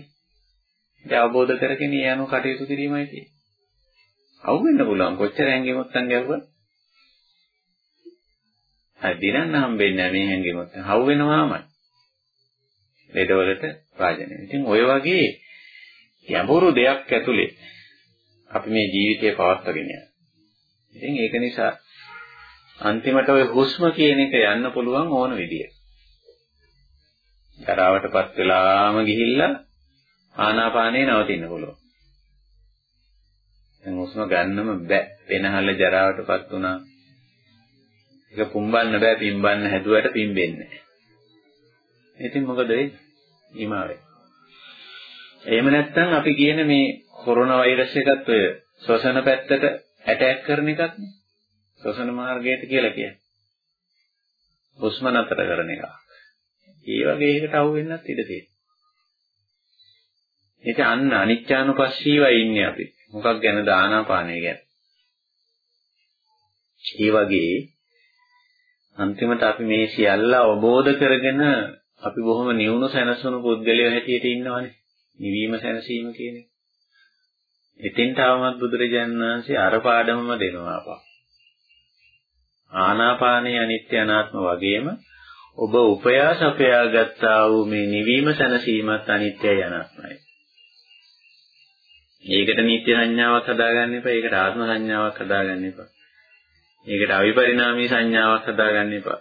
A: නේ. ඒ අවබෝධ කරගෙන යනු කටයුතු කිරීමයි තියෙන්නේ. අවුෙන්න පුළුවන් කොච්චර හැංගෙමුත්තන් ගැව්වද? හරි දිනන්න හම්බෙන්නේ නැහැ මේ හැංගෙමුත්තන්. හවු වෙනවාමයි. ලෙඩවලට රාජනය. ඉතින් ඔය වගේ ගැඹුරු දෙයක් ඇතුලේ අපි මේ ජීවිතය පවත්වාගෙන යනවා. ඉතින් ඒක නිසා අන්තිමට ඔය හුස්ම කියන එක යන්න පුළුවන් ඕන විදියට. ජරාවටපත් වෙලාම ගිහිල්ලා ආනාපානේ නවතින්න පුළුවන්. දැන් හුස්ම ගන්නම බෑ. වෙනහල ජරාවටපත් වුණා. ඒක පුම්බන්න බෑ පිම්බන්න හැදුවට පිම්බෙන්නේ නැහැ. ඉතින් මොකද වෙන්නේ? හිමා වෙයි. එහෙම නැත්නම් අපි කියන මේ කොරෝනා වෛරස් එකත් ඔය ශ්වසන පැත්තට ඇටැක් කරන එකක් නේ. ශ්වසන මාර්ගයට කියලා කියන්නේ. හුස්ම නතර කරන එක. ඒ වගේ එකකට අහු වෙන්නත් ඉඩ තියෙනවා. ඒක අන්න අනිත්‍යානුපස්සීවයි ඉන්නේ අපි. මොකක් ගැනද ආනාපානය ගැන. ඒ වගේ අන්තිමට අපි මේ සියල්ල අවබෝධ කරගෙන අපි බොහොම නිවුණු සැනසුණු පුද්ගලයෝ හැටියට ඉන්නවනේ. නිවීම සැනසීම කියන එක. එතෙන්ට આવමත් බුදුරජාණන් වහන්සේ අර පාඩමම දෙනවා අපා. ආනාපානයේ අනිත්‍ය අනාත්ම වගේම ඔබ උපයා සපයා ගත්තා වූ මේ නිවීම සැනසීමත් අනිත්‍යයි අනාත්මයි. ඒකට නිත්‍ය සංඥාවක් හදාගන්න එපා. ඒකට ආත්ම සංඥාවක් හදාගන්න එපා. ඒකට අවිපරිණාමී සංඥාවක් හදාගන්න එපා.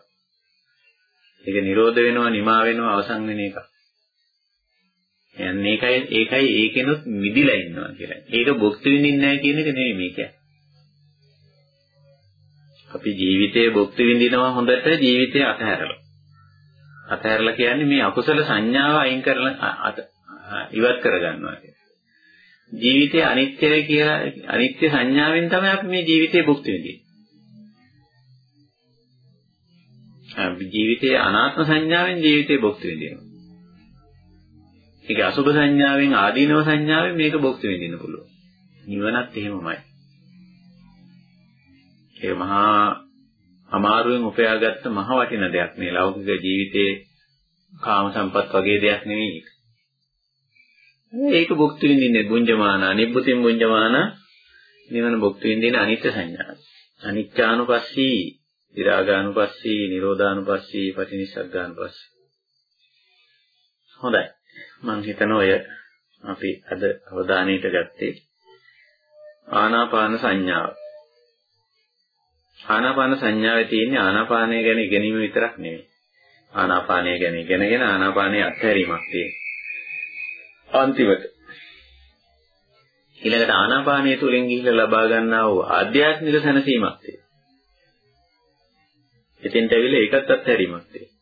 A: ඒක නිරෝධ වෙනවා, නිමා වෙනවා, අවසන් වෙන එක. යන්නේ ඒකයි ඒකයි ඒකෙනුත් මිදිලා ඉන්නවා කියලා. ඒක භුක්ති විඳින්නේ නැහැ කියන එක නෙවෙයි මේ කියන්නේ. අපි ජීවිතයේ භුක්ති විඳිනවා හොඳට ජීවිතය අතහැරලා. අතහැරලා කියන්නේ මේ අකුසල සංඥාව අයින් කරලා ඉවත් කරගන්නවා කියන්නේ. ජීවිතය අනිත්‍යයි කියලා අනිත්‍ය සංඥාවෙන් තමයි අපි මේ ජීවිතේ භුක්ති විඳින්නේ. ජීවිතයේ අනාත්ම සංඥාවෙන් ජීවිතේ භුක්ති විඳිනවා. ඒක අසුභ සංඥාවෙන් ආදීනව සංඥාවෙන් මේක භුක්ති විඳින්න පුළුවන්. නිවනත් එහෙමමයි. ඒ මහා අමාරුවෙන් උපයාගත්ත මහ වටින දෙයක් මේ ලෞකික ජීවිතයේ කාම සම්පත් වගේ දෙයක් නෙවෙයි. ඒක භුක්ති විඳින්නේ බුඤ්ජමාන නිබ්බුතින් බුඤ්ජමාන නිවන භුක්ති විඳින අනිත්‍ය සංඥා. අනිත්‍යානුපස්සී, විරාගානුපස්සී, නිරෝධානුපස්සී, පටිනිස්සග්ගානුපස්සී. හොඳයි. මම හිතන ඔය අපි අද අවධානයට ගත්තේ ආනාපාන සංඥාව. ආනාපාන සංඥාවේ තියෙන්නේ ආනාපානය ගැන ඉගෙනීම විතරක් නෙවෙයි. ආනාපානය ගැන ඉගෙනගෙන ආනාපානයේ අත්හැරීමක් තියෙනවා. අන්තිමට ඊළඟට ආනාපානය තුළින් ගිහිල්ලා ලබා ගන්නා වූ ආධ්‍යාත්මික සැනසීමක් තියෙනවා. එතෙන්ට ඇවිල්ලා ඒකත් අත්හැරීමක් තියෙනවා.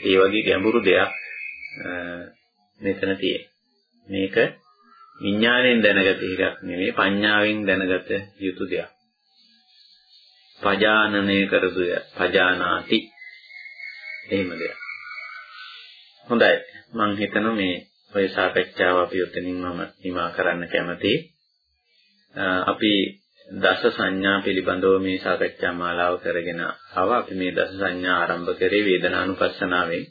A: ඒ වගේ ගැඹුරු දෙයක් මෙතන තියෙන්නේ. මේක විඥාණයෙන් දැනගත එකක් නෙමෙයි පඤ්ඤාවෙන් දැනගත යුතු දෙයක්. පජානනය කරදුය පජානාති එහෙම දෙයක්. හොඳයි මම හිතනවා මේ ඔය සාකච්ඡාව අපි උතනින් මම නිමා කරන්න කැමතියි. අපි දස සංඥා පිළිබඳව මේ සාකච්ඡා මාලාව කරගෙන ආවා. අපි මේ දස සංඥා ආරම්භ කරේ වේදනානුපස්සනාවෙන්.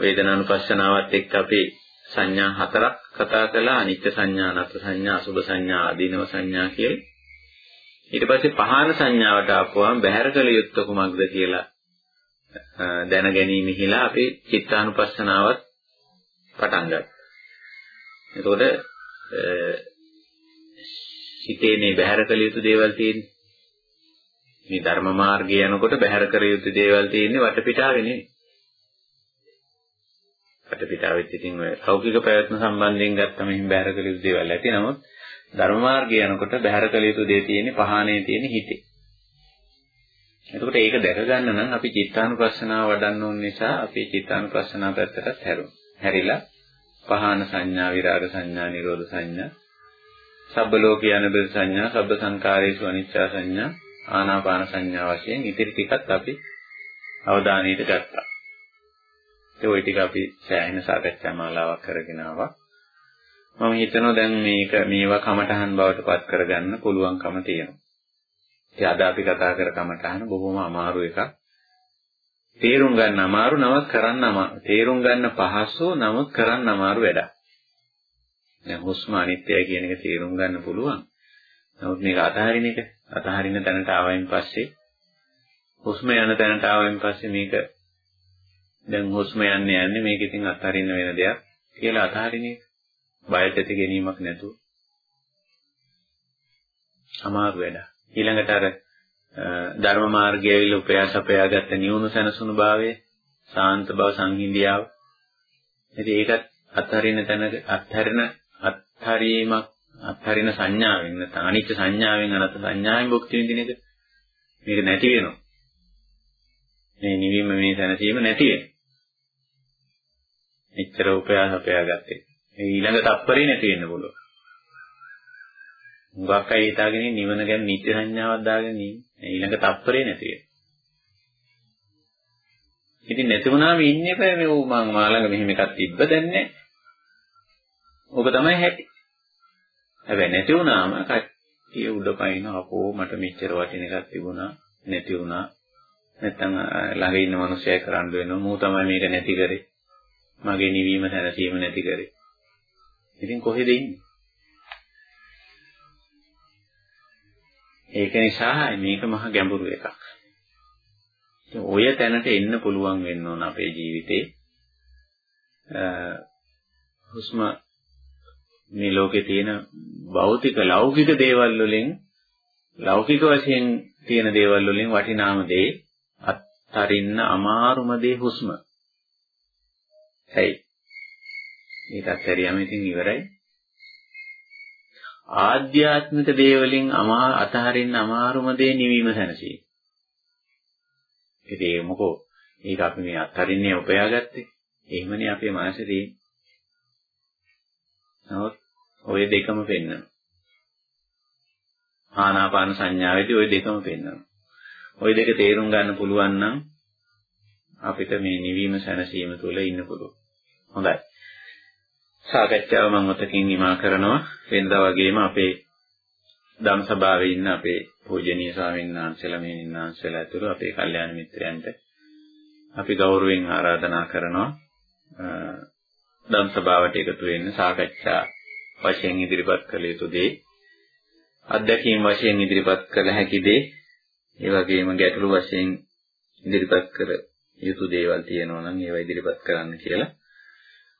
A: වේදනානුපස්සනාවත් එක්ක අපි සංඥා හතරක් කතා කළා. අනිත්‍ය සංඥා, අනාත්ම සංඥා, අසුභ සංඥා, ආදීනව සංඥා කියලා. ඊට පස්සේ පහන සංඥාවට ආපුවම බහැර කළ යුත්තේ කුමක්ද කියලා දැන ගැනීම හිලා අපි චිත්තානුපස්සනාවත් පටන් ගත්තා. එතකොට හිතේ මේ බැහැර කළ යුතු දේවල් තියෙන්නේ. මේ ධර්ම මාර්ගය යනකොට බැහැර කළ යුතු දේවල් තියෙන්නේ වටපිටාවේ නෙවෙයි. වටපිටාවෙත් ඉතින් ඔය ලෞකික ප්‍රයත්න සම්බන්ධයෙන් ගත්තම එහෙම බැහැර කළ යුතු දේවල් ඇති නමුත් ධර්ම මාර්ගය යනකොට බැහැර කළ යුතු දේ තියෙන්නේ පහානේ තියෙන හිතේ. එතකොට ඒක දැක ගන්න නම් අපි චිත්තානුපස්සනාව වඩන්න ඕන නිසා අපි චිත්තානුපස්සනාව පැත්තටත් හැරුණා. හැරිලා පහාන සංඥා, විරාග සංඥා, නිරෝධ සංඥා, සබ්බ ලෝකී අනිබ්බ සංඥා, සබ්බ සංකාරේසු අනිච්චා සංඥා, ආනාපාන සංඥා වශයෙන් ඉතිරි ටිකත් අපි අවධානයට ගත්තා. ඒ ওই ටික අපි සෑහෙන සාකච්ඡා මාලාවක් කරගෙන ආවා. මම හිතනවා දැන් මේක මේවා කමටහන් බවට පත් කරගන්න පුළුවන්කම තියෙනවා. ඉතින් අද අපි කතා කර කමටහන බොහොම අමාරු එකක්. තේරුම් ගන්න අමාරු නමුත් කරන්න අමාරු. තේරුම් ගන්න පහසු නමුත් කරන්න අමාරු වැඩක්. දැන් හුස්ම අනිත්‍යයි කියන එක තේරුම් ගන්න පුළුවන්. නමුත් මේක අතහරින එක අතහරින තැනට ආවයින් පස්සේ හුස්ම යන තැනට ආවයින් පස්සේ මේක දැන් හුස්ම යන්නේ යන්නේ මේක ඉතින් අතහරින්න වෙන දෙයක් කියලා අතහරින එක. බයට ඇති ගැනීමක් නැතුව. අමාරු වැඩ. ඊළඟට අර ධර්ම මාර්ගයේ ඇවිල්ලා උපයාස අපයාගත්ත නියුණු සැනසුණු භාවය, සාන්ත බව සංහිඳියාව. ඉතින් ඒකත් අත්හරින තැනක අත්හරින අත්හරීමක් අත්හරින සංඥාවෙන් නැත්නම් අනිත්‍ය සංඥාවෙන් අනත් සංඥාවෙන් භුක්ති විඳින එක මේක නැති වෙනවා. මේ නිවීම මේ සැනසීම නැති වෙනවා. එච්චර උපයාස අපයාගත්තේ. ඊළඟ තප්පරේ නැති වෙන්න පුළුවන්. හුඟක් අය හිතාගෙන නිවන ගැන නිත්‍ය සංඥාවක් දාගෙන ඉන්නේ. ඊළඟ තප්පරේ නැති වෙයි. ඉතින් නැති වුණාම ඉන්නේ බෑ මේ මං මා ළඟ මෙහෙම එකක් තිබ්බ දැන් නැහැ. ඔබ තමයි හැටි. හැබැයි නැති වුණාම කට්ටිය උඩ පයින් අපෝ මට මෙච්චර වටින එකක් තිබුණා නැති වුණා. නැත්තම් ළඟ ඉන්න මිනිස්සයා කරන්න වෙනවා. මූ තමයි මේක නැති කරේ. මගේ නිවීම සැනසීම නැති කරේ. ඉතින් කොහෙද ඉන්නේ? ඒක නිසා මේක මහ ගැඹුරු එකක්. ඔය තැනට එන්න පුළුවන් වෙන්න ඕන අපේ ජීවිතේ. හුස්ම මේ ලෝකේ තියෙන භෞතික ලෞකික දේවල් වලින් ලෞකික වශයෙන් තියෙන දේවල් වලින් වටිනාම දේ අත්තරින්න අමාරුම දේ හුස්ම. ඇයි? ඒකත් හරියම ඉතින් ඉවරයි. ආධ්‍යාත්මික දේවලින් අමා අතහරින්න අමාරුම දේ නිවීම සැනසීම. ඉතින් ඒක මොකෝ? ඒක අපි මේ අත්හරින්නේ උපයාගත්තේ. එහෙමනේ අපේ මනසේ තියෙන්නේ. නමුත් ওই දෙකම පෙන්වනවා. ආනාපාන සංඥාවේදී ওই දෙකම පෙන්වනවා. ওই දෙක තේරුම් ගන්න පුළුවන් නම් අපිට මේ නිවීම සැනසීම තුළ ඉන්න පුළුවන්. හොඳයි. සාකච්ඡාව මම ඔතකින් නිමා කරනවා. වෙනදා වගේම අපේ ධම් සභාවේ ඉන්න අපේ පූජනීය ස්වාමීන් වහන්සේලා මේ ඉන්නාන්සලා ඇතුළු අපේ කල්යාණ මිත්‍රයන්ට අපි ගෞරවයෙන් ආරාධනා කරනවා ධම් සභාවට එකතු වෙන්න සාකච්ඡා වශයෙන් ඉදිරිපත් කළ යුතු දේ අත්දැකීම් වශයෙන් ඉදිරිපත් කළ හැකි දේ ඒ වගේම ගැටළු වශයෙන් ඉදිරිපත් කර යුතු දේවල් තියෙනවා නම් ඒවා ඉදිරිපත් කරන්න කියලා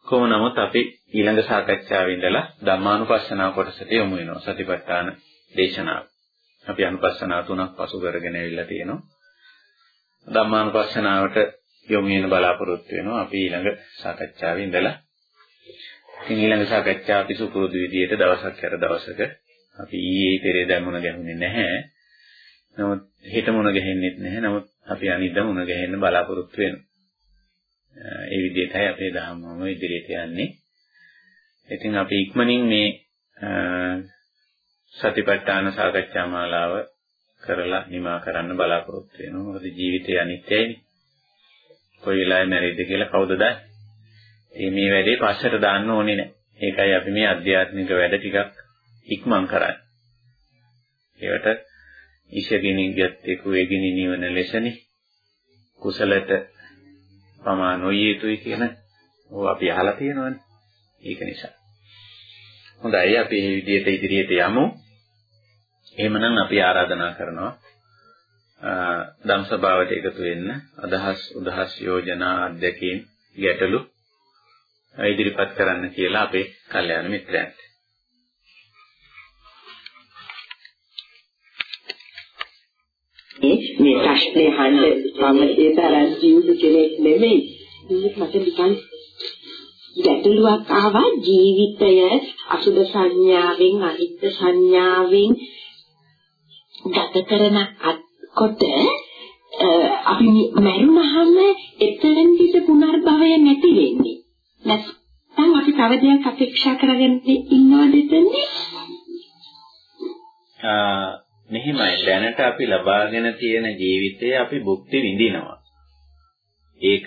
A: කොහොම නමුත් අපි ඊළඟ සාකච්ඡාවේ ඉඳලා ධම්මානුපස්සනාව කොටසට යමු වෙනවා සතිපට්ඨාන දේශනාව. අපි අනුපස්සනා තුනක් පසු කරගෙන ඇවිල්ලා තියෙනවා. ධම්මානුපස්සනාවට යොමු වෙන බලාපොරොත්තු වෙනවා අපි ඊළඟ සාකච්ඡාවේ ඉඳලා. ඉතින් ඊළඟ සාකච්ඡාව අපි සුපුරුදු විදිහට දවසක් කර දවසක අපි ඊයේ පෙරේ දැමුණ ගැහුනේ නැහැ. නමුත් හෙට මුණ ගැහෙන්නෙත් නැහැ. නමුත් අපි අනිද්දා මුණ ගැහෙන්න බලාපොරොත්තු වෙනවා. ඒ විදිහටයි අපේ ධර්මම ඉදිරියට යන්නේ. ඉතින් අපි ඉක්මනින් මේ සතිපට්ඨාන සාකච්ඡා මාලාව කරලා නිමා කරන්න බලාපොරොත්තු වෙනවා. මොකද ජීවිතය අනිත්‍යයිනේ. කොයි වෙලාවෙ මැරෙයිද කියලා කවුද දන්නේ? මේ වැඩේ පස්සට දාන්න ඕනේ නැහැ. ඒකයි අපි මේ අධ්‍යාත්මික වැඩ ටිකක් ඉක්මන් කරන්නේ. ඒවට ඉෂගිනිගත් එකු වේගිනි නිවන ලෙසනි කුසලට පමා නොයිය යුතුයි කියන ඕව අපි අහලා තියෙනවනේ. ඒක නිසා. හොඳයි අපි මේ විදිහට ඉදිරියට යමු. එහෙමනම් අපි ආරාධනා කරනවා ධම් සභාවට එකතු වෙන්න අදහස් උදහස් යෝජනා අධ්‍යක්ීම් ගැටලු ඉදිරිපත් කරන්න කියලා අපේ කල්යාණ මිත්‍රයන්ට.
B: මේ ප්‍රශ්නේ අහන්න සමතේ තරම් ජීවිත කෙනෙක් නෙමෙයි. මේක මට නිකන් ගැටලුවක් ආවා ජීවිතය අසුබ සංඥාවෙන් අනිත්‍ය සංඥාවෙන් ගත කරන කොට අපි මරුණහම එතනදිට පුනර්භවය නැති වෙන්නේ. නැත්නම් අපි තව දෙයක් අපේක්ෂා කරගෙන ඉන්නවද එතනදී?
A: මෙහිමයි දැනට අපි ලබාගෙන තියෙන ජීවිතය අපි භුක්ති විඳිනවා. ඒක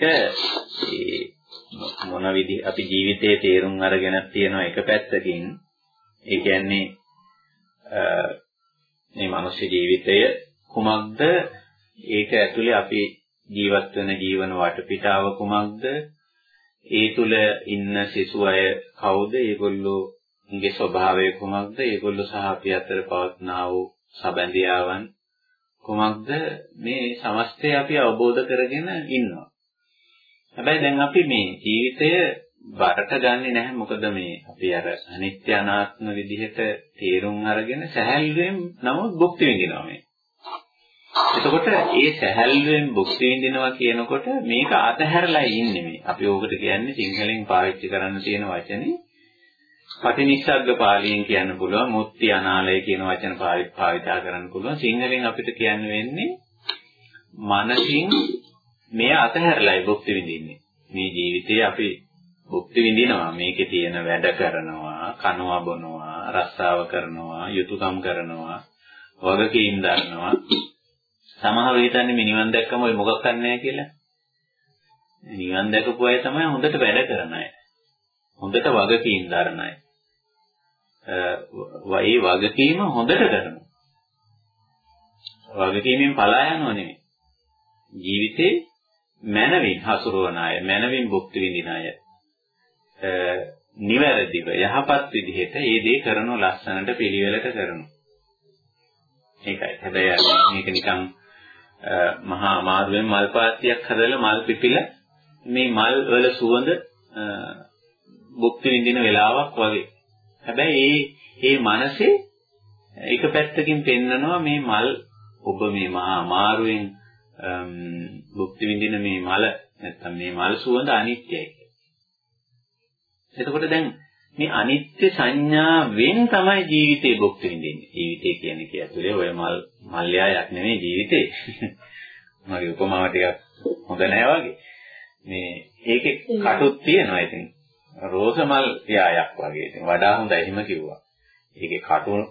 A: මොන විදි අපි ජීවිතයේ තේරුම් අරගෙන තියෙන එක පැත්තකින් ඒ කියන්නේ මේ මනුෂ්‍ය ජීවිතය කුමක්ද? ඒක ඇතුලේ අපි ජීවත් වෙන ජීවන වටපිටාව කුමක්ද? ඒ තුල ඉන්න සිසු අය කවුද? ඒගොල්ලෝගේ ස්වභාවය කුමක්ද? ඒගොල්ලෝ සහ අපි අතර පවත්නා වූ සබැඳියාවන් කුමක්ද මේ සමස්තය අපි අවබෝධ කරගෙන ඉන්නවා. හැබැයි දැන් අපි මේ ජීවිතය බරට ගන්නෙ නැහැ මොකද මේ අපි අර අනිත්‍ය අනාත්ම විදිහට තේරුම් අරගෙන සැහැල්ලුවෙන් නමුත් භුක්ති විඳිනවා මේ. එතකොට ඒ සැහැල්ලුවෙන් භුක්ති විඳිනවා කියනකොට මේක අතහැරලා ඉන්නේ මේ. අපි ඕකට කියන්නේ සිංහලෙන් පාවිච්චි කරන්න තියෙන වචනේ පටිනිස්සග්ග පාලියෙන් කියන්න පුළුවන් මුත්‍ති අනාලය කියන වචන පාවිච්චා කරන්න පුළුවන්. සිංහලෙන් අපිට කියන්න වෙන්නේ මනසින් මෙය අතහැරලායි භුක්ති විඳින්නේ. මේ ජීවිතේ අපි භුක්ති විඳිනවා. මේකේ තියෙන වැඩ කරනවා කනවා බොනවා රස්සාව කරනවා යුතුයකම් කරනවා වගකීම් දරනවා සමහර වෙලාවට නිවන් දැක්කම ඔය මොකක් කරන්නේ කියලා? නිවන් දැකපු අය තමයි හොඳට වැඩ කරන අය. හොඳට වගකීම් දරන අය ඒ වගකීම හොඳට කරනවා. වගකීමෙන් පලා යනව නෙමෙයි. ජීවිතේ මනවින් හසුරවන අය, මනවින් භුක්ති විඳින අය. නිවැරදිව යහපත් විදිහට ඒ දේ කරන ලස්සනට පිළිවෙලට කරනවා. ඒකයි. හැබැයි මේක නිකන් මහා අමාරුවෙන් මල් පාත්තියක් හදලා මල් පිපිල මේ මල් වල සුවඳ භුක්ති විඳින වෙලාවක් වගේ. හැබැයි මේ මේ මනසේ එක පැත්තකින් පෙන්නනවා මේ මල් ඔබ මේ මහා අමාරුවෙන් භුක්ති විඳින මේ මල නැත්තම් මේ මල් සුවඳ අනිත්‍යයි. එතකොට දැන් මේ අනිත්‍ය සංඥාවෙන් තමයි ජීවිතේ භුක්ති විඳින්නේ. ජීවිතය කියන්නේ කියතුලේ ඔය මල් මල්යායක් නෙමෙයි ජීවිතේ. මගේ උපමාව ටිකක් හොඳ නෑ වගේ. මේ ඒකේ කටුත් තියෙනවා ඉතින්. රෝස මල් යායක් වගේ. ඉතින් වඩා හොඳයි එහෙම කිව්වා. ඒකේ කටුන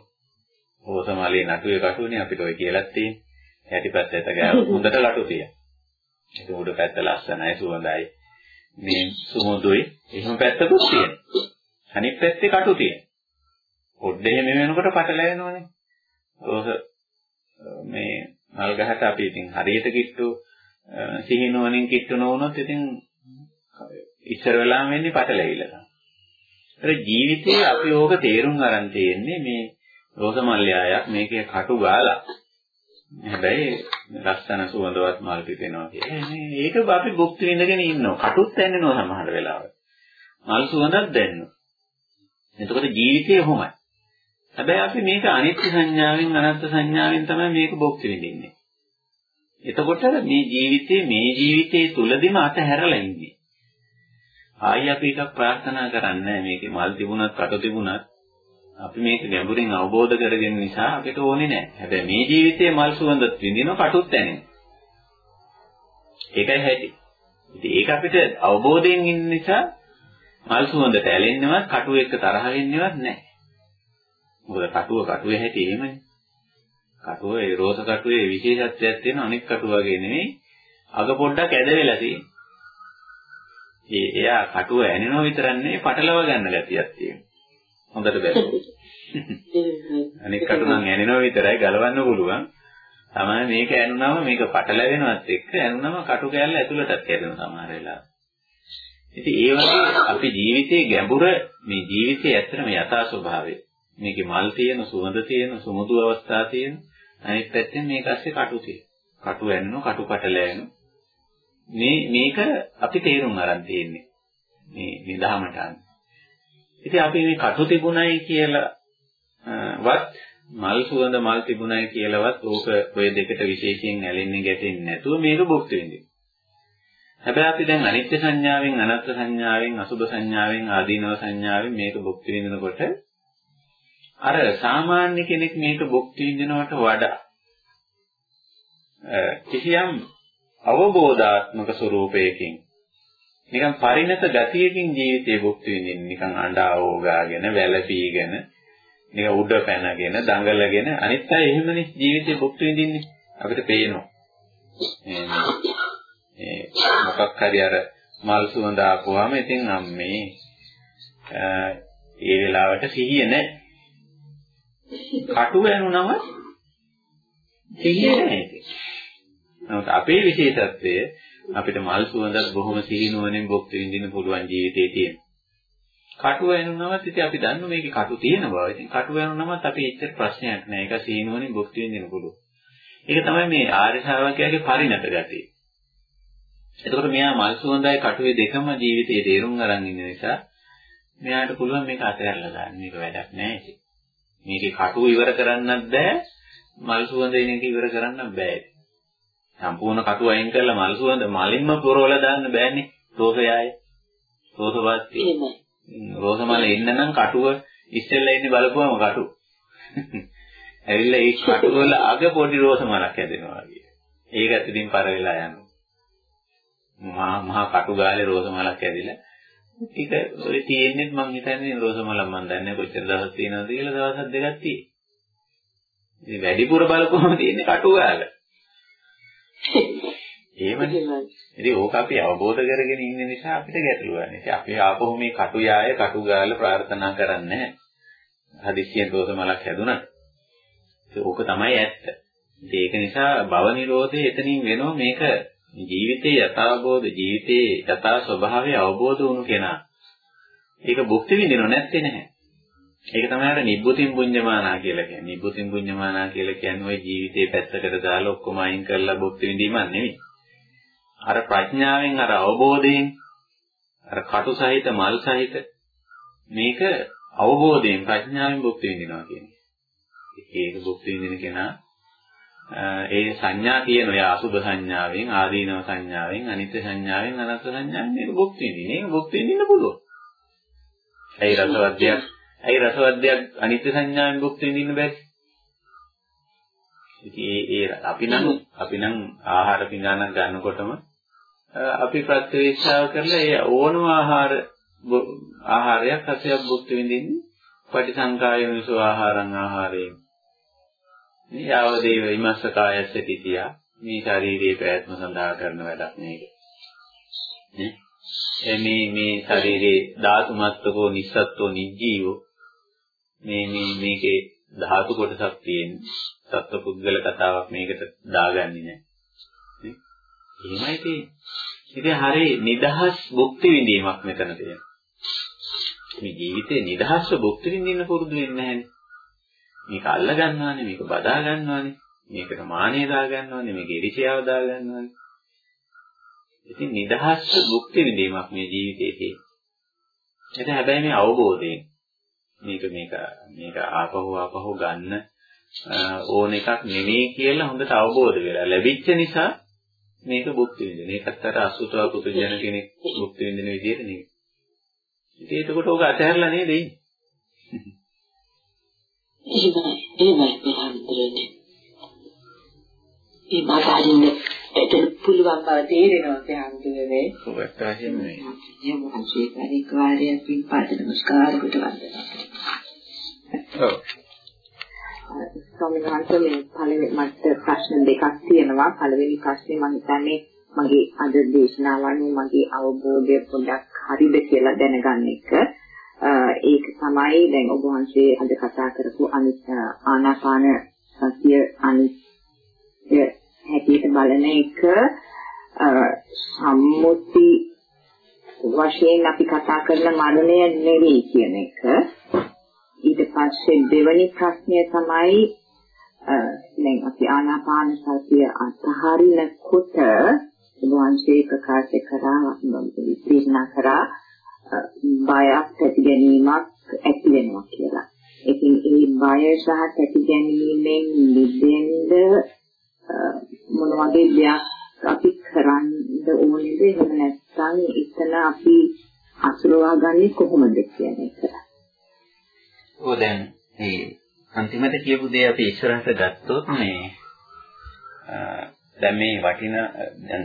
A: රෝස මලේ නටුවේ කටුනේ අපිට ඔය කියලා තියෙන්නේ. යටිපැත්තට ගෑව හොඳට ලටු තියෙන. ඒක උඩ පැත්ත ලස්සනයි සුවඳයි. මේ සුමුදුයි එහෙම පැත්තකුත් තියෙනවා. අනිත් පැත්තේ කටු තියෙනවා. පොඩ්ඩ එහෙම වෙනකොට පටලැවෙනවනේ. රෝස මේ මල් ගහට අපි ඉතින් හරියට කිට්ටු සිහිනුවණින් කිට්ටු නොවුනොත් ඉතින් ඉස්සර වෙලාම වෙන්නේ පටලැවිලා. ඒතර ජීවිතේ අපි ඕක තේරුම් ගන්න තියෙන්නේ මේ රෝස මල්යායක් මේකේ කටු ගාලා. හැබැයි ලස්සන සුවඳවත් මල් පිපෙනවා කියන්නේ ඒක අපි භුක්ති විඳගෙන ඉන්නවා. කටුත් දැනෙනවා සමහර වෙලාවට. මල් සුවඳක් දැනෙනවා. එතකොට ජීවිතේ ඔහොමයි. හැබැයි අපි මේක අනිත්‍ය සංඥාවෙන් අනත්ත් සංඥාවෙන් තමයි මේක භුක්ති විඳින්නේ. එතකොට මේ ජීවිතේ මේ ජීවිතේ තුලදිම අතහැරලා ඉන්නේ. ආයි අපි එකක් ප්‍රාර්ථනා කරන්නේ මේකේ මල් තිබුණත් කට තිබුණත් අපි මේක ගැඹුරින් අවබෝධ කරගෙන නිසා අපිට ඕනේ නැහැ. හැබැයි මේ ජීවිතයේ මල් සුවඳ විඳින කටුත් දැනෙන. ඒකයි හැටි. ඉතින් ඒක අපිට අවබෝධයෙන් ඉන්න නිසා මල් සුවඳට ඇලෙන්නවත් කටුව එක්ක තරහ වෙන්නවත් නැහැ. මොකද කටුව කටුවේ හැටි එහෙමනේ. කටුව ඒ රෝස කටුවේ විශේෂත්වයක් තියෙන අනෙක් කටුව වගේ නෙමෙයි. අග පොඩ්ඩක් ඇද වෙලා තියෙන්නේ. ඒ එයා කටුව ඇනෙනව විතරක් නෙවෙයි පටලව ගන්න ගැතියක් තියෙනවා. හොඳට බැලුවොත්. අනික කටු නම් ඇනෙනව විතරයි ගලවන්න පුළුවන්. තමයි මේක ඇනුනම මේක පටලැවෙනවත් එක්ක ඇනුනම කටු කැල්ල ඇතුළටත් ඇදෙනවා සමහර වෙලාවට. ඉතින් ඒ වගේ අපි ජීවිතයේ ගැඹුර මේ ජීවිතයේ ඇත්තටම යථා ස්වභාවය. මේකේ මල් තියෙන, සුවඳ තියෙන, සුමුදු අවස්ථා තියෙන. අනිත් පැත්තෙන් මේක ඇස්සේ කටු තියෙන. කටු ඇන්නෝ, කටු පටලැවෙනෝ. මේ මේක අපි තේරුම් අරන් තියෙන්නේ. මේ නිදහමට අන්න. ඉතින් අපි මේ කටු තිබුණයි කියලා වත් මල් සුවඳ මල් තිබුණයි කියලාවත් ඕක ඔය දෙකට විශේෂයෙන් ඇලෙන්නේ ගැටෙන්නේ නැතුව මේක භුක්ති විඳින්න. හැබැයි අපි දැන් අනිත්‍ය සංඥාවෙන් අනත්ත් සංඥාවෙන් අසුභ සංඥාවෙන් ආදීනව සංඥාවෙන් මේක භුක්ති විඳිනකොට අර සාමාන්‍ය කෙනෙක් මේක භුක්ති විඳිනවට වඩා කිසියම් අවබෝධාත්මක ස්වરૂපයකින් නිකන් පරිණත ගතියකින් ජීවිතේ භුක්ති විඳින්න නිකන් අඬා ඕගාගෙන වැළපීගෙන නිකන් උඩ පැනගෙන දඟලගෙන අනිත් අය එහෙමනේ ජීවිතේ භුක්ති විඳින්නේ. අපිට පේනවා. මේ මොකක් හරි අර මල් සුවඳ ආපුවාම ඉතින් අම්මේ ඒ වෙලාවට සිහිය නැහැ. කටු වෙනුනම සිහිය නැහැ නමුත් අපේ විශේෂත්වය අපිට මල් සුවඳක් බොහොම සිහිනුවණින් භුක්ති විඳින්න පුළුවන් ජීවිතයේ තියෙන. කටු වෙනුනමත් ඉතින් අපි දන්නවා මේකේ කටු තියෙන බව. ඉතින් කටු වෙනුනමත් අපි එච්චර ප්‍රශ්නයක් නෑ. ඒක සිහිනුවණින් භුක්ති විඳින්න පුළුවන්. ඒක තමයි මේ ආර්ය ශ්‍රාවකයාගේ පරිණත ගතිය. එතකොට මෙයා මල් සුවඳයි කටුවේ දෙකම ජීවිතයේ තේරුම් අරන් ඉන්න නිසා මෙයාට පුළුවන් මේක අතහැරලා දාන්න. මේක වැඩක් නෑ ඉතින්. මේකේ කටුව ඉවර කරන්නත් බෑ. මල් සුවඳ එන එක ඉවර කරන්නත් බෑ. සම්පූර්ණ කටුව අයින් කරලා මල් සුවඳ මලින්ම පුරවලා දාන්න බෑනේ. රෝසයයි. රෝසවත්. රෝස මල එන්න නම් කටුව ඉස්සෙල්ලා ඉන්නේ බලපුවම කටු. ඇවිල්ලා ඒ කටුව වල අග පොඩි රෝස මලක් හැදෙනවා වගේ. ඒක ඇතුලින් පර වෙලා යනවා. මහා මහා කටු ගාලේ රෝස මලක් ඇදිලා ටික ඔය තියෙන්නේ මං හිතන්නේ රෝස මලක් මන් දන්නේ කොච්චර දවස් තියෙනවද කියලා දවස් දෙකක් තියෙයි. ඉතින් වැඩිපුර බලපුවම තියෙන්නේ කටු ගාලා. එහෙමනේ. ඉතින් ඕක අපි අවබෝධ කරගෙන ඉන්න නිසා අපිට ගැටලුවක් නෑ. ඉතින් අපි ආපහු මේ කටු යාය කටු ගාලා ප්‍රාර්ථනා කරන්නේ හදිස්සියෙන් දෝෂ මලක් හැදුනත්. ඕක තමයි ඇත්ත. ඒක නිසා භව නිරෝධය එතනින් වෙනවා මේක ජීවිතයේ යථාබෝධ ජීවිතයේ යථා ස්වභාවය අවබෝධ වුණු කෙනා. ඒක භුක්ති විඳිනව නැත්තේ නැහැ. ඒක තමයි අර නිබ්බුතින් පුඤ්ඤමානා කියලා කියන්නේ. නිබ්බුතින් පුඤ්ඤමානා කියලා කියන්නේ ওই ජීවිතේ පැත්තකට දාලා ඔක්කොම අයින් කරලා භුක්ති විඳීමක් නෙවෙයි. අර ප්‍රඥාවෙන් අර අවබෝධයෙන් අර කටු සහිත මල් සහිත මේක අවබෝධයෙන් ප්‍රඥාවෙන් භුක්ති විඳිනවා කියන්නේ. ඒක භුක්ති විඳින කෙනා ඒ සංඥා කියන ඔය අසුභ සංඥාවෙන් ආදීනව සංඥාවෙන් අනිත්‍ය සංඥාවෙන් අනත්ත් සංඥාවෙන් මේක භුක්ති විඳින. මේක භුක්ති විඳින්න පුළුවන්. ඒ රසවත්යක් ඇයි රසවත්යක් අනිත්‍ය සංඥාවෙන් භුක්ති විඳින්න බැරි? ඉතින් ඒ ඒ අපි නම් අපි නම් ආහාර පිඟානක් ගන්නකොටම අපි ප්‍රත්‍යවේක්ෂාව කරලා ඒ ඕනම ආහාර ආහාරයක් රසයක් භුක්ති විඳින්නේ පටිසංකායනසෝ ආහාරං ආහාරයෙන්. මේ යවදේව ඉමස්ස කායස්ස තිතියා මේ ශාරීරික ප්‍රයත්න සඳහා කරන වැඩක් මේක. නේ මේ මේ ශරීරේ ධාතු මත්තකෝ නිස්සත්ත්වෝ නිජීවෝ මේ මේ මේකේ ධාතු කොටසක් තියෙන සත්ව පුද්ගල කතාවක් මේකට දාගන්නේ නැහැ. නේ? එහෙමයි තියෙන්නේ. ඉතින් හරි නිදහස් භුක්ති විඳීමක් මෙතන තියෙනවා. මේ ජීවිතේ නිදහස්ව භුක්ති විඳින්න පුරුදු වෙන්නේ නැහැනේ. මේක අල්ල ගන්නවානේ, මේක බදා ගන්නවානේ, මේකට මානෙ දා ගන්නවානේ, මේක ඉරිසියාව දා ගන්නවානේ. ඉතින් නිදහස්ව භුක්ති විඳීමක් මේ ජීවිතේ තියෙන්නේ. ඒක හැබැයි මේ අවබෝධයෙන් මේක මේක මේක ආපහු ආපහු ගන්න ඕන එකක් නෙමෙයි කියලා හොඳට අවබෝධ වෙලා ලැබිච්ච නිසා මේක භුක්ති විඳින. ඒකත් අර අසුතව පුදුජන කෙනෙක් භුක්ති විඳින විදිහට නෙමෙයි. ඉතින් එතකොට ඕක අතහැරලා නේද ඉන්නේ?
B: එහෙමයි එහෙමයි පහන්තරනේ. ඒ මාතාරින්න එතන පුළුවන් බව තේරෙනවා පහන්තරනේ.
A: ඔව් ඇත්තටම නේ.
B: යමු අන්සේ පරිකාරයක් පින්පාත නමස්කාර කොට වන්දනා කරනවා. ඔව්. ස්වාමීන් වහන්සේ මේ පළවෙනි මට ප්‍රශ්න දෙකක් තියෙනවා. පළවෙනි ප්‍රශ්නේ මම හිතන්නේ මගේ අද දේශනාව අනුව මගේ අවබෝධය පොඩ්ඩක් හරිද කියලා දැනගන්න එක. ඒක තමයි දැන් ඔබ වහන්සේ අද කතා කරපු ආනාපාන සතිය අනිත්‍ය හැටියට බලන එක සම්මුති වශයෙන් අපි කතා කරන මරණය නෙවෙයි කියන එක. ඊට පස්සේ දෙවැනි ප්‍රශ්නය තමයි දැන් අපි ආනාපාන සතිය අත්හරිනකොට වංශේ ප්‍රකාශ කරා විශ්ලේෂණ කරා බයක් ඇති ගැනීමක් ඇති වෙනවා කියලා. ඉතින් ඒ බය සහ ඇති ගැනීමෙන් මිදෙන්න මොන වගේ දෙයක් අපි කරන්න ඕනේද එහෙම නැත්නම් එතන අපි අසුරවා ගන්නේ කොහොමද කියන එක.
A: ඔව් දැන් මේ අන්තිමට කියපු දේ අපි ඉස්සරහට ගත්තොත් මේ දැන් මේ වටින දැන්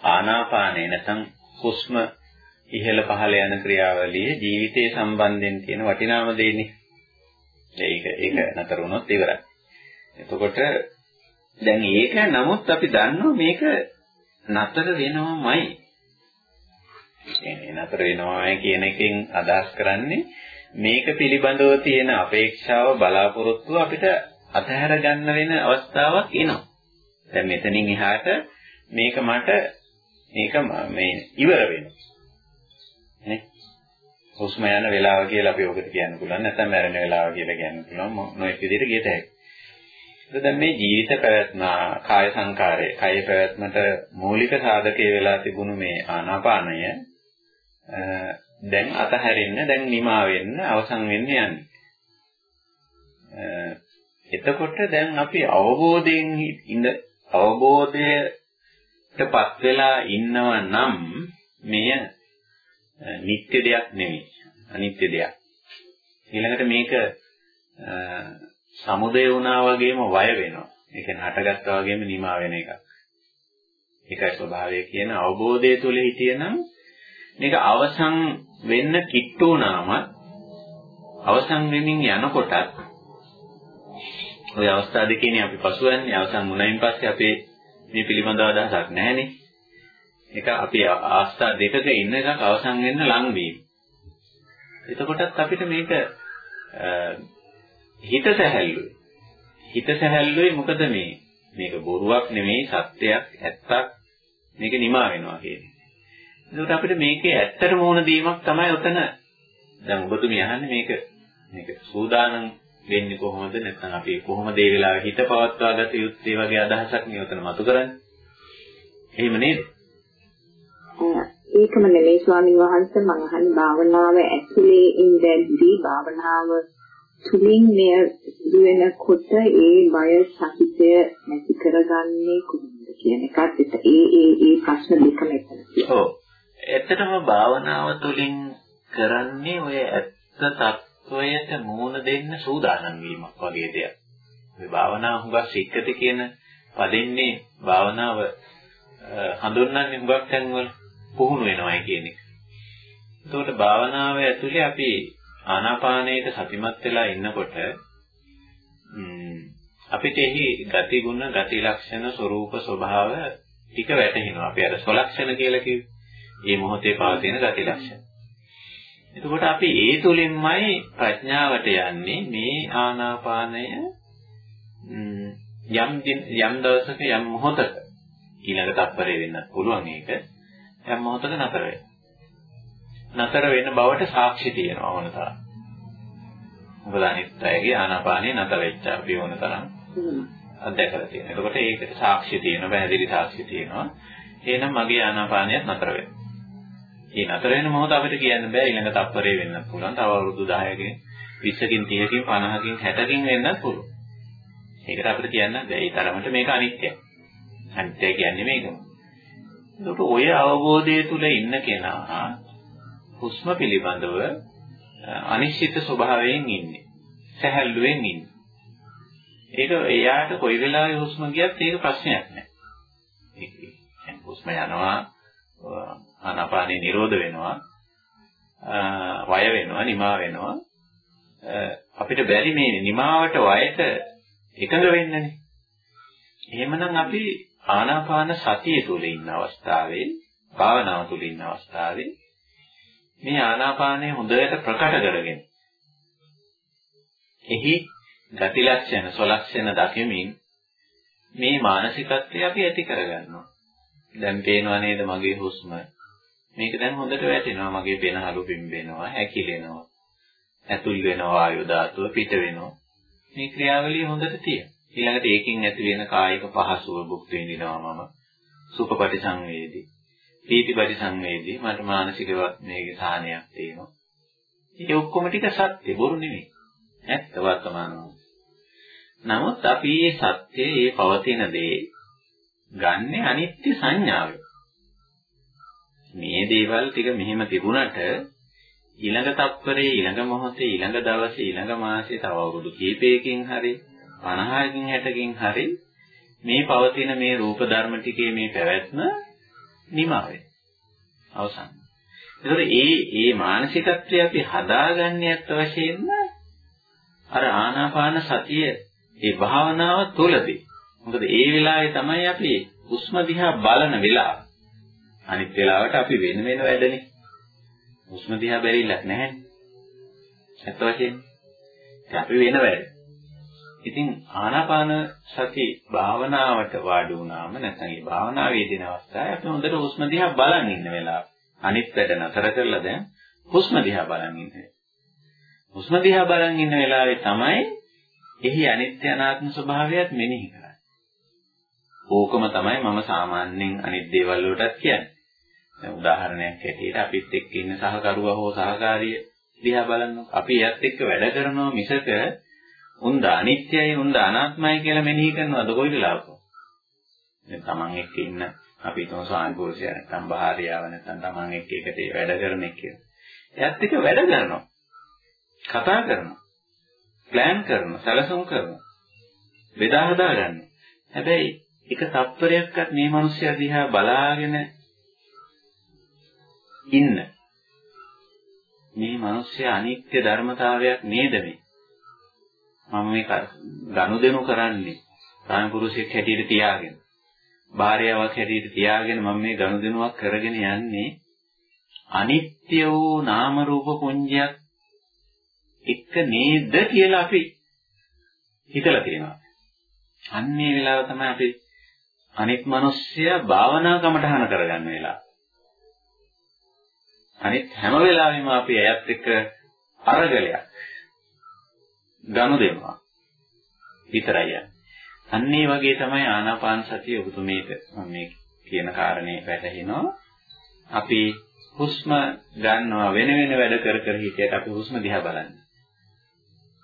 A: ආනාපානේ නැත්නම් හුස්ම ඉහළ පහළ යන ක්‍රියාවලියේ ජීවිතයේ සම්බන්ධයෙන් තියෙන වටිනාම දෙන්නේ. ඒක ඒක නතර වුණොත් ඉවරයි. එතකොට දැන් ඒක නමුත් අපි දන්නවා මේක නතර වෙනවමයි. කියන්නේ නතර වෙනවමයි කියන එකෙන් අදහස් කරන්නේ මේක පිළිබඳව තියෙන අපේක්ෂාව බලාපොරොත්තුව අපිට අතහැර ගන්න වෙන අවස්ථාවක් එනවා. දැන් මෙතනින් එහාට මේක මට මේක මේ ඉවර වෙනවා. නේ? හුස්ම යන වෙලාව කියලා අපි ඔකට කියන්න පුළුවන්. නැත්නම් මැරෙන වෙලාව කියලා කියන්න පුළුවන්. නොඑක විදිහට කියත හැකියි. දැන් මේ ජීවිත පැවැත්ම කාය සංකාරය, කය පැවැත්මට මූලික සාධකයේ වෙලා තිබුණු මේ ආනාපානය දැන් අතහැරෙන්න, දැන් නිමා වෙන්න, අවසන් වෙන්න යන්නේ. එතකොට දැන් අපි අවබෝධයෙන් ඉඳ අවබෝධයටපත් වෙලා ඉන්නව නම් මෙය නිත්‍ය දෙයක් නෙවෙයි. අනිත්‍ය දෙයක්. ඊළඟට මේක සමුදය වුණා වගේම වය වෙනවා. ඒ කියන්නේ හටගත්තා වගේම නිමා වෙන එකක්. ඒකයි ස්වභාවය කියන අවබෝධය තුළ හිටියනම් මේක අවසන් වෙන්න කිට්ටු වුණාම අවසන් වෙමින් යනකොටත් ওই අවස්ථා දෙකේනේ අපි පසුවන්නේ අවසන් වුණයින් පස්සේ අපේ මේ පිළිබඳව අදහසක් නැහැනේ. ඒක අපි අවස්ථා දෙකක ඉන්න එකක් අවසන් වෙන්න ලං වීම. එතකොටත් අපිට මේක හිත සැහැල්ලුයි. හිත සැහැල්ලුයි මොකද මේ මේක බොරුවක් නෙමෙයි සත්‍යයක් ඇත්තක් මේක නිමා වෙනවා කියන්නේ. ඒකට අපිට මේකේ ඇත්තට මුහුණ දීමක් තමයි උතන දැන් ඔබතුමිය අහන්නේ මේක මේක සූදානම් වෙන්නේ කොහොමද නැත්නම් අපි කොහොමද ඒ වෙලාවේ හිත පවත්වා ගත යුත්තේ වගේ අදහසක් මේ උතන මතු කරන්නේ. එහෙම නේද?
B: ඒකම නෙමෙයි ස්වාමීන් වහන්සේ මම අහන්නේ භාවනාව ඇතුලේ ඉඳන්දී භාවනාව තුලින් මෙය වෙනකොට ඒ බය සහිතය නැති කරගන්නේ කොහොමද කියන එකත් ඒ ඒ ඒ ප්‍රශ්න දෙක මෙතන
A: ඔව් ඇත්තටම භාවනාව තුලින් කරන්නේ ඔය ඇත්ත తත්වයට මූණ දෙන්න සූදානම් වීමක් වගේ දෙයක්. මේ භාවනාව හුඟක් සික්කත කියන පදෙන්නේ භාවනාව හඳුන්වන්නේ හුඟක් තැන්වල පුහුණු වෙනවයි කියන එක. එතකොට භාවනාව ඇතුලේ අපි ආනාපානයට සතිමත් වෙලා ඉන්නකොට අපිට එහි ගති ගුණ, ගති ලක්ෂණ, ස්වરૂප ස්වභාව ටික වැටහෙනවා. අපි අර සලක්ෂණ කියලා කිව්වේ. මේ මොහොතේ පවතින ගති ලක්ෂණ. එතකොට අපි ඒ තුලින්මයි ප්‍රඥාවට යන්නේ මේ ආනාපානය යම් යම් දවසක යම් මොහොතක ඊළඟ තත්පරේ වෙන්නත් පුළුවන් ඒක යම් මොහොතක නතර වෙනවා. නතර වෙන බවට සාක්ෂි තියෙනවා ඕන තරම්. මොකද අනිත් අයගේ ආනාපානිය නතර වෙච්ච අපි ඕන තරම් අත්දැකලා තියෙනවා. එතකොට ඒකට සාක්ෂි තියෙනවා, පැහැදිලි සාක්ෂි තියෙනවා. එහෙනම් මගේ ආනාපානියත් නතර වෙනවා. මේ නතර වෙන මොහොත අපිට කියන්න බෑ ඊළඟ තප්පරේ වෙන්නත් පුළුවන්. තව අවුරුදු 10කින් 20කින් 30කින් 50කින් 60කින් වෙන්නත් පුළුවන්. ඒකට අපිට කියන්න බෑ. ඒ තරමට මේක අනිත්‍යයි. අනිත්‍ය කියන්නේ මේකම. ඒකට ඔය අවබෝධය තුල ඉන්න කෙනා හුස්ම පිළිබඳව අනිශ්චිත ස්වභාවයෙන් ඉන්නේ. සැහැල්ලුවෙන් ඉන්නේ. ඒක එයාට කොයි වෙලාවෙ හුස්ම ගියත් ඒක ප්‍රශ්නයක් නෑ. ඒක හුස්ම යනවා ආනාපානේ නිරෝධ වෙනවා වය වෙනවා නිමා වෙනවා අපිට බැරි මේ නිමාවට වයට එකඟ වෙන්නනේ. එහෙමනම් අපි ආනාපාන සතිය තුළ ඉන්න අවස්ථාවේ භාවනාව තුළ ඉන්න අවස්ථාවේ මේ ආනාපානය හොඳට ප්‍රකට කරගෙන එහි ගති ලක්ෂණ සොලක්ෂණ දකිමින් මේ මානසිකත්වය අපි ඇති කරගන්නවා. දැන් පේනව නේද මගේ හුස්ම? මේක දැන් හොඳට වැටෙනවා. මගේ පෙනහළු පිම්බෙනවා, හැකිලෙනවා. ඇතුල් වෙනවා ආයු ධාතුව පිට වෙනවා. මේ ක්‍රියාවලිය හොඳට තියෙනවා. ඊළඟට ඒකින් ඇති වෙන කායික පහසුව භුක්ති විඳිනවා මම. සුඛපටි සංවේදී. පීතිපටි සංවේදී. මට මානසික මේකේ සාහනයක් තියෙනවා. ඒ ඔක්කොම ටික සත්‍ය බොරු නෙමෙයි. ඇත්ත වර්තමානව. නමුත් අපි මේ සත්‍යයේ මේ පවතින දේ ගන්නෙ අනිත්‍ය සංඥාවෙන්. මේ දේවල් ටික මෙහෙම තිබුණට ඊළඟ තත්පරේ ඊළඟ මොහොතේ ඊළඟ දවසේ ඊළඟ මාසේ තව අවුරුදු කීපයකින් හරි 50කින් 60කින් හරි මේ පවතින මේ රූප ධර්ම ටිකේ මේ පැවැත්ම නිමා වෙයි. අවසන්. ඒතකොට ඒ ඒ මානසිකත්වය අපි හදාගන්නේ අත් වශයෙන්ම අර ආනාපාන සතිය ඒ භාවනාව තුළදී. මොකද ඒ වෙලාවේ තමයි අපි හුස්ම දිහා බලන වෙලාව. අනිත් වෙලාවට අපි වෙන වෙන වැඩනේ. හුස්ම දිහා බැරිලක් නැහැ. ඇත්ත වශයෙන්ම. අපි වෙන වැඩ. ඉතින් ආනාපාන සති භාවනාවට වාඩි වුණාම නැත්නම් මේ භාවනාවේ යෙදෙන අවස්ථාවේ අපි හොඳට හුස්ම දිහා බලන් ඉන්න වෙලාව. අනිත් වැඩ නතර කරලා දැන් හුස්ම දිහා බලන් ඉන්නේ. හුස්ම දිහා බලන් ඉන්න වෙලාවේ තමයි එහි අනිත්‍ය අනාත්ම ස්වභාවයත් මෙනෙහි කරන්නේ. ඕකම තමයි මම සාමාන්‍යයෙන් අනිත් දේවල් වලටත් කියන්නේ. දැන් උදාහරණයක් ඇටියට අපිත් එක්ක ඉන්න සහකරුවා හෝ සහකාරිය දිහා බලන්නකො. අපි එයත් එක්ක වැඩ කරනවා මිසක උන්ද අනිත්‍යයි උන්ද අනාත්මයි කියලා මෙනෙහි කරනවද කොයි වෙලාවක? දැන් Taman එක්ක ඉන්න අපි හිතමු ස්වාමි පුරුෂයා නැත්නම් භාර්යාව නැත්නම් Taman එක්ක එකට වැඩ කරන එක කියලා. එයත් එක්ක වැඩ කරනවා. කතා කරනවා. ප්ලෑන් කරනවා, සැලසුම් කරනවා. බෙදා හදා ගන්නවා. හැබැයි එක තත්පරයක්වත් මේ මිනිස්සයා දිහා බලාගෙන ඉන්න මේ මිනිස්සයා අනිත්‍ය ධර්මතාවයක් නේද මේ? මම මේ ගනුදෙනු කරන්නේ කාම පුරුෂයෙක් හැටියට තියාගෙන භාර්යාවක් හැටියට තියාගෙන මම මේ ගනුදෙනුවක් කරගෙන යන්නේ අනිත්‍ය වූ නාම රූප පුඤ්ජයක් එක නේද කියලා අපි හිතලා තියෙනවා. අන්නේ වෙලාව තමයි අපි අනිත් මිනිස්සයා භාවනා කමටහන කරගන්න වෙලාව. අනිත් හැම වෙලාවෙම අපි ඇයත් එක්ක අරගලයක් ගනුදෙනුවක් විතරයි යන්නේ. අන්නේ වගේ තමයි ආනාපාන සතිය ඔබතුමීට මම මේ කියන කාරණේ වැටහෙනවා. අපි හුස්ම ගන්නවා වෙන වෙන වැඩ කර කර හිටියට අපි හුස්ම දිහා බලන්නේ.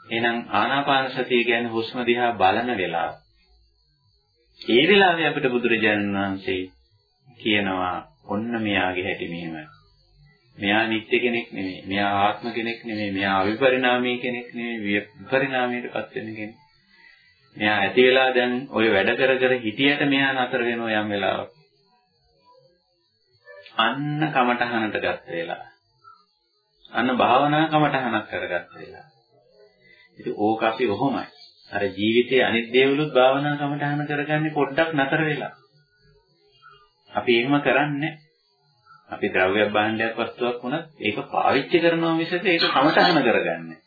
A: එහෙනම් ආනාපාන සතිය කියන්නේ හුස්ම දිහා බලන වෙලාව. ඒ වෙලාවේ අපිට බුදුරජාණන් වහන්සේ කියනවා ඔන්න මෙයාගේ හැටි මෙහෙමයි. මෙයා නිත්‍ය කෙනෙක් නෙමෙයි. මෙයා ආත්ම කෙනෙක් නෙමෙයි. මෙයා අවිපරිණාමී කෙනෙක් නෙමෙයි. විපරිණාමයටපත් වෙන කෙනෙක්. මෙයා ඇති වෙලා දැන් ওই වැඩ කර කර හිටියට මෙයා නතර වෙනවා යම් වෙලාවක. අන්න කමටහනට ගත්ත වෙලා. අන්න භාවනා කමටහනක් කරගත්ත වෙලා. ඉතින් ඕක අපි ඔහොමයි. අර ජීවිතයේ අනිත් දේවලුත් භාවනා කමටහන කරගන්නේ පොඩ්ඩක් නතර වෙලා. අපි එහෙම කරන්නේ අපි ද්‍රව්‍ය භාණ්ඩයක් වස්තුවක් වුණත් ඒක පාවිච්චි කරනවා මිසක ඒක කමටහන කරගන්නේ.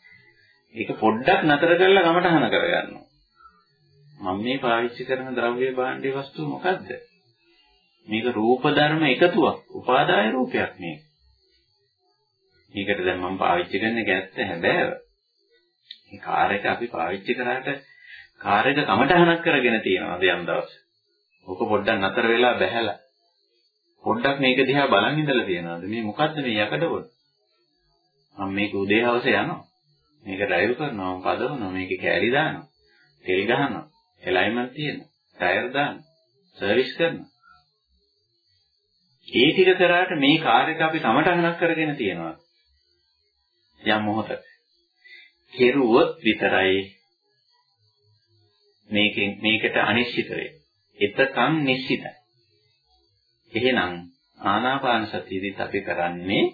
A: ඒක පොඩ්ඩක් නතර කරලා කමටහන කරගන්නවා. මම මේ පාවිච්චි කරන ද්‍රව්‍ය භාණ්ඩේ වස්තුව මොකද්ද? මේක රූප ධර්ම එකතුවක්. උපාදාය රූපයක් මේක. මේකට දැන් මම පාවිච්චි කරන්නේ ගැත්ත හැබෑව. මේ කාර් එක අපි පාවිච්චි කරාට කාර් එක කමටහනක් කරගෙන තියෙනවා දෙයම් දවස්. ඕක පොඩ්ඩක් නතර වෙලා බැහැලා. පොඩ්ඩක් මේක දිහා බලන් ඉඳලා තියනවාද මේ මොකද්ද මේ යකඩවල? මම මේක උදේ හවස යනවා. මේක ඩ්‍රයිව් කරනවා මම පදවනවා මේකේ කෑලි දානවා. තෙල් ගහනවා. එලයින්මන්ට් තියෙනවා. ටයර් දානවා. සර්විස් කරනවා. ඒ ටික කරාට මේ කාර් එක අපි කමටහනක් කරගෙන තියෙනවා. යම් මොහොතක කෙරුවොත් විතරයි මේකෙන් මේකට අනිශ්චිත වෙන්නේ. එතකන් නිශ්චිතයි. එහෙනම් ආනාපාන සතියේදීත් අපි කරන්නේ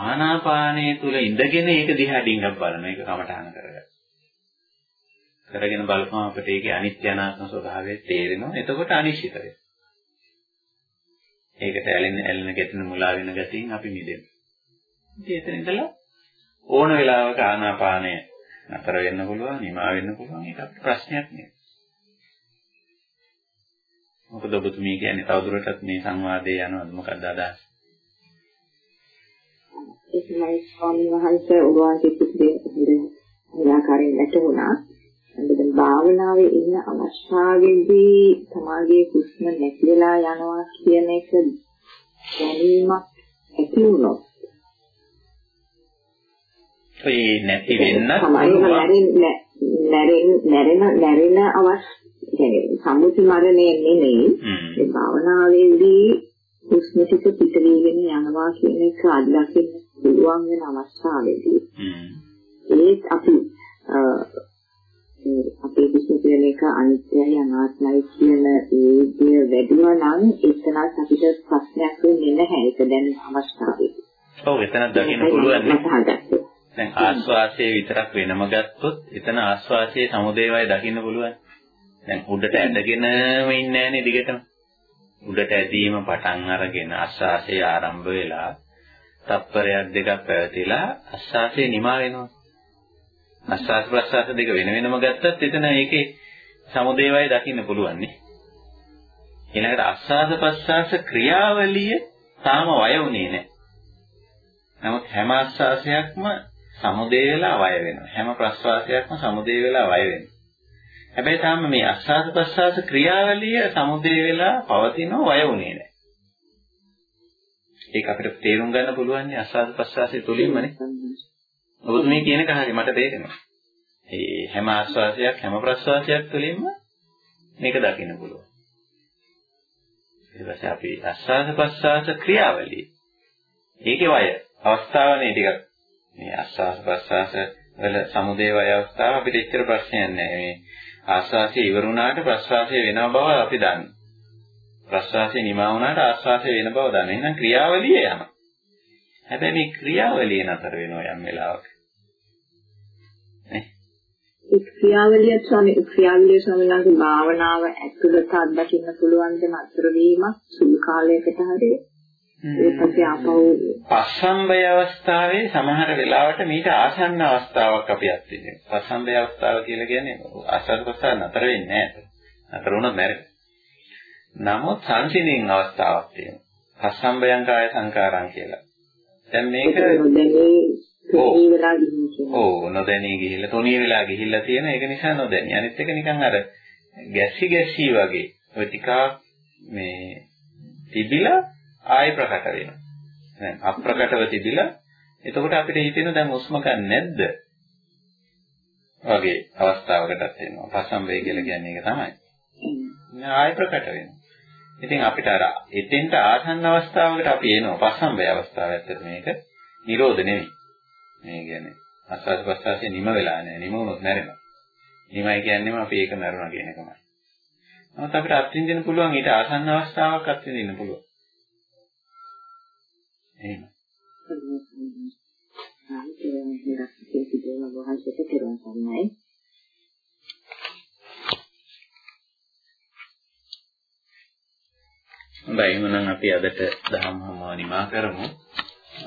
A: ආනාපානයේ තුල ඉඳගෙන ඒක දිහා ඩිංගක් බලන එක කමටහන කරගන්න. කරගෙන බලපුවම අපිට ඒකේ අනිත්‍ය අනාත්ම ස්වභාවය තේරෙනවා. එතකොට අනිශ්චිත වෙනවා. ඒකට ඇලෙන ඇලෙන ගැටෙන මුලා වෙන ගතියින් අපි මිදෙනවා. ඉතින් එතන ඉඳලා ඕන වෙලාවක ආනාපානය නතර වෙන්න පුළුවන්, නිමා වෙන්න පුළුවන්. ඒක ප්‍රශ්නයක් නෙවෙයි. මොකද ඔබතුමී කියන්නේ තවදුරටත් මේ සංවාදයේ යනවද මොකක්ද අදහස්?
B: ඒකමයි ස්වාමීන් වහන්සේ ඔබ වහන්සේ කිව්වේ හොඳ වැටුණා. දැන් භාවනාවේ ඉන්න අවස්ථාවේදී සමාගයේ කුෂ්ම නැතිලා යනවා කියන එක දැනීමක් ඇති වුණොත්
A: ඒ නැති වෙන්න
B: නැරෙන නැරෙන නැරෙන අවස්ථ කියන්නේ සම්මුති මරණය නෙමෙයි ඒ භාවනාවේදී කුෂ්ම ටික පිට වීගෙන යනවා කියන එක අත්දකින්න පුළුවන් වෙන අවස්ථාවේදී ඒත් අපි අපේ කිසිම කියන එක අනිත්‍යයි අනාත්මයි කියන ඒ දේ වැඩිවා නම් එතනත් අපිට ප්‍රශ්නයක් වෙන්නේ නැහැ ඒක දැන් අවස්ථාවේදී.
A: ඔව් එතන දකින්න පුළුවන්. දැන් ආස්වාසයේ විතරක් වෙනම ගත්තොත් එතන ආස්වාසයේ සමුදේවය දකින්න පුළුවන්. දැන් උඩට ඇදගෙනම ඉන්නේ නැහනේ දිගටම. උඩට ඇදීම පටන් අරගෙන ආස්වාසයේ ආරම්භ වෙලා තප්පරයක් දෙකක් පැවතිලා ආස්වාසයේ නිමා වෙනවා. ආස්වාද ප්‍රසආස දෙක වෙන වෙනම ගත්තත් එතන ඒකේ සමුදේවය දකින්න පුළුවන් නේ. ඊළඟට ආස්වාද ප්‍රසආස ක්‍රියාවලිය තාම වය වුණේ නැහැ. නමුත් හැම ආස්වාසයක්ම සමුදේ වෙලා වය වෙනවා. හැම ප්‍රස්වාසයක්ම සමුදේ වෙලා වය වෙනවා. හැබැයි තාම මේ ආස්වාද ප්‍රසආස ක්‍රියාවලිය සමුදේ වෙලා පවතිනව වය වුණේ නැහැ. ඒක අපිට තේරුම් ගන්න පුළුවන් නේ ආස්වාද ප්‍රසආසය තුලින්මනේ. ඔබතුමී කියන එක හරිය මට තේරෙනවා. ඒ හැම ආස්වාසයක් හැම ප්‍රස්වාසයක් තුළින්ම මේක දකින්න පුළුවන්. ඊට පස්සේ අපි ආස්වාද ප්‍රස්වාස ක්‍රියාවලිය. ඒකේ වය අවස්ථාවනේ ටිකක් මේ ආස්වාද ප්‍රස්වාස වල සමුදේ වය අවස්ථාව අපිට එච්චර ප්‍රශ්නයක් නැහැ. මේ ආස්වාසය ඉවරුණාට ප්‍රස්වාසය වෙනව බව අපි දන්නවා. ප්‍රස්වාසය නිමා වුණාට ආස්වාසය වෙන බව දන්නවා. එහෙනම් ක්‍රියාවලිය යනවා. හැබැයි මේ ක්‍රියාවලිය නතර වෙනවා යම් වෙලාවක.
B: ඒ ක්‍රියාවලිය ස්වාමී ක්‍රියාවලිය ස්වාමීලාගේ භාවනාව ඇතුළත අත්දකින්න පුළුවන් ද නතර වීමක් සුළු කාලයකට හරිය. ඒ පස්සේ ආපහු
A: පස්සම්බය අවස්ථාවේ සමහර වෙලාවට මීට ආසන්න අවස්ථාවක් අපි අත්විඳිනවා. පස්සම්බය අවස්ථාව කියලා කියන්නේ ආසන්න අවස්ථාව නතර වෙන්නේ නැහැ. නතර වුණොත් මැරෙනවා. නමුත් සංසිඳින් අවස්ථාවක් තියෙනවා. පස්සම්බයං කාය සංකාරං කියලා. දැන් මේක ඔව් නොදැනී ගිහිල්ලා තුනී වෙලා ගිහිල්ලා තියෙන ඒක නිසා නොදැනී. අනිත් එක නිකන් අර ගැස්සි ගැස්සි වගේ ඔය ටිකක් මේ තිබිලා ආයෙ ප්‍රකට වෙනවා. දැන් අප්‍රකටව තිබිලා එතකොට අපිට හිතෙන දැන් උස්ම ගන්න නැද්ද? වගේ අවස්ථාවකටත් එනවා. පසම්බේ කියලා කියන්නේ ඒක තමයි. ආයෙ ප්‍රකට වෙනවා. ඉතින් අපිට අර එතෙන්ට ආසන්න අවස්ථාවකට අපි එනවා. පසම්බේ අවස්ථාව ඇත්තට මේක නිරෝධ නෙවෙයි. මේ කියන්නේ ආස්වාද ප්‍රසආසයේ නිම වෙලා නැහැ. නිම වුණොත් මැරෙනවා. නිමයි කියන්නේම අපි ඒක මැරුණා කියන එකමයි. නමුත් අපිට අත්විඳින්න පුළුවන් ඊට ආසන්න අවස්ථාවක් අත්විඳින්න පුළුවන්. එහෙම. හොඳයි එහෙනම් අපි අදට දහම් හමුව නිමා කරමු.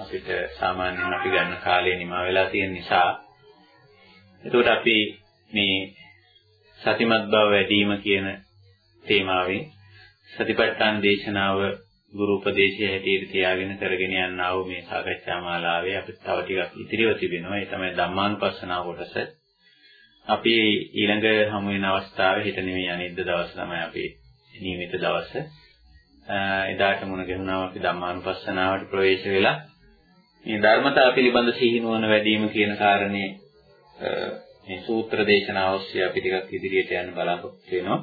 A: අපිට සාමාන්‍යයෙන් අපි ගන්න කාලය නිමා වෙලා තියෙන නිසා එතකොට අපි මේ සතිමත් බව වැඩි වීම කියන තේමාවෙන් සතිපට්ඨාන දේශනාව ගුරු උපදේශය හැටියට තියාගෙන කරගෙන යනා වූ මේ සාකච්ඡා මාලාවේ අපිට තව ටිකක් ඉතිරිව තිබෙනවා. ඒ තමයි ධම්මානුපස්සනාව කොටස. අපි ඊළඟ හමු වෙන අවස්ථාවේ හිට නෙමෙයි අනිද්ද දවස් තමයි අපි නියමිත දවස. එදාට මුණ ගැහුණාම අපි ධම්මානුපස්සනාවට ප්‍රවේශ වෙලා මේ ධර්මතාව පිළිබඳ සිහිනුවන වැඩි වීම කියන කාරණේ මේ සූත්‍ර දේශනාව ඔස්සේ අපි ටිකක් ඉදිරියට යන්න බලාපොරොත්තු වෙනවා.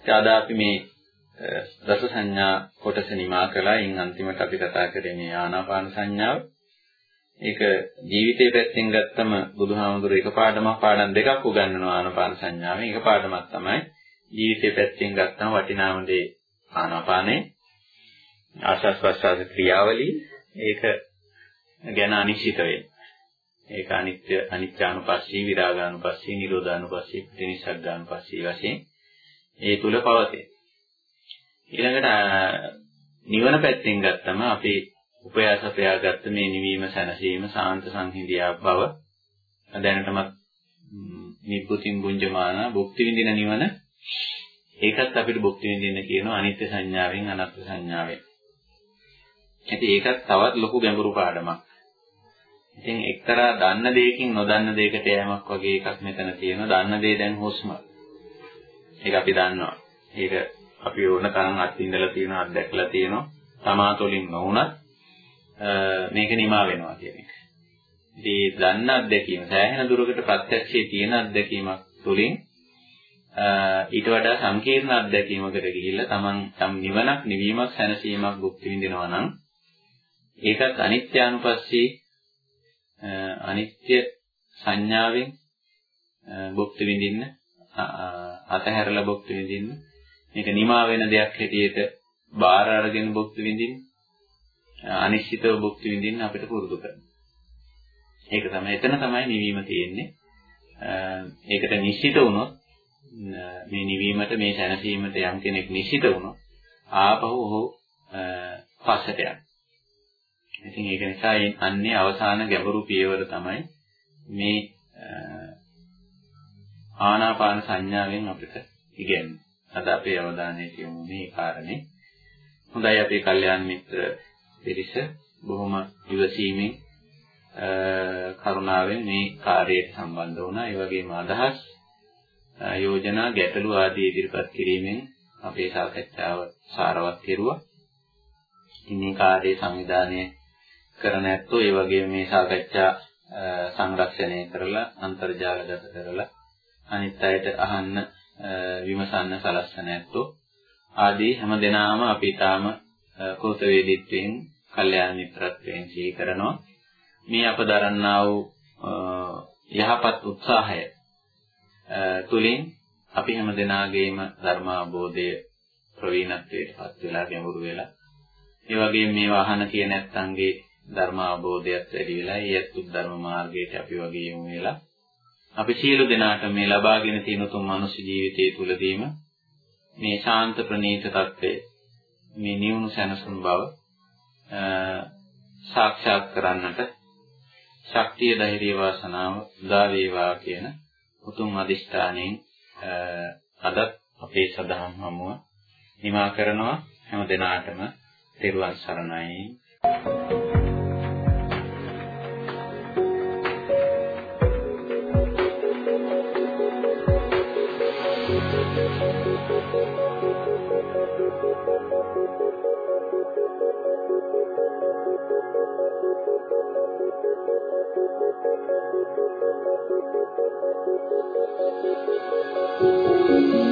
A: ඉතින් අපි මේ දස සංඥා කොටස නිමා කළා. ඉන් අන්තිමට අපි කතා කරේ මේ ආනාපාන සංඥාව. ඒක ජීවිතේ පැත්තෙන් ගත්තම බුදුහාමුදුර එක පාඩමක් පාඩම් දෙකක් උගන්වනවා ආනාපාන සංඥාවෙන්. එක පාඩමක් තමයි ජීවිතේ පැත්තෙන් ගත්තම වටිනාම දේ ආනාපානේ ආශස් ප්‍රසාර ක්‍රියාවලිය. ඒක ගැන අනිශ්චිත වෙන්නේ. ඒක අනිත්‍ය අනිත්‍යානුපස්සී විරාගානුපස්සී නිරෝධානුපස්සී ප්‍රතිනිසග්ගානුපස්සී වශයෙන් ඒ තුල පවතේ. ඊළඟට නිවන පැත්තෙන් ගත්තම අපි උපයාස ප්‍රයාගත්ත මේ නිවීම සැනසීම සාන්ත සංහිඳියා බව දැනටමත් නිබ්බුතින් බුඤ්ජමාන භුක්ති විඳින නිවන ඒකත් අපිට භුක්ති විඳින්න කියනවා අනිත්‍ය සංඥාවෙන් අනාත්ම සංඥාවෙන්. ඉතින් ඒකත් තවත් ලොකු ගැඹුරු පාඩමක්. ඉතින් එක්තරා දන්න දෙයකින් නොදන්න දෙයකට යෑමක් වගේ එකක් මෙතන තියෙනවා. දන්න දේ දැන් හුස්ම. ඒක අපි දන්නවා. ඒක අපි ඕන තරම් අත්විඳලා තියෙනවා, අත්දැකලා තියෙනවා. තමාතොලින් නොවුනත් මේක නිමා වෙනවා කියන එක. ඉතින් දන්න අත්දැකීම සෑහෙන දුරකට ප්‍රත්‍යක්ෂයේ තියෙන අත්දැකීමක් තුළින් ඊට වඩා සංකීර්ණ අත්දැකීමකට ගිහිල්ලා Taman සම් නිවනක් නිවීමක් සැනසීමක් භුක්ති විඳිනවා නම් ඒකත් අනිත්‍යානුපස්සී අනිත්‍ය සංඥාවෙන් භුක්ති විඳින්න අතහැරලා භුක්ති විඳින්න මේක නිමා වෙන දෙයක් හැටියට බාර අරගෙන භුක්ති විඳින්න අනිශ්චිතව භුක්ති විඳින්න අපිට පුරුදු කරනවා. ඒක තමයි එතන තමයි නිවීම තියෙන්නේ. ඒකට නිශ්චිත වුණොත් මේ නිවීමට මේ සැනසීමට යම් කෙනෙක් නිශ්චිත වුණොත් ආපහු ඔහු පස්සට යනවා. ඉතින් ඒක නිසා අන්නේ අවසාන ගැඹුරු පියවර තමයි මේ ආනාපාන සංඥාවෙන් අපිට ඉගෙනන්නේ. අද අපේ අවධානය යොමු මේ කාරණේ. හොඳයි අපේ කල්යාණ මිත්‍ර පිරිස බොහොම ඉවසීමෙන් කරුණාවෙන් මේ කාර්යයට සම්බන්ධ වුණා. ඒ වගේම අදහස් යෝජනා ගැටලු ආදී ඉදිරිපත් කිරීමෙන් අපේ සාකච්ඡාව සාරවත් කෙරුවා. ඉතින් මේ කාර්යයේ සංවිධානය කරන ඇත්තෝ ඒ වගේම මේ සාකච්ඡා සංරක්ෂණය කරලා අන්තර්ජාලගත කරලා අනිත් අයට අහන්න විමසන්න සලස්වන ඇත්තෝ ආදී හැම දිනාම අපි තාම කෝතවේදීත්වයෙන් කල්යාණ මිත්‍රත්වයෙන් සිහි කරනවා. මේ අප දරන්නා වූ යහපත් උත්සාහය තුලින් අපි හැම දිනාගේම ධර්ම අවබෝධය ප්‍රවීණත්වයට පත් වෙලා ගැඹුරු වෙලා ඒ වගේම මේවා අහන කියන නැත්තන්ගේ ධර්ම අවබෝධයත් වැඩි වෙලා ඒත් ධර්ම මාර්ගයට අපි වගේ යමු වෙලා අපි සියලු දෙනාට මේ ලබාගෙන තියෙන උතුම් මනුෂ්‍ය ජීවිතය තුළදීම මේ ශාන්ත ප්‍රණීත తත්වය මේ නිවුණු සැනසුම් බව සාක්ෂාත් කරන්නට ශක්තිය ධෛර්ය වාසනාව උදා වේවා කියන උතුම් අදිෂ්ඨානයෙන් අදත් අපේ සදහම් හමුව නිමා කරනවා හැම දිනාටම තෙරුවන් සරණයි Thank you. Thank you.